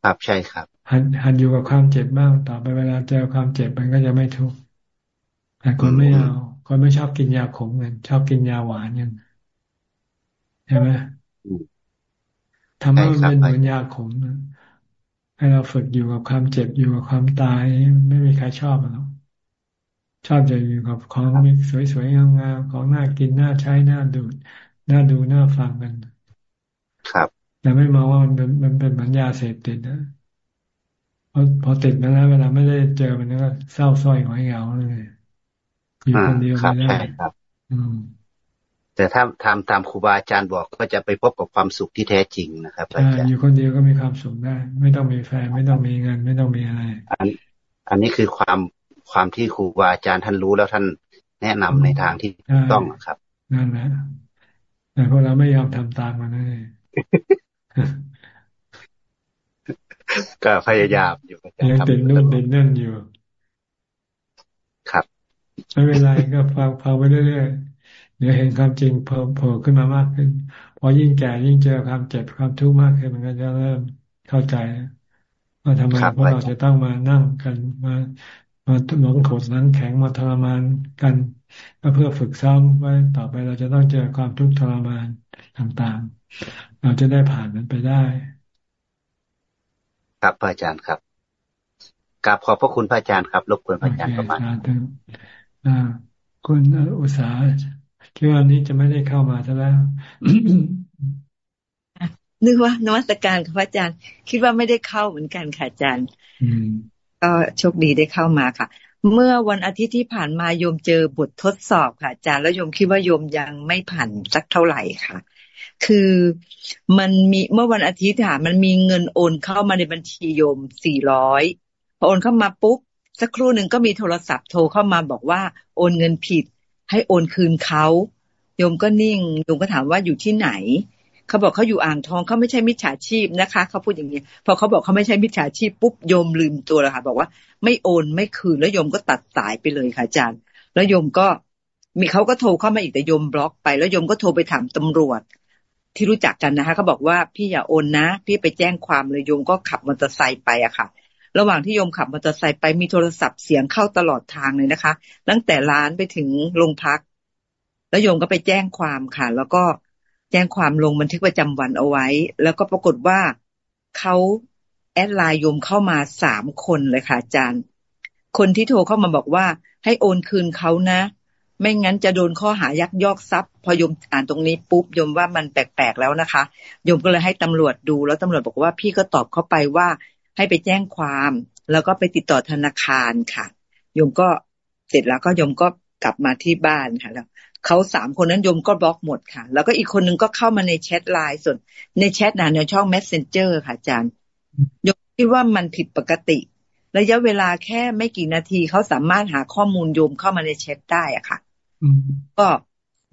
ครับใช่ครับหัดหัดอยู่กับความเจ็บบ้าง ต่อไปเวลาเจอความเจ็บมันก็จะไม่ทุกข์แต่คนไม่เอา คนไม่ชอบกินยาขมกันชอบกินยาหวานกันใช่ไหมทำให้มันเป็นเหมือนยาขมให้เราฝึกอยู่กับความเจ็บอยู่กับความตาย ไม่มีใครชอบหรอกชอบจะอยู่กับของมีสวยๆงามๆของน่ากินน่าใช้น่าดูน่าดูน่าฟังกัน ครับแต่ไม่มองว่ามันเป็นมันเป็นเหมือนยาเสพติดนะพอพอติดมาแล้วเวลาไม่ได้เจอมันก็เศร้าส้อยหงอยเหงาเลย อยู่คนเดียวไม่ได้ครับอืมแต่ถ้าทำตามครูบาอาจารย์บอกก็จะไปพบกับความสุขที่แท้จริงนะครับอาจารย์อยู่คนเดียวก็มีความสุขได้ ไม่ต้องมีแฟนไม่ต้องมีเงิน ไม่ต้องมีอะไร อันอันนี้คือความความที่ครูบาอาจารย์ท่านรู้แล้วท่านแนะนำในทางที่ต้องครับนั่นแหละแต่พวกเราไม่ยอมทำตามมันเลยก็พยายามอยู่ยังติดนู่นติดนั่นอยู่ครับ ไม่เป็นไรก็ฟังฟังไปเรื่อยๆเดี๋ยวเห็นความจริงโผล่ขึ้นมามากขึ้น พอยิ่งแก่ยิ่งเจอความเจ็บความทุกข์มากขึ้นมันก็จะเริ่มเข้าใจว่าทำไมพวกเราจะต้องมานั่งกันมามาหลงโขดนั้นแข็งมาทรมานกันก็เพื่อฝึกซ้อมไว้ต่อไปเราจะต้องเจอความทุกข์ทรมานต่างๆ เราจะได้ผ่านมันไปได้ ครับพระอาจารย์ครับกราบขอบพระคุณพระอาจารย์ครับรบกวนพระอาจารย์ประมาณ คุณอุตสาหคิดว่านี้จะไม่ได้เข้ามาซะแล้วนึกว่านวัตการค่ะพระอาจารย์ คิดว่าไม่ได้เข้าเหมือนกันค่ะอาจารย์ก็โชคดีได้เข้ามาค่ะ เมื่อวันอาทิตย์ที่ผ่านมาโยมเจอบททดสอบค่ะอาจารย์แล้วโยมคิดว่าโยมยังไม่ผ่านสักเท่าไหร่ค่ะ คือมันมีเมื่อวันอาทิตย์ค่ะ มันมีเงินโอนเข้ามาในบัญชีโยมสี่ร้อยพอโอนเข้ามาปุ๊บ สักครู่หนึ่งก็มีโทรศัพท์โทรเข้ามาบอกว่า โอนเงินผิด ให้โอนคืนเขาโยมก็นิ่งโยมก็ถามว่าอยู่ที่ไหนเขาบอกเขาอยู่อ่างทองเขาไม่ใช่มิจฉาชีพนะคะเขาพูดอย่างนี้พอเขาบอกเขาไม่ใช่มิจฉาชีพปุ๊บโยมลืมตัวแล้วค่ะ บอกว่าไม่โอนไม่คืนแล้วโยมก็ตัดสายไปเลยค่ะอาจารย์ แล้วโยมก็มีเขาก็โทรเข้ามาอีกแต่โยมบล็อกไป แล้วโยมก็โทรไปถามตำรวจ ที่รู้จักกันนะคะเขาบอกว่าพี่อย่าโอนนะ พี่ไปแจ้งความเลยโยมก็ขับมอเตอร์ไซค์ไปอะค่ะ ระหว่างที่โยมขับมอเตอร์ไซค์ไปมีโทรศัพท์เสียงเข้าตลอดทางเลยนะคะ ตั้งแต่ร้านไปถึงโรงพัก แล้วโยมก็ไปแจ้งความค่ะ แล้วก็แจ้งความลงบันทึกประจำวันเอาไว้ แล้วก็ปรากฏว่าเขาแอดไลน์โยมเข้ามาสามคนเลยค่ะอาจารย์ คนที่โทรเข้ามาบอกว่า ให้โอนคืนเขานะ ไม่งั้นจะโดนข้อหายักยอกทรัพย์ พอยมอ่านตรงนี้ปุ๊บยมว่ามันแปลกๆแล้วนะคะยมก็เลยให้ตำรวจดูแล้วตำรวจบอกว่าพี่ก็ตอบเข้าไปว่า ให้ไปแจ้งความ แล้วก็ไปติดต่อธนาคารค่ะโยมก็เสร็จแล้วก็โยมก็กลับมาที่บ้านค่ะแล้วเขาสามคนนั้นโยมก็บล็อกหมดค่ะ แล้วก็อีกคนนึงก็เข้ามาในแชทไลน์ส่วน ในแชทนะในช่อง messenger ค่ะอาจารย์โยมคิดว่ามันผิดปกติ ระยะเวลาแค่ไม่กี่นาทีเขาสามารถหาข้อมูลโยมเข้ามาในแชทได้อะค่ะก็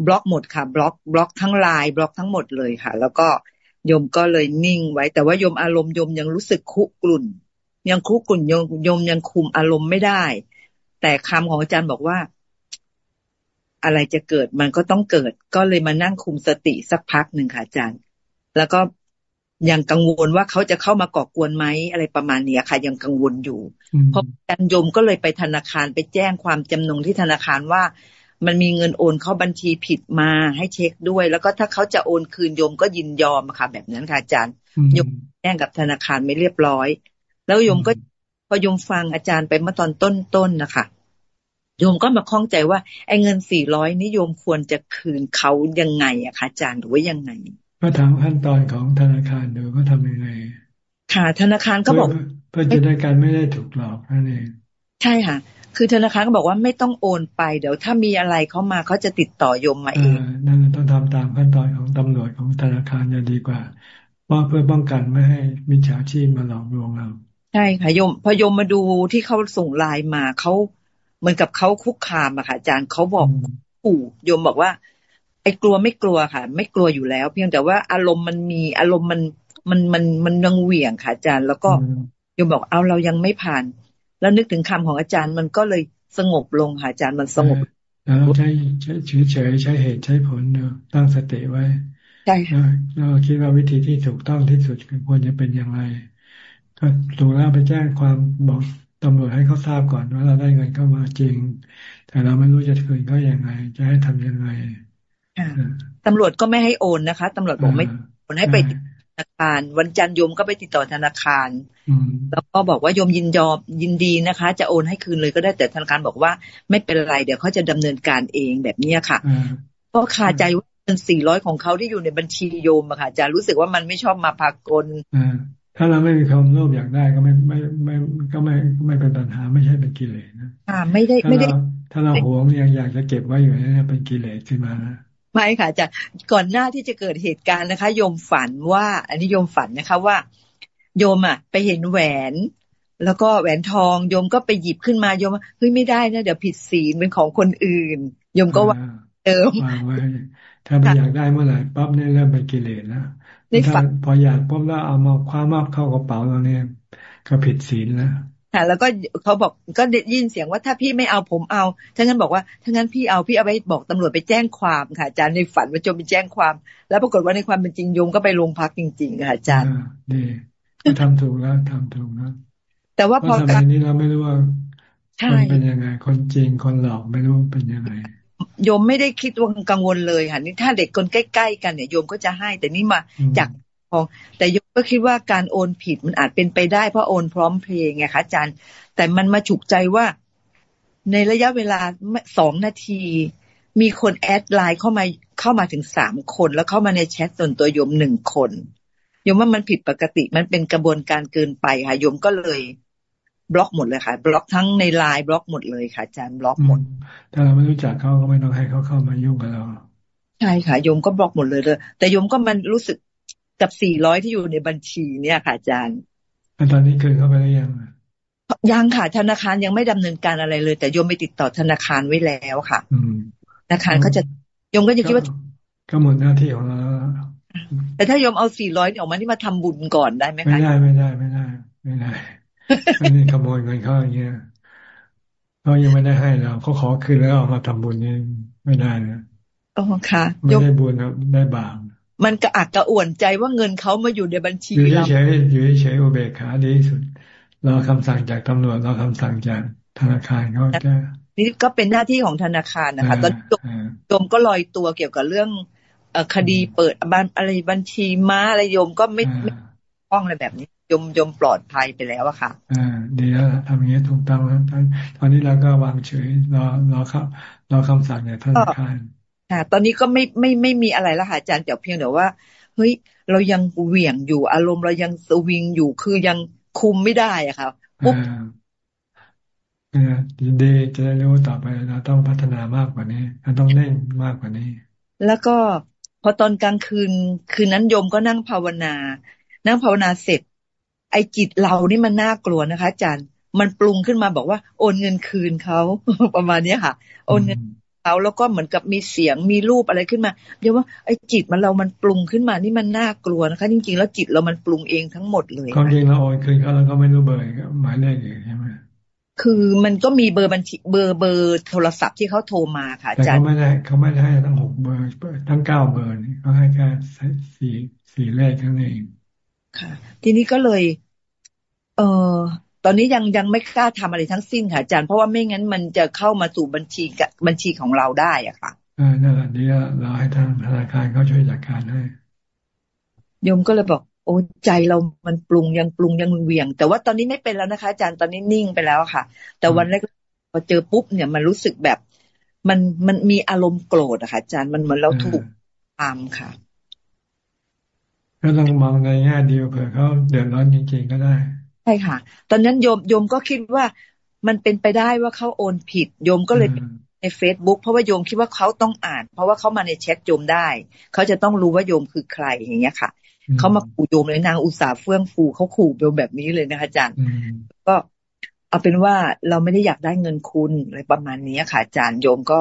บล็อกหมดค่ะ บล็อกบล็อกทั้งไลน์บล็อกทั้งหมดเลยค่ะ แล้วก็ โยมก็เลยนิ่งไว้ แต่ว่าโยมอารมณ์โยมยังรู้สึกคุกรุ่น ยังคุกรุ่นโยมโยมยังคุมอารมณ์ไม่ได้ แต่คำของอาจารย์บอกว่า อะไรจะเกิดมันก็ต้องเกิด ก็เลยมานั่งคุมสติสักพักหนึ่งค่ะอาจารย์ แล้วก็ยังกังวลว่าเขาจะเข้ามาก่อกวนไหมอะไรประมาณนี้ค่ะ ยังกังวลอยู่พออาจารย์ยมก็เลยไปธนาคารไปแจ้งความจำนงที่ธนาคารว่า มันมีเงินโอนเข้าบัญชีผิดมาให้เช็คด้วย แล้วก็ถ้าเขาจะโอนคืนโยมก็ยินยอมค่ะ แบบนั้นค่ะอาจารย์ยมแจ้งกับธนาคารไม่เรียบร้อย แล้วโยมก็พอยมฟังอาจารย์ไปเมื่อตอนต้นๆนนะคะโยมก็มาคล้องใจว่าไอ้เงินสี่ร้อยนิยมควรจะคืนเขายังไงอะคะอาจารย์หรือว่ายังไงก็ทำขั้นตอนของธนาคารดูว่าทำยังไง ค่ะ ธนาคารก็บอก เพื่อจะได้การไม่ได้ถูกหลอกนั่นเองใช่ค่ะ คือธนาคารก็บอกว่าไม่ต้องโอนไป เดี๋ยวถ้ามีอะไรเขามาเขาจะติดต่อโยมมาเองนั่นต้องทำตามขั้นตอนของตำรวจของธนาคารจะดีกว่าว่าเพื่อป้องกันไม่ให้มิจฉาชีพมาหลอกลวงเราใช่ค่ะโยมพอโยมมาดูที่เขาส่งไลน์มาเขาเหมือนกับเขาคุกคามอะค่ะอาจารย์เขาบอกขู่โยมบอกว่า ไอ้กลัวไม่กลัวค่ะ ไม่กลัวอยู่แล้ว เพียงแต่ว่าอารมณ์มันมีอารมณ์มันมันมันมันยังเหวี่ยงค่ะอาจารย์ แล้วก็โยมบอกเอาเรายังไม่ผ่าน แล้วนึกถึงคำของอาจารย์มันก็เลยสงบลงค่ะอาจารย์มันสงบแล้วใช้ใช้เฉยใช้เหตุใช้ผลเนอะตั้งสติไว้ใช่ค่ะเราคิดว่าวิธีที่ถูกต้องที่สุดควรจะเป็นอย่างไร ก็ถูกแล้วไปแจ้งความบอกตำรวจให้เขาทราบก่อนว่าเราได้เงินเข้ามาจริง แต่เราไม่รู้จะคืนเขาอย่างไรจะให้ทํำยังไงตำรวจก็ไม่ให้โอนนะคะตำรวจบอกไม่โอนให้ไปธนาคาร วันจันทร์โยมก็ไปติดต่อธนาคาร แล้วก็บอกว่าโยมยินยอมยินดีนะคะ จะโอนให้คืนเลยก็ได้แต่ธนาคารบอกว่าไม่เป็นไรเดี๋ยวเขาจะดำเนินการเองแบบนี้ค่ะก็คาใจว่าเงินสี่ร้อยของเขาที่อยู่ในบัญชีโยมอะค่ะจะรู้สึกว่ามันไม่ชอบมาพากลถ้าเราไม่มีความโลภอยากได้ก็ไม่ไม่ไม่ก็ไม่ไม่เป็นปัญหาไม่ใช่เป็นกิเลสนะอ่าไม่ได้ไม่ได้ ถ้าเราหวงยังอยากจะเก็บไว้อยู่นี่เป็นกิเลสขึ้นมานะไม่ค่ะจะก่อนหน้าที่จะเกิดเหตุการณ์นะคะโยมฝันว่า อันนี้โยมฝันนะคะว่า โยมอะไปเห็นแหวน แล้วก็แหวนทอง โยมก็ไปหยิบขึ้นมาโยมเฮ้ยไม่ได้นะเดี๋ยวผิดศีลเป็นของคนอื่น โยมก็ว่าเติมวางไว้ถ้าไม่อยากได้เมื่อไหร่ปั๊บเนี่ยเริ่มเป็นกิเลสแล้วถ้าพออยากปุ๊บแล้วเอามาคว้ามาเข้ากระเป๋าเราเนี่ยก็ผิดศีลแล้วค่ะแล้วก็เขาบอกก็ได้ยินเสียงว่าถ้าพี่ไม่เอาผมเอาถ้างั้นบอกว่าถ้างั้นพี่เอาพี่เอาไปบอกตำรวจไปแจ้งความค่ะอาจารย์ในฝันว่าโยมไปแจ้งความ แล้วปรากฏว่าในความเป็นจริงโยมก็ไปโรงพักจริงๆค่ะอาจารย์ดี ทำถูกแล้วทำถูกแล้วแต่ว่าพอสมัยนี้เราไม่รู้ว่าคนเป็นยังไง คนจริงคนหลอกไม่รู้เป็นยังไงโยมไม่ได้คิดว่ากังวลเลยค่ะนี่ถ้าเด็กคนใกล้ ๆ กันเนี่ยโยมก็จะให้ แต่นี่มาจากพองแต่โยมก็คิดว่าการโอนผิดมันอาจเป็นไปได้เพราะโอนพร้อมเพลงไงคะอาจารย์แต่มันมาฉุกใจว่า ในระยะเวลาสองนาที มีคน add ไลน์เข้ามาเข้ามาถึงสามคน แล้วเข้ามาในแชทส่วนตัวโยมหนึ่งคน โยมว่ามันผิดปกติมันเป็นกระบวนการเกินไปค่ะโยมก็เลย บล็อกหมดเลยค่ะ บล็อกทั้งในไลน์บล็อกหมดเลยค่ะอาจารย์บล็อกหมด ถ้าเราไม่รู้จักเขาก็ไม่ต้องให้เขาเข้ามายุ่งกับเราใช่ค่ะโยมก็บล็อกหมดเลยเลยแต่โยมก็มันรู้สึกกับสี่ร้อยที่อยู่ในบัญชีเนี่ยค่ะอาจารย์ตอนนี้คืนเข้าไปหรือยังยังค่ะ ธนาคารยังไม่ดำเนินการอะไรเลย แต่โยมไปติดต่อธนาคารไว้แล้วค่ะอืมธนาคารเขาจะโยมก็จะคิดว่าก็หมดหน้าที่ของเรา แต่ถ้าโยมเอาสี่ร้อยออกมานี่มาทำบุญก่อนได้ไหมคะไม่ได้ไม่ได้ไม่ได้ ไม่ได้ไม่ได้ขโมยเงินเขาอย่างเงี้ยเขายังไม่ได้ให้เราเขาขอคืนแล้วเอามาทำบุญนี่ไม่ได้นะอ๋อค่ะไม่ได้บุญครับได้บาปมันกระอักกระอ่วนใจว่าเงินเขามาอยู่ในบัญชีเราอยู่เฉยอยู่เฉยอุเบกขาดีที่สุดรอคำสั่งจากตำรวจรอคำสั่งจากธนาคารเขาจะนี่ก็เป็นหน้าที่ของธนาคารนะคะตอนโยมก็ลอยตัวเกี่ยวกับเรื่อง คดีเปิดบัญอะไรบัญชีม้าอะไรโยมก็ไม่ไม่ป้องอะไรแบบนี้ยมยมปลอดภัยไปแล้วอะค่ะอ่าดีแล้วทำอย่างนี้ถูกต้องแล้วตอนนี้เราก็วางเฉยรอรอครับรอคำสั่งจากธนาคารค่ะ ตอนนี้ก็ไม่ไม่ไม่มีอะไรแล้วค่ะอาจารย์แต่เพียงแต่ว่า เฮ้ย เรายังเหวี่ยงอยู่อารมณ์เรายังสวิงอยู่คือยังคุมไม่ได้อะค่ะปุ๊บดีจะได้รู้ต่อไปเราต้องพัฒนามากกว่านี้เราต้องเล่นมากกว่านี้ แล้วก็ พอตอนกลางคืนคืนนั้นโยมก็นั่งภาวนา นั่งภาวนาเสร็จ ไอจิตเรานี่มันน่ากลัวนะคะอาจารย์ มันปรุงขึ้นมาบอกว่า โอนเงินคืนเขาประมาณนี้ค่ะ โอนเงินเขาแล้วก็เหมือนกับมีเสียงมีรูปอะไรขึ้นมาเดี๋ยวว่าไอ้จิตมันเรามันปรุงขึ้นมานี่มันน่ากลัวนะคะ จริงๆ แล้วจิตเรามันปรุงเองทั้งหมดเลยความจริงเราโอนคืนเขาแล้วก็ไม่รู้เบอร์หมายเลขใช่ไหม คือมันก็มีเบอร์บัญชีเบอร์เบอร์โทรศัพท์ที่เขาโทรมาค่ะอาจารย์เขาไม่ได้เขาไม่ได้ให้ทั้งหกเบอร์ทั้งเก้าเบอร์นี่เขาให้แค่สี่สี่เลขเท่านั้นเองค่ะ ทีนี้ก็เลย เออตอนนี้ยังยังไม่กล้าทำอะไรทั้งสิ้นค่ะอาจารย์เพราะว่าไม่งั้นมันจะเข้ามาสู่บัญชีกับบัญชีของเราได้อะค่ะอ่านั่นแหละดีเราให้ทางธนาคารเขาช่วยจัดการให้โยมก็เลยบอกโอ้ใจเรามันปรุงยังปรุงยังเวียง แต่ว่าตอนนี้ไม่เป็นแล้วนะคะ อาจารย์ตอนนี้นิ่งไปแล้วค่ะ แต่วันแรกพอเจอปุ๊บเนี่ยมันรู้สึกแบบ มันมันมีอารมณ์โกรธอะค่ะอาจารย์มันเหมือนเราถูกตามค่ะ ก็ต้องมองในแง่เดียวเผื่อเขาเดือดร้อนจริง ๆก็ได้ใช่ค่ะ ตอนนั้นโยมโยมก็คิดว่ามันเป็นไปได้ว่าเขาโอนผิด โยมก็เลยในเฟซบุ๊กเพราะว่าโยมคิดว่าเขาต้องอ่าน เพราะว่าเขามาในแชทโยมได้ เขาจะต้องรู้ว่าโยมคือใครอย่างเงี้ยค่ะ เขามาขู่โยมเลยนางอุตสาห์เฟื่องฟูเขาขู่โยมแบบนี้เลยนะคะอาจารย์ก็เอาเป็นว่าเราไม่ได้อยากได้เงินคุณอะไรประมาณนี้ค่ะอาจารย์โยมก็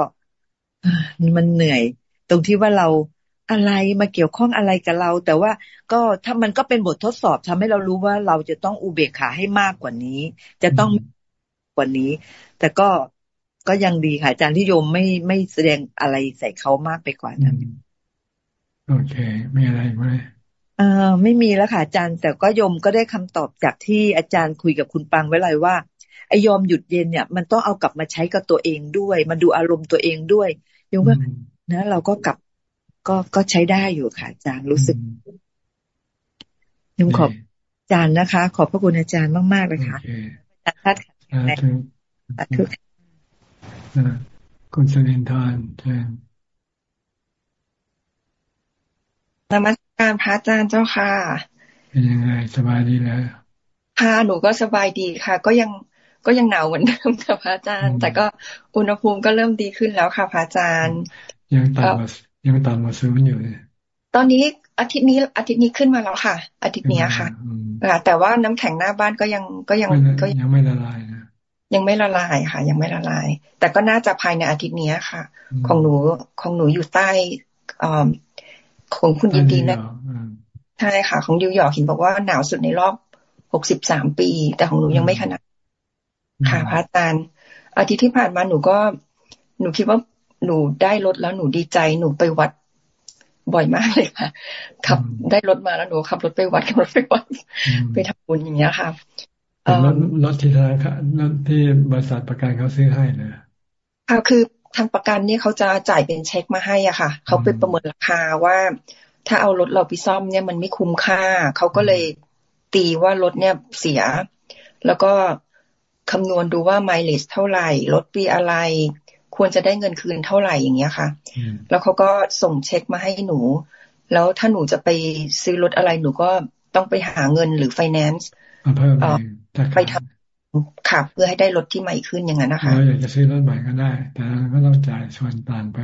มันเหนื่อย ตรงที่ว่าเราอะไรมาเกี่ยวข้องอะไรกับเรา แต่ว่าก็ถ้ามันก็เป็นบททดสอบทำให้เรารู้ว่าเราจะต้องอุเบกขาให้มากกว่านี้ จะต้องกว่านี้ แต่ก็ก็ยังดีค่ะอาจารย์ที่โยมไม่ไม่แสดงอะไรใส่เขามากไปกว่านั้นโอเคมีอะไรไหม เออไม่มีแล้วค่ะอาจารย์ แต่ก็โยมก็ได้คำตอบจากที่อาจารย์คุยกับคุณปังไว้เลยว่าไอยอมหยุดเย็นเนี่ย มันต้องเอากลับมาใช้กับตัวเองด้วย มันดูอารมณ์ตัวเองด้วยโยมว่านะเราก็กลับก็ก็ใช้ได้อยู่ค่ะอาจารย์รู้สึกยมขอบอาจารย์นะคะ ขอบพระคุณอาจารย์มากๆเลยค่ะอาจารย์ค่ะทุกคุณสรินทร์เชิญนมัส การพระอาจารย์เจ้าค่ะ เป็นยังไงสบายดีแล้วค่ะหนูก็สบายดีค่ะ ก็ยังก็ยังหนาวเหมือนเดิมค่ะพระอาจารย์ แต่ก็อุณหภูมิก็เริ่มดีขึ้นแล้วค่ะพระอาจารย์ ยังต่ำกว่ายังต่ำกว่าศูนย์อยู่เลยตอนนี้อาทิตย์นี้อาทิตย์นี้ขึ้นมาแล้วค่ะ อาทิตย์นี้ค่ะแต่ว่าน้ำแข็งหน้าบ้านก็ยังก็ยังก็ยังไม่ละลายนะยังไม่ละลายค่ะ ยังไม่ละลาย แต่ก็น่าจะภายในอาทิตย์นี้ค่ะ ของหนูของหนูอยู่ใต้อ ของคุณยินดีนะใช่ค่ะ ของดิวยอร์กเห็นบอกว่าหนาวสุดในรอบหกสิบสามปี แต่ของหนูยังไม่ขนาดค่ะพระอาจารย์อาทิตย์ที่ผ่านมาหนูก็ หนูคิดว่าหนูได้รถแล้วหนูดีใจหนูไปวัดบ่อยมากเลยค่ะขับได้รถมาแล้วหนูขับรถไปวัดขับรถไปวัด ไปทำบุญอย่างเงี้ยค่ะรถรถที่ธนาคารรถที่บริษัทประกันเขาซื้อให้เลยค่ะคือ ทางประกันเนี่ยเขาจะจ่ายเป็นเช็คมาให้อะค่ะ เขาไปประเมินราคาว่า ถ้าเอารถเราไปซ่อมเนี่ยมันไม่คุ้มค่า เขาก็เลยตีว่ารถเนี่ยเสีย แล้วก็คำนวณดูว่าไมล์เลสเท่าไหร่ รถปีอะไร ควรจะได้เงินคืนเท่าไหร่อย่างเงี้ยค่ะ แล้วเขาก็ส่งเช็คมาให้หนู แล้วถ้าหนูจะไปซื้อรถอะไรหนูก็ต้องไปหาเงินหรือไฟแนนซ์ไปทำ ค่ะเพื่อให้ได้รถที่ใหม่ขึ้นอย่างนั้นนะคะเราอยากจะซื้อรถใหม่ก็ได้ แต่ก็ต้องจ่ายส่วนต่างไป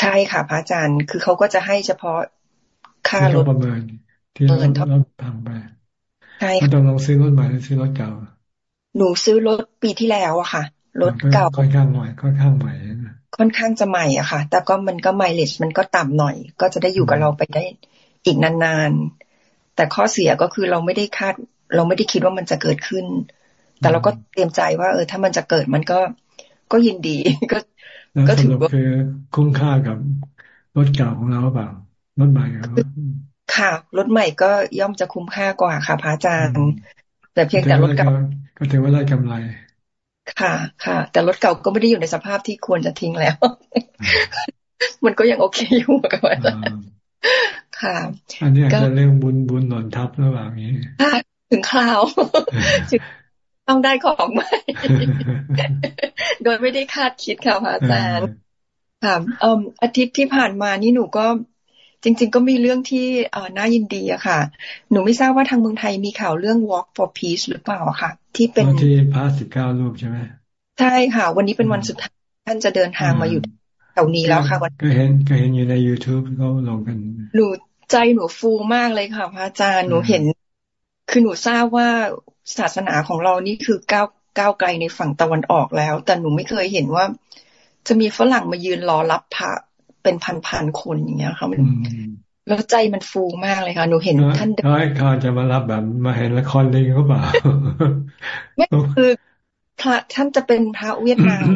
ใช่ค่ะ พระอาจารย์คือเขาก็จะให้เฉพาะค่ารถประเมินที่รถรถพังไปใช่ค่ะต้องลองซื้อรถใหม่หรือซื้อรถเก่า หนูซื้อรถปีที่แล้วอะค่ะรถเก่าค่อนข้างใหม่ค่อนข้างใหม่ค่อนข้างจะใหม่อะค่ะ แต่ก็มันก็ไมล์เลสมันก็ต่ำหน่อย ก็จะได้อยู่กับเราไปได้อีกนานๆแต่ข้อเสียก็คือเราไม่ได้คาด เราไม่ได้คิดว่ามันจะเกิดขึ้น แต่เราก็เตรียมใจว่า เออ ถ้ามันจะเกิดมันก็ก็ยินดี ก็ ก็ถือว่าคือคุ้มค่ากับรถเก่าของเราเปล่ารถใหม่ค่ะรถใหม่ก็ย่อมจะคุ้มค่ากว่าค่ะพระอาจารย์ แต่เพียงแต่รถเก่าก็ถือว่าได้กำไร ค่ะค่ะ แต่รถเก่าก็ไม่ได้อยู่ในสภาพที่ควรจะทิ้งแล้ว มันก็ยังโอเคอยู่กับว่าค่ะ อันนี้อาจจะเรื่องบุญบุญหนอนทับระหว่างนี้ถึงคราว ต้องได้ของใหม่ โดยไม่ได้คาดคิดค่ะอาจารย์ค่ะอาทิตย์ที่ผ่านมานี่หนูก็จริง ๆ ก็มีเรื่องที่เอ่อน่ายินดีอะค่ะ หนูไม่ทราบว่าทางเมืองไทยมีข่าวเรื่อง Walk for Peace หรือเปล่าค่ะ ที่เป็นที่พระสิบเก้ารูปใช่ไหมใช่ค่ะ วันนี้เป็นวันสุดท้ายท่านจะเดินทางมาอยู่แถวนี้แล้วค่ะวันก็เห็นก็เห็นอยู่ใน youtube เขาลงกัน หนูใจหนูฟูมากเลยค่ะ พระอาจารย์หนูเห็น คือหนูทราบว่าศาสนาของเรานี่คือก้าวก้าวไกลในฝั่งตะวันออกแล้ว แต่หนูไม่เคยเห็นว่า จะมีฝรั่งมายืนรอรับพระเป็นพันๆคนอย่างเงี้ยค่ะมันแล้วใจมันฟูมากเลยค่ะหนูเห็นท่านเดินเขาจะมารับแบบมาเห็นละครลิงเขาเปล่าไม่คือพระท่านจะเป็นพระเวียดนาม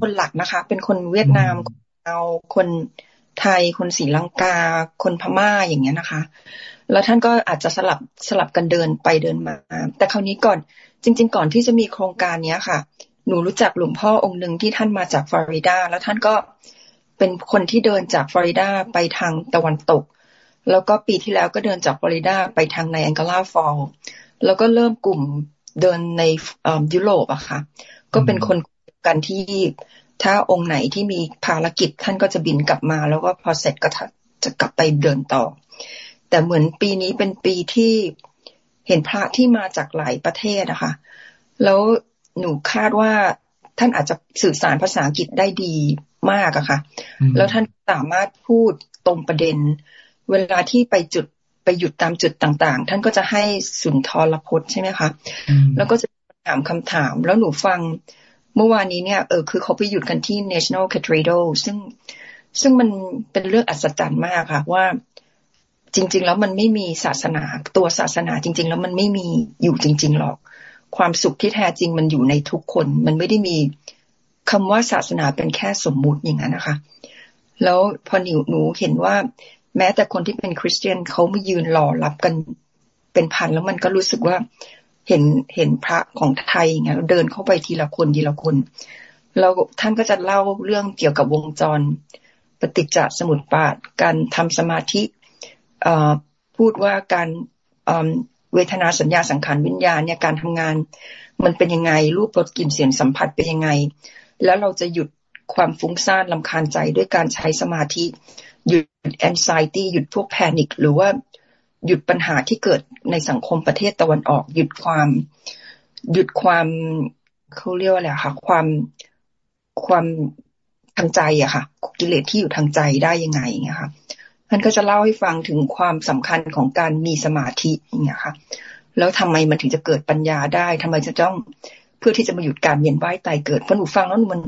คนหลักนะคะ เป็นคนเวียดนามเอาคนไทยคนศรีลังกา คนพม่าอย่างเงี้ยนะคะ แล้วท่านก็อาจจะสลับสลับกันเดินไปเดินมา แต่คราวนี้ก่อนจริง ๆ ก่อนที่จะมีโครงการเนี้ยค่ะ หนูรู้จักหลวงพ่อองค์หนึ่งที่ท่านมาจากฟลอริดา แล้วท่านก็เป็นคนที่เดินจากฟลอริดาไปทางตะวันตก แล้วก็ปีที่แล้วก็เดินจากฟลอริดาไปทางในแองกลาฟอลแล้วก็เริ่มกลุ่มเดินในยุโรปอะค่ะ ก็เป็นคนกันที่ถ้าองค์ไหนที่มีภารกิจท่านก็จะบินกลับมา แล้วก็พอเสร็จก็จะกลับไปเดินต่อ แต่เหมือนปีนี้เป็นปีที่เห็นพระที่มาจากหลายประเทศอะค่ะแล้วหนูคาดว่าท่านอาจจะสื่อสารภาษาอังกฤษได้ดีมากอะค่ะ แล้วท่านสามารถพูดตรงประเด็น เวลาที่ไปจุดไปหยุดตามจุดต่างๆ ท่านก็จะให้สุนทรพจน์ใช่ไหมคะ แล้วก็จะถามคำถาม แล้วหนูฟังเมื่อวานนี้เนี่ยเออคือเขาไปหยุดกันที่ National Cathedral ซึ่งซึ่งมันเป็นเรื่องอัศจรรย์มากค่ะ ว่า จริง ๆ แล้วมันไม่มีศาสนา ตัวศาสนาจริง ๆ แล้วมันไม่มีอยู่จริง ๆ หรอก ความสุขที่แท้จริงมันอยู่ในทุกคน มันไม่ได้มีคำว่าศาสนาเป็นแค่สมมุติอย่างนั้นนะคะ แล้วพอหนูหนูเห็นว่า แม้แต่คนที่เป็นคริสเตียนเขาไม่ยืนรอรับกันเป็นพันแล้วมันก็รู้สึกว่าเห็นเห็นพระของไทยอย่างเงี้ยเราเดินเข้าไปทีละคนทีละคนเราท่านก็จะเล่าเรื่องเกี่ยวกับวงจร ปฏิจจสมุทบาทการทำสมาธิ พูดว่าการเวทนาสัญญาสังขารวิญญาณเนี่ยการทำงาน มันเป็นยังไงรูปรสกลิ่นเสียงสัมผัสเป็นยังไง แล้วเราจะหยุดความฟุ้งซ่านลำคาญใจด้วยการใช้สมาธิ หยุด anxiety หยุดพวกแพนิคหรือว่าหยุดปัญหาที่เกิดในสังคมประเทศตะวันออก หยุดความ หยุดความเขาเรียกว่าอะไรคะความความทางใจอะค่ะกิเลสที่อยู่ทางใจได้ยังไงเงี้ยค่ะ ท่านก็จะเล่าให้ฟังถึงความสำคัญของการมีสมาธิอย่างเงี้ยค่ะ แล้วทำไมมันถึงจะเกิดปัญญาได้ทำไมจะต้องเพื่อที่จะมาหยุดการเวียนว่ายตายเกิดพอหนูฟังแล้วมัน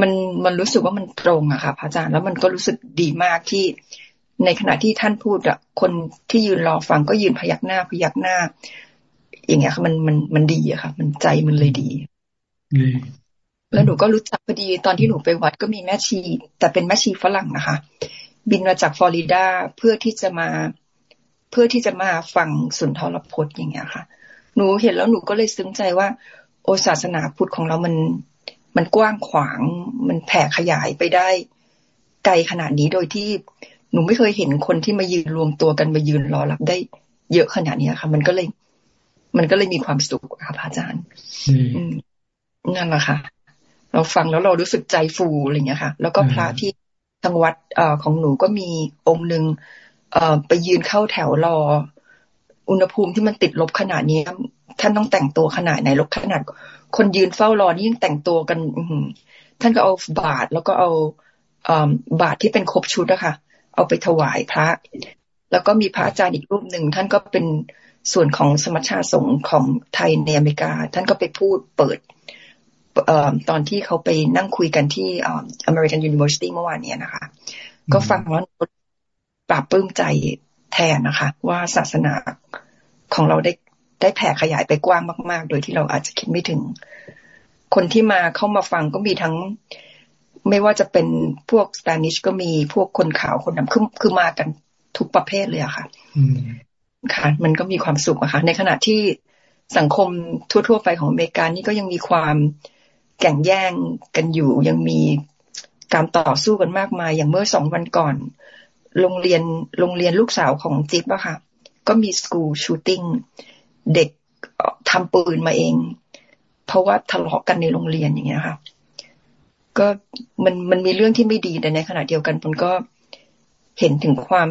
มันมันรู้สึกว่ามันตรงอะค่ะพระอาจารย์แล้วมันก็รู้สึกดีมากที่ในขณะที่ท่านพูดอะคนที่ยืนรอฟังก็ยืนพยักหน้าพยักหน้า อย่างเงี้ยค่ะมันมันมันดีอะค่ะ มันใจมันเลยดีแล้วหนูก็รู้จักพอดีตอนที่หนูไปวัดก็มีแม่ชี แต่เป็นแม่ชีฝรั่งนะคะ บินมาจากฟลอริดาเพื่อที่จะมาเพื่อที่จะมาฟังสุนทรพจน์อย่างเงี้ยค่ะ หนูเห็นแล้วหนูก็เลยซึ้งใจว่า โอศาสนาพุทธของเรามันมันกว้างขวาง มันแผ่ขยายไปได้ไกลขนาดนี้โดยที่หนูไม่เคยเห็นคนที่มายืนรวมตัวกันมายืนรอรับได้เยอะขนาดนี้ค่ะ มันก็เลย มันก็เลยมีความสุขค่ะพระอาจารย์นั่นแหละค่ะ เราฟังแล้วเรารู้สึกใจฟูอะไรเงี้ยค่ะ แล้วก็พระที่ ทางวัดอของหนูก็มีองค์หนึ่งไปยืนเข้าแถวรอ อุณหภูมิที่มันติดลบขนาดนี้ท่านต้องแต่งตัวขนาดไหนลบขนาด คนยืนเฝ้ารอนี่ยังแต่งตัวกันท่านก็เอาบาทแล้วก็เอาบาทที่เป็นครบชุดอะค่ะเอาไปถวายพระ แล้วก็มีพระอาจารย์อีกรูปหนึ่งท่านก็เป็นส่วนของสมัชชาสงฆ์ของไทยในอเมริกา ท่านก็ไปพูดเปิด ตอนที่เขาไปนั่งคุยกันที่ American University เมื่อวานนี้นะคะ ก็ฟังแล้วปราบปลื้มใจแทนนะคะ ว่าศาสนาของเราได้ได้แผ่ขยายไปกว้างมาก ๆ โดยที่เราอาจจะคิดไม่ถึง คนที่มาเข้ามาฟังก็มีทั้ง ไม่ว่าจะเป็นพวก Spanish ก็มีพวกคนขาวคนดำคือคือมากันทุกประเภทเลยอะค่ะค่ะ มันก็มีความสุขอะค่ะ ในขณะที่สังคมทั่ว ๆ ไปของอเมริกานี่ก็ยังมีความ แข่งแย่งกันอยู่ยังมีการต่อสู้กันมากมาย อย่างเมื่อสองวันก่อน โรงเรียนโรงเรียนลูกสาวของจิ๊บอะค่ะ ก็มีสกูชูติ้งเด็กทำปืนมาเอง เพราะว่าทะเลาะกันในโรงเรียนอย่างเงี้ยค่ะ ก็มันมันมีเรื่องที่ไม่ดีแต่ในขณะเดียวกันผมก็เห็นถึงความ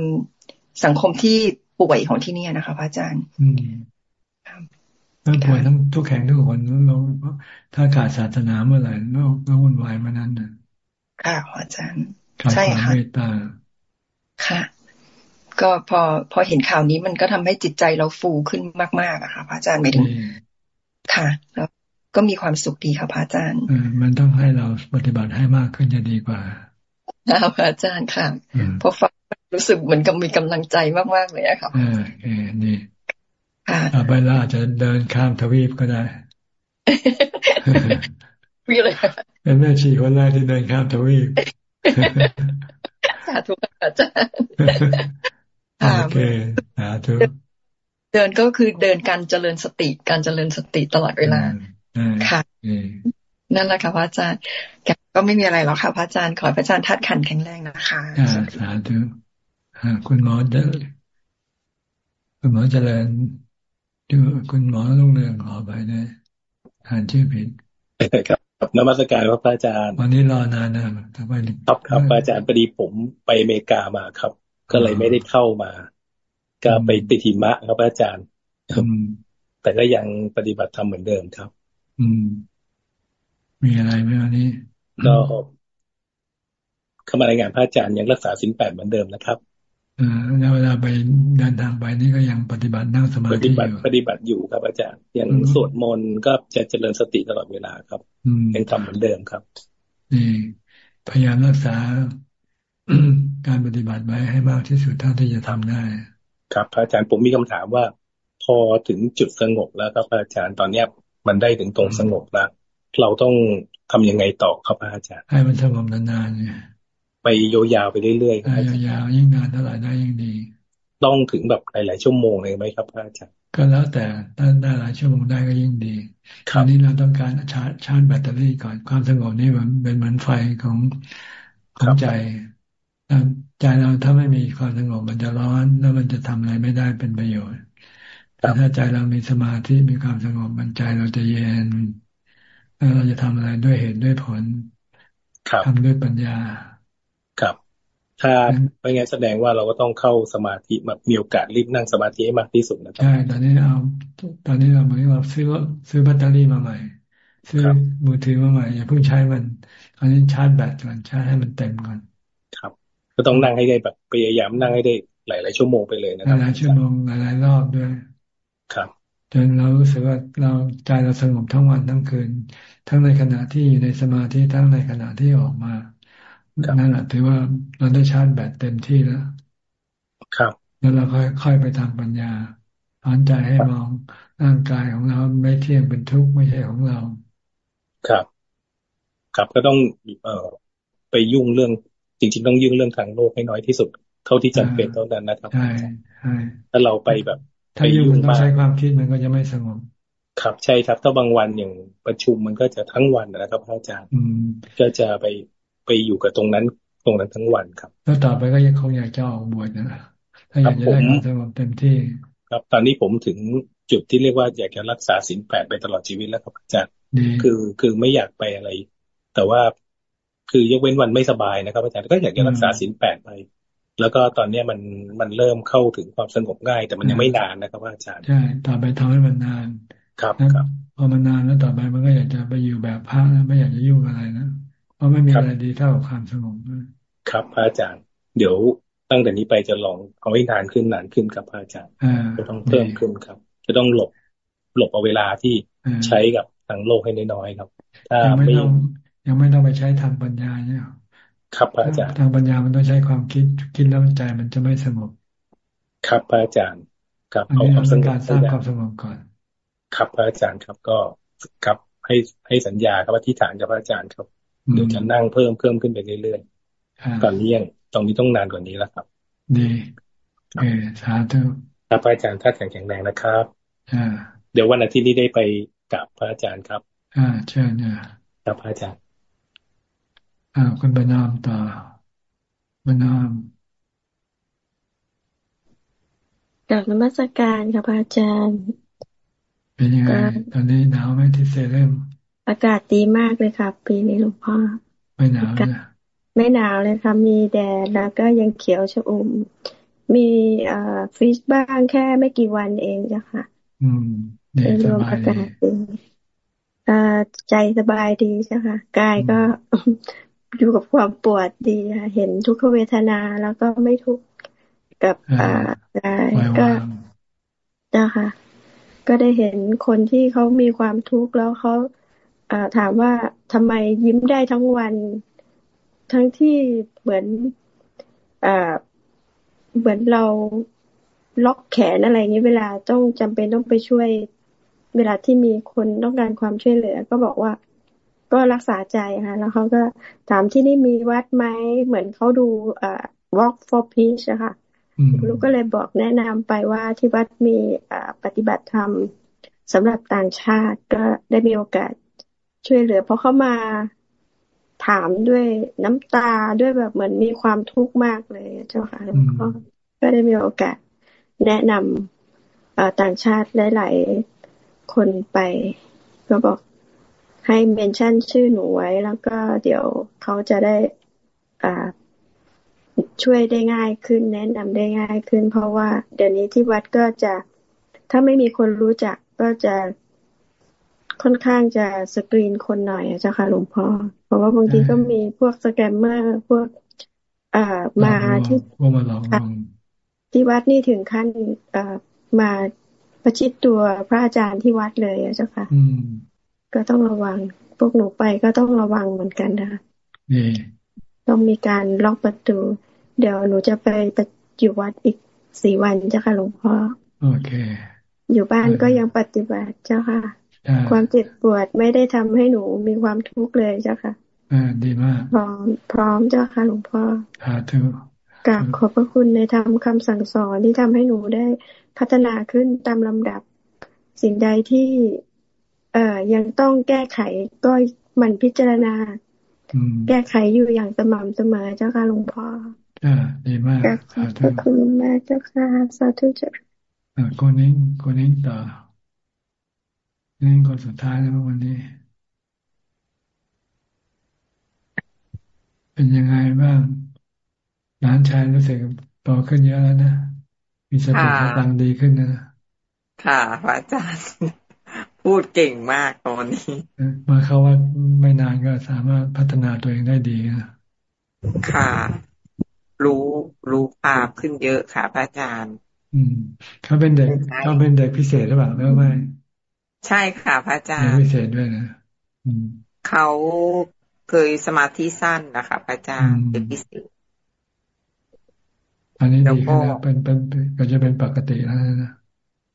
สังคมที่ป่วยของที่นี่นะคะพระอาจารย์ ต้องป่วยทั้งทุกแข่งทุกคนเราถ้าขาดศาสนาเมื่อไหร่โลกก็วุ่นวายมานั้นนะค่ะอาจารย์ใช่ค่ะเมตตาค่ะ ก็พอพอเห็นข่าวนี้มันก็ทำให้จิตใจเราฟูขึ้นมากๆอะค่ะพระอาจารย์ไม่ถึงค่ะแล้วก็มีความสุขดีค่ะพระอาจารย์มันต้องให้เราปฏิบัติให้มากขึ้นจะดีกว่าค่ะพระอาจารย์ค่ะพอฟังรู้สึกเหมือนกับมีกำลังใจมากๆเลยอะค่ะเออเออนี่ ต่อไปเราอาจจะเดินข้ามทวีปก็ได้วิเลยเป็นแม่ชีคนแรกที่เดินข้ามทวีปสาธุอาจารย์โอเคสาธุเดินก็คือเดินการเจริญสติการเจริญสติตลอดเวลาค่ะนั่นแหละค่ะพระอาจารย์ก็ไม่มีอะไรหรอกค่ะพระอาจารย์ขอพระอาจารย์ทัดขันแข็งแรงนะคะสาธุคุณหมอเดคุณหมอเจริญ ดูคุณหมอลุงเรืองขอไปได้อ่านชื่อผิดครับนมัสการพระอาจารย์ วันนี้รอนานนะทำไมครับครับอาจารย์พอดีผมไปอเมริกามาครับ ก็เลยไม่ได้เข้ามา ก็ไปติดหิมะครับอาจารย์แต่ก็ยังปฏิบัติธรรมเหมือนเดิมครับ อืม มีอะไรไหมวันนี้ก็เข้ามารายงานพระอาจารย์ยังรักษาสินแปดเหมือนเดิมนะครับเออ แล้วเวลาไปเดินทางไปนี่ก็ยังปฏิบัตินั่งสมาธิปฏิบัติปฏิบัติอยู่ครับอาจารย์ยังสวดมนต์ก็จะเจริญสติตลอดเวลาครับยังทำเหมือนเดิมครับนี่พยายามรักษาการปฏิบัติไว้ให้มากที่สุดเท่าที่จะทำได้ ครับพระอาจารย์ผมมีคำถามว่า พอถึงจุดสงบแล้วครับอาจารย์ตอนเนี้ยมันได้ถึงตรงสงบแล้ว เราต้องทํำยังไงต่อครับอาจารย์ ให้มันสงบนานๆเนี่ย ไปยาวๆไปเรื่อยๆยาวๆยิ่งนานเท่าไหร่ได้ยิ่งดี ต้องถึงแบบหลายๆชั่วโมงเลยไหมครับอาจารย์ก็แล้วแต่ถ้าได้หลายชั่วโมงได้ก็ยิ่งดี คราวนี้เราต้องการชาร์จชาร์จแบตเตอรี่ก่อนความสงบนี่มันเป็นเหมือนไฟของของใจใจเราถ้าไม่มีความสงบมันจะร้อนแล้วมันจะทำอะไรไม่ได้เป็นประโยชน์แต่ถ้าใจเรามีสมาธิมีความสงบมันใจเราจะเย็นแล้วเราจะทำอะไรด้วยเหตุด้วยผลทำด้วยปัญญาครับ ถ้าไม่งั้นแสดงว่าเราก็ต้องเข้าสมาธิมามีโอกาสรีบนั่งสมาธิให้มากที่สุดนะครับใช่ตอนนี้เอาตอนนี้เราเหมือนเราซื้อซื้อแบตเตอรี่มาใหม่ ซื้อมือถือมาใหม่อย่าเพิ่งใช้มันอันนี้ชาร์จแบตก่อนชาร์จให้มันเต็มก่อนครับ ก็ต้องนั่งให้ได้แบบพยายามนั่งให้ได้หลาย ๆ ชั่วโมงไปเลยนะครับหลายชั่วโมงหลายๆรอบด้วยครับจนเรารู้สึกว่าเราใจเราสงบทั้งวันทั้งคืน ทั้งในขณะที่อยู่ในสมาธิทั้งในขณะที่ออกมา นั่นแหละถือว่าเราได้ชาร์จแบตเต็มที่แล้ว ครับ แล้วเราค่อยค่อยไปทำปัญญาสอนใจให้มองร่างกายของเราไม่เที่ยงเป็นทุกข์ไม่ใช่ของเรา ครับ ครับก็ต้องเอ่อไปยุ่งเรื่อง จริง ๆ ต้องยุ่งเรื่องทางโลกให้น้อยที่สุด เท่าที่จำเป็นเท่านั้นนะครับใช่ใช่ถ้าเราไปแบบถ้ายุ่งมันต้องใช้ความคิดมันก็จะไม่สงบครับใช่ครับถ้าบางวันอย่างประชุมมันก็จะทั้งวันนะครับพระอาจารย์ก็จะไป ไปอยู่กับตรงนั้นตรงนั้นทั้งวันครับแล้วต่อไปก็ยังคงอยากจะออกบวชนะถ้าอยากจะได้ความสงบเต็มที่ ครับ ตอนนี้ผมถึงจุดที่เรียกว่าอยากจะรักษาศีลแปดไปตลอดชีวิตแล้วครับอาจารย์คือคือไม่อยากไปอะไร แต่ว่าคือยกเว้นวันไม่สบายนะครับอาจารย์ก็อยากจะรักษาศีลแปดไปแล้วก็ตอนเนี้ยมันมันเริ่มเข้าถึงความสงบง่าย แต่มันยังไม่นานนะครับอาจารย์ใช่ต่อไปทำให้มันนาน ครับครับพอมันนานแล้วต่อไปมันก็อยากจะไปอยู่แบบพระแล้วไม่อยากจะยุ่งอะไรนะ เพราะไม่มีอะไรดีเท่ากับความสงบครับพระอาจารย์ เดี๋ยวตั้งแต่นี้ไปจะลองเอาให้นานขึ้นนานขึ้นครับพระอาจารย์จะต้องเพิ่มขึ้นครับ จะต้องหลบหลบเอาเวลาที่ใช้กับทางโลกให้น้อยๆครับ ถ้าไม่ต้องยังไม่ต้องไปใช้ทางปัญญาเนี่ยครับพระอาจารย์ทางปัญญามันต้องใช้ความคิดคิดแล้วใจมันจะไม่สงบครับพระอาจารย์ครับเอาความสงบการสร้างความสงบก่อน ครับพระอาจารย์ครับก็ครับให้ให้สัญญาครับอธิษฐานกับพระอาจารย์ครับ เดี๋ยวจะนั่งเพิ่มเพิ่มขึ้นไปเรื่อยๆตอนนี้ยังตรงนี้ต้องนานกว่านี้แล้วครับ ดีเออสาธุครับพระอาจารย์ท่านแข็งแรงนะครับอ่าเดี๋ยววันอาทิตย์นี้ได้ไปกับพระอาจารย์ครับ อ่าเชิญเนี่ยครับพระอาจารย์อ่าคุณบรรนามต่อบรรนามจากนมัสการค่ะพระอาจารย์ เป็นยังไงตอนนี้หนาวไหมที่เซเลม อากาศดีมากเลยค่ะ ปีนี้หลวงพ่อ ไม่หนาวนะไม่หนาวเลยค่ะ มีแดดแล้วก็ยังเขียวชอุ่ม มีอ่าฟรีสบ้างแค่ไม่กี่วันเองจ้ะค่ะ อืมเดรวมอากาศดีอ่าใจสบายดีจ้ะค่ะกายก็อยู่กับความปวดดีค่ะเห็นทุกขเวทนาแล้วก็ไม่ทุกข์กับอ่ากายก็จ้ะค่ะก็ได้เห็นคนที่เขามีความทุกข์แล้วเขา ถามว่าทำไมยิ้มได้ทั้งวัน ทั้งที่เหมือนอเหมือนเราล็อกแขนอะไรเงี้เวลาต้องจำเป็นต้องไปช่วย เวลาที่มีคนต้องการความช่วยเหลือ ก็บอกว่า ก็รักษาใจค่ะแล้วเขาก็ถามที่นี่มีวัดไหมเหมือนเขาดูอ่า walk for peace อะค่ะลูกก็เลยบอกแนะนำไปว่าที่วัดมีปฏิบัติธรรมสำหรับต่างชาติก็ได้มีโอกาส ช่วยเหลือเพราะเขามาถามด้วยน้ำตาด้วยแบบเหมือนมีความทุกข์มากเลยเจ้าค่ะแล้วก็ก็ได้มีโอกาสแนะนำต่างชาติหลาย ๆ คนไปก็บอกให้เมนชั่นชื่อหนูไว้ แล้วก็เดี๋ยวเขาจะได้อ่าช่วยได้ง่ายขึ้น แนะนำได้ง่ายขึ้น เพราะว่าเดี๋ยวนี้ที่วัดก็จะถ้าไม่มีคนรู้จักก็จะ ค่อนข้างจะสกรีนคนหน่อยเจ้าค่ะหลวงพ่อเพราะว่าบางทีก็มีพวกสแกมเมอร์พวกอ่ามาที่ที่วัดนี่ถึงขั้นอ่ามาประชิดตัวพระอาจารย์ที่วัดเลยเจ้าค่ะก็ต้องระวัง พวกหนูไปก็ต้องระวังเหมือนกันนะคะต้องมีการล็อกประตู เดี๋ยวหนูจะไปปอยู่วัดอีกสี่วันเจ้าค่ะหลวงพ่อโอเค อยู่บ้านก็ยังปฏิบัติเจ้าค่ะ ความเจ็บปวดไม่ได้ทำให้หนูมีความทุกข์เลยเจ้าค่ะอ่าดีมาก พร้อมพร้อมเจ้าค่ะหลวงพ่อสาธุกราบขอบพระคุณในธรรมคาสั่งสอนที่ทำให้หนูได้พัฒนาขึ้นตามลำดับ สิ่งใดที่ เอ่อยังต้องแก้ไขก็มันพิจารณา แก้ไขอยู่อย่างสม่ำเสมอเจ้าค่ะหลวงพ่ออ่าดีมากสาธุคุณแม่เจ้าค่ะสาธุเจ้าอ่าคนนี้คนนี้ต่อ นี่คนสุดท้ายแล้ววันนี้ เป็นยังไงบ้างหลานชายรู้สึกโตขึ้นเยอะแล้วนะมีสติตังดีขึ้นนะค่ะพระอาจารย์ พูดเก่งมากตอนนี้มาเขาว่าไม่นานก็สามารถพัฒนาตัวเองได้ดีนะค่ะ รู้รู้ภาพขึ้นเยอะค่ะพระอาจารย์ อืมเขาเป็นเด็กเขาเป็นเด็กพิเศษหรือเปล่าหรือไม่ ใช่ค่ะพระอาจารย์พิเศษด้วยนะเขาเคยสมาธิสั้นนะคะพระอาจารย์เป็นพิเศษอันนี้ดีขึ้นแล้วเป็นเป็นก็จะเป็นปกติแล้วนะ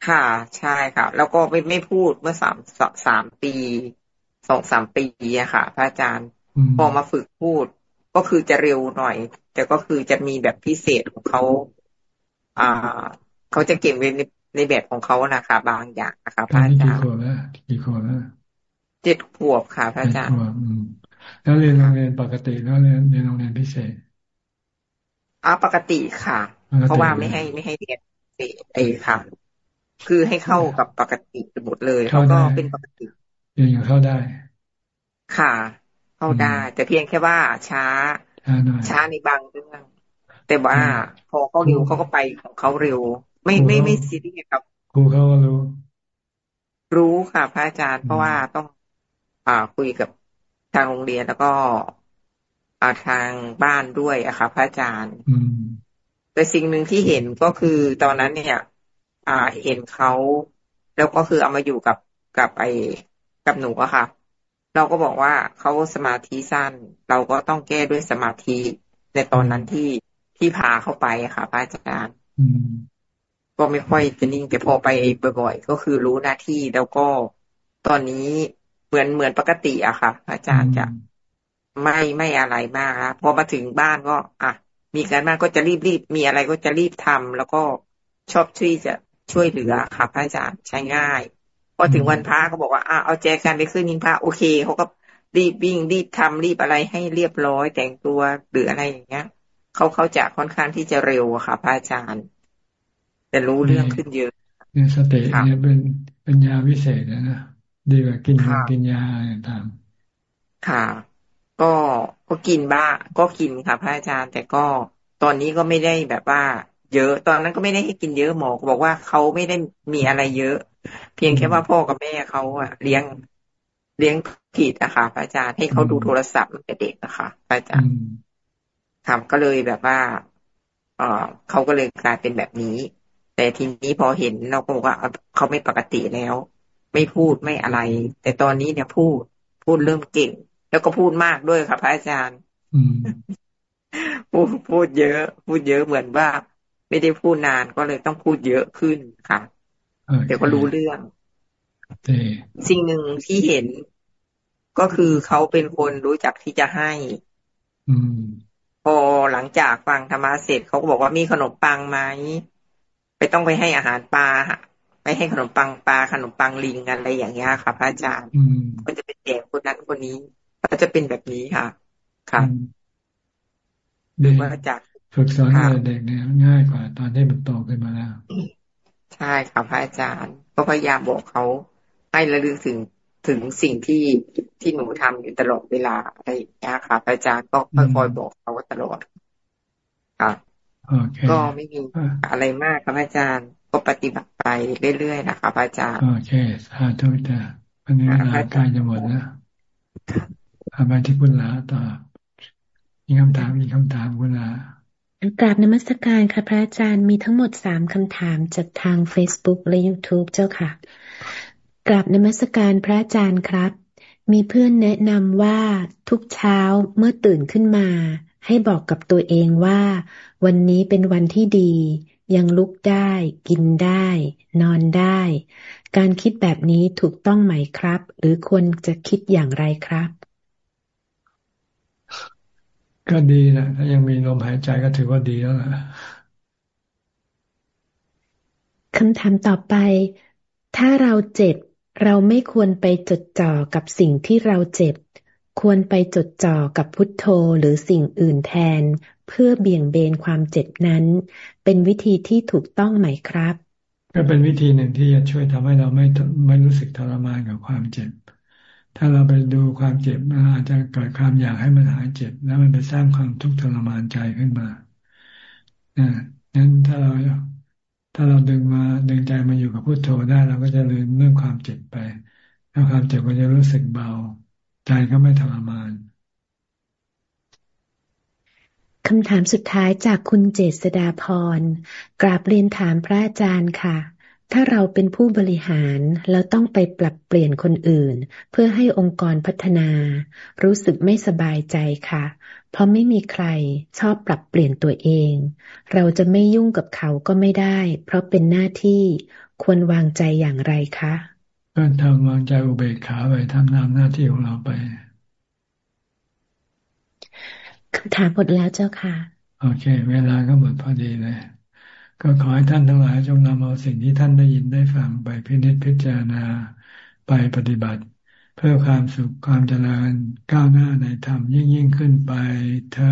ค่ะใช่ค่ะ แล้วก็ไม่ไม่พูดเมื่อสามสามปีสองสามปีอะค่ะ พระอาจารย์พอมาฝึกพูด ก็คือจะเร็วหน่อย แต่ก็คือจะมีแบบพิเศษของเขาอ่า เขาจะเก็บไว้ใน ในแบบของเขานะคะบางอย่างนะคะพระอาจารย์กี่ขวบแล้วกี่ขวบแล้วเจ็ดขวบค่ะพระอาจารย์แล้วเรียนโรงเรียนปกติแล้วเรียนเรียนโรงเรียนพิเศษอ่าปกติค่ะ เพราะว่าไม่ให้ไม่ให้เรียนเอค่ะ คือให้เข้ากับปกติหมดเลยเขาก็เป็นปกติเรียนเข้าได้ ค่ะ เข้าได้ แต่เพียงแค่ว่าช้า ช้าในบางเรื่อง แต่ว่าพอเขาเร็วเขาก็ไปของเขาเร็ว ไม่ไม่ไม่ซีเรียสครับครูเขาก็รู้ รู้ค่ะพระอาจารย์เพราะว่าต้อง อ่าคุยกับทางโรงเรียนแล้วก็อาทางบ้านด้วยอะค่ะพระอาจารย์แต่สิ่งหนึ่งที่เห็นก็คือตอนนั้นเนี่ย อ่าเห็นเขาแล้วก็คือเอามาอยู่กับกับไอกับหนูอะค่ะ เราก็บอกว่าเขาสมาธิสั้น เราก็ต้องแก้ด้วยสมาธิในตอนนั้นที่ที่พาเข้าไปอะค่ะพระอาจารย์ ก็ไม่ค่อยจะนิ่งแต่พอไปบ่อย ๆ ก็คือรู้หน้าที่แล้วก็ตอนนี้เหมือนเหมือนปกติอะค่ะ อาจารย์จะไม่ไม่อะไรมากครับพอมาถึงบ้านก็ อะ มีการบ้านก็จะรีบรีบมีอะไรก็จะรีบทำแล้วก็ชอบช่วยจะช่วยเหลือค่ะพระอาจารย์ใช้ง่าย พอถึงวันพระก็บอกว่าอะเอาแจกันไปขึ้นนิงพระโอเคเขาก็รีบวิ่งรีบทำรีบอะไรให้เรียบร้อยแต่งตัวหรืออะไรอย่างเงี้ยเขาเขาจะค่อนข้างที่จะเร็วค่ะพระอาจารย์ แต่รู้เรื่องขึ้นเยอะเนี่ยสติเนี่ยเป็นเป็นยาวิเศษนะดีกว่ากินยากินยาต่างค่ะ ก็ก็กินบ้างก็กินค่ะพระอาจารย์ แต่ก็ตอนนี้ก็ไม่ได้แบบว่า เยอะตอนนั้นก็ไม่ได้ให้กินเยอะหมอบอกว่าเขาไม่ได้มีอะไรเยอะ เพียงแค่ว่าพ่อกับแม่เขาอะเลี้ยงเลี้ยงผิดอะค่ะพระอาจารย์ให้เขาดูโทรศัพท์ตั้งแต่เด็กอะค่ะพระอาจารย์ทำก็เลยแบบว่าเออเขาก็เลยกลายเป็นแบบนี้ แต่ทีนี้พอเห็นเราก็บอกว่าเขาไม่ปกติแล้ว ไม่พูดไม่อะไร แต่ตอนนี้เนี่ยพูดพูดเริ่มเก่ง แล้วก็พูดมากด้วยค่ะพระอาจารย์พูดพูดเยอะ พูดเยอะเหมือนว่า ไม่ได้พูดนานก็เลยต้องพูดเยอะขึ้นค่ะเดี๋ยวก็รู้เรื่องสิ่งหนึ่งที่เห็นก็คือเขาเป็นคนรู้จักที่จะให้พอหลังจากฟังธรรมะเสร็จเขาก็บอกว่ามีขนมปังไหม ไปต้องไปให้อาหารปลาไปให้ขนมปังปลาขนมปังลิงอะไรอย่างเงี้ยค่ะพระอาจารย์ก็จะเป็นแจกคนนั้นคนนี้ก็จะเป็นแบบนี้ค่ะ ค่ะดึงมาจากฝึกสอนเด็กเนี่ยง่ายกว่า ตอนที่มันโตขึ้นมาแล้ว ใช่ค่ะพระอาจารย์ ก็พยายามบอกเขาให้ระลึกถึงถึงสิ่งที่ที่หนูทำอยู่ตลอดเวลาอะไรอย่างเงี้ยค่ะพระอาจารย์ก็คอยบอกเขาตลอดค่ะ ก็ไม่มีอะไรมากครับอาจารย์ก็ปฏิบัติไปเรื่อยๆนะคะพระอาจารย์ โอเคสาธุจ้ะวันนี้เวลาใกล้จะหมดแล้วอาไปที่คุณลาต่อมีคำถามมีคำถามคุณลากราบนมัสการค่ะพระอาจารย์มีทั้งหมดสามคำถามจากทาง Facebook และ YouTube เจ้าค่ะ กราบนมัสการพระอาจารย์ครับ มีเพื่อนแนะนำว่าทุกเช้าเมื่อตื่นขึ้นมา ให้บอกกับตัวเองว่า วันนี้เป็นวันที่ดี ยังลุกได้ กินได้ นอนได้ การคิดแบบนี้ถูกต้องไหมครับ หรือควรจะคิดอย่างไรครับ ก็ดีนะถ้ายังมีลมหายใจก็ถือว่าดีแล้วล่ะคำถามต่อไป ถ้าเราเจ็บ เราไม่ควรไปจดจ่อกับสิ่งที่เราเจ็บ ควรไปจดจ่อกับพุทโธหรือสิ่งอื่นแทน เพื่อเบี่ยงเบนความเจ็บนั้น เป็นวิธีที่ถูกต้องไหมครับ ก็เป็นวิธีหนึ่งที่จะช่วยทำให้เราไม่ไม่รู้สึกทรมานกับความเจ็บ ถ้าเราไปดูความเจ็บมันอาจจะเกิดความอยากให้มันหายเจ็บ แล้วมันไปสร้างความทุกข์ทรมานใจขึ้นมานะนั้นถ้าเราถ้าเราดึงมาดึงใจมาอยู่กับพุโทโธได้เราก็จะลืมเรื่องความเจ็บไปแล้วความเจ็บก็จะรู้สึกเบา ใจก็ไม่ทรมานคำถามสุดท้ายจากคุณเจษดาพร กราบเรียนถามพระอาจารย์ค่ะ ถ้าเราเป็นผู้บริหารแล้วต้องไปปรับเปลี่ยนคนอื่น เพื่อให้องค์กรพัฒนา รู้สึกไม่สบายใจค่ะ เพราะไม่มีใครชอบปรับเปลี่ยนตัวเอง เราจะไม่ยุ่งกับเขาก็ไม่ได้ เพราะเป็นหน้าที่ควรวางใจอย่างไรคะ ก็ทำวางใจอุเบกขาไปทำตามหน้าที่ของเราไปคำถามหมดแล้วเจ้าค่ะ โอเค เวลาก็หมดพอดีเลย ก็ขอให้ท่านทั้งหลายจงนำเอาสิ่งที่ท่านได้ยินได้ฟังไปพินิจพิจารณาไปปฏิบัติ เพื่อความสุขความเจริญก้าวหน้าในธรรมยิ่งยิ่งขึ้นไปเธอ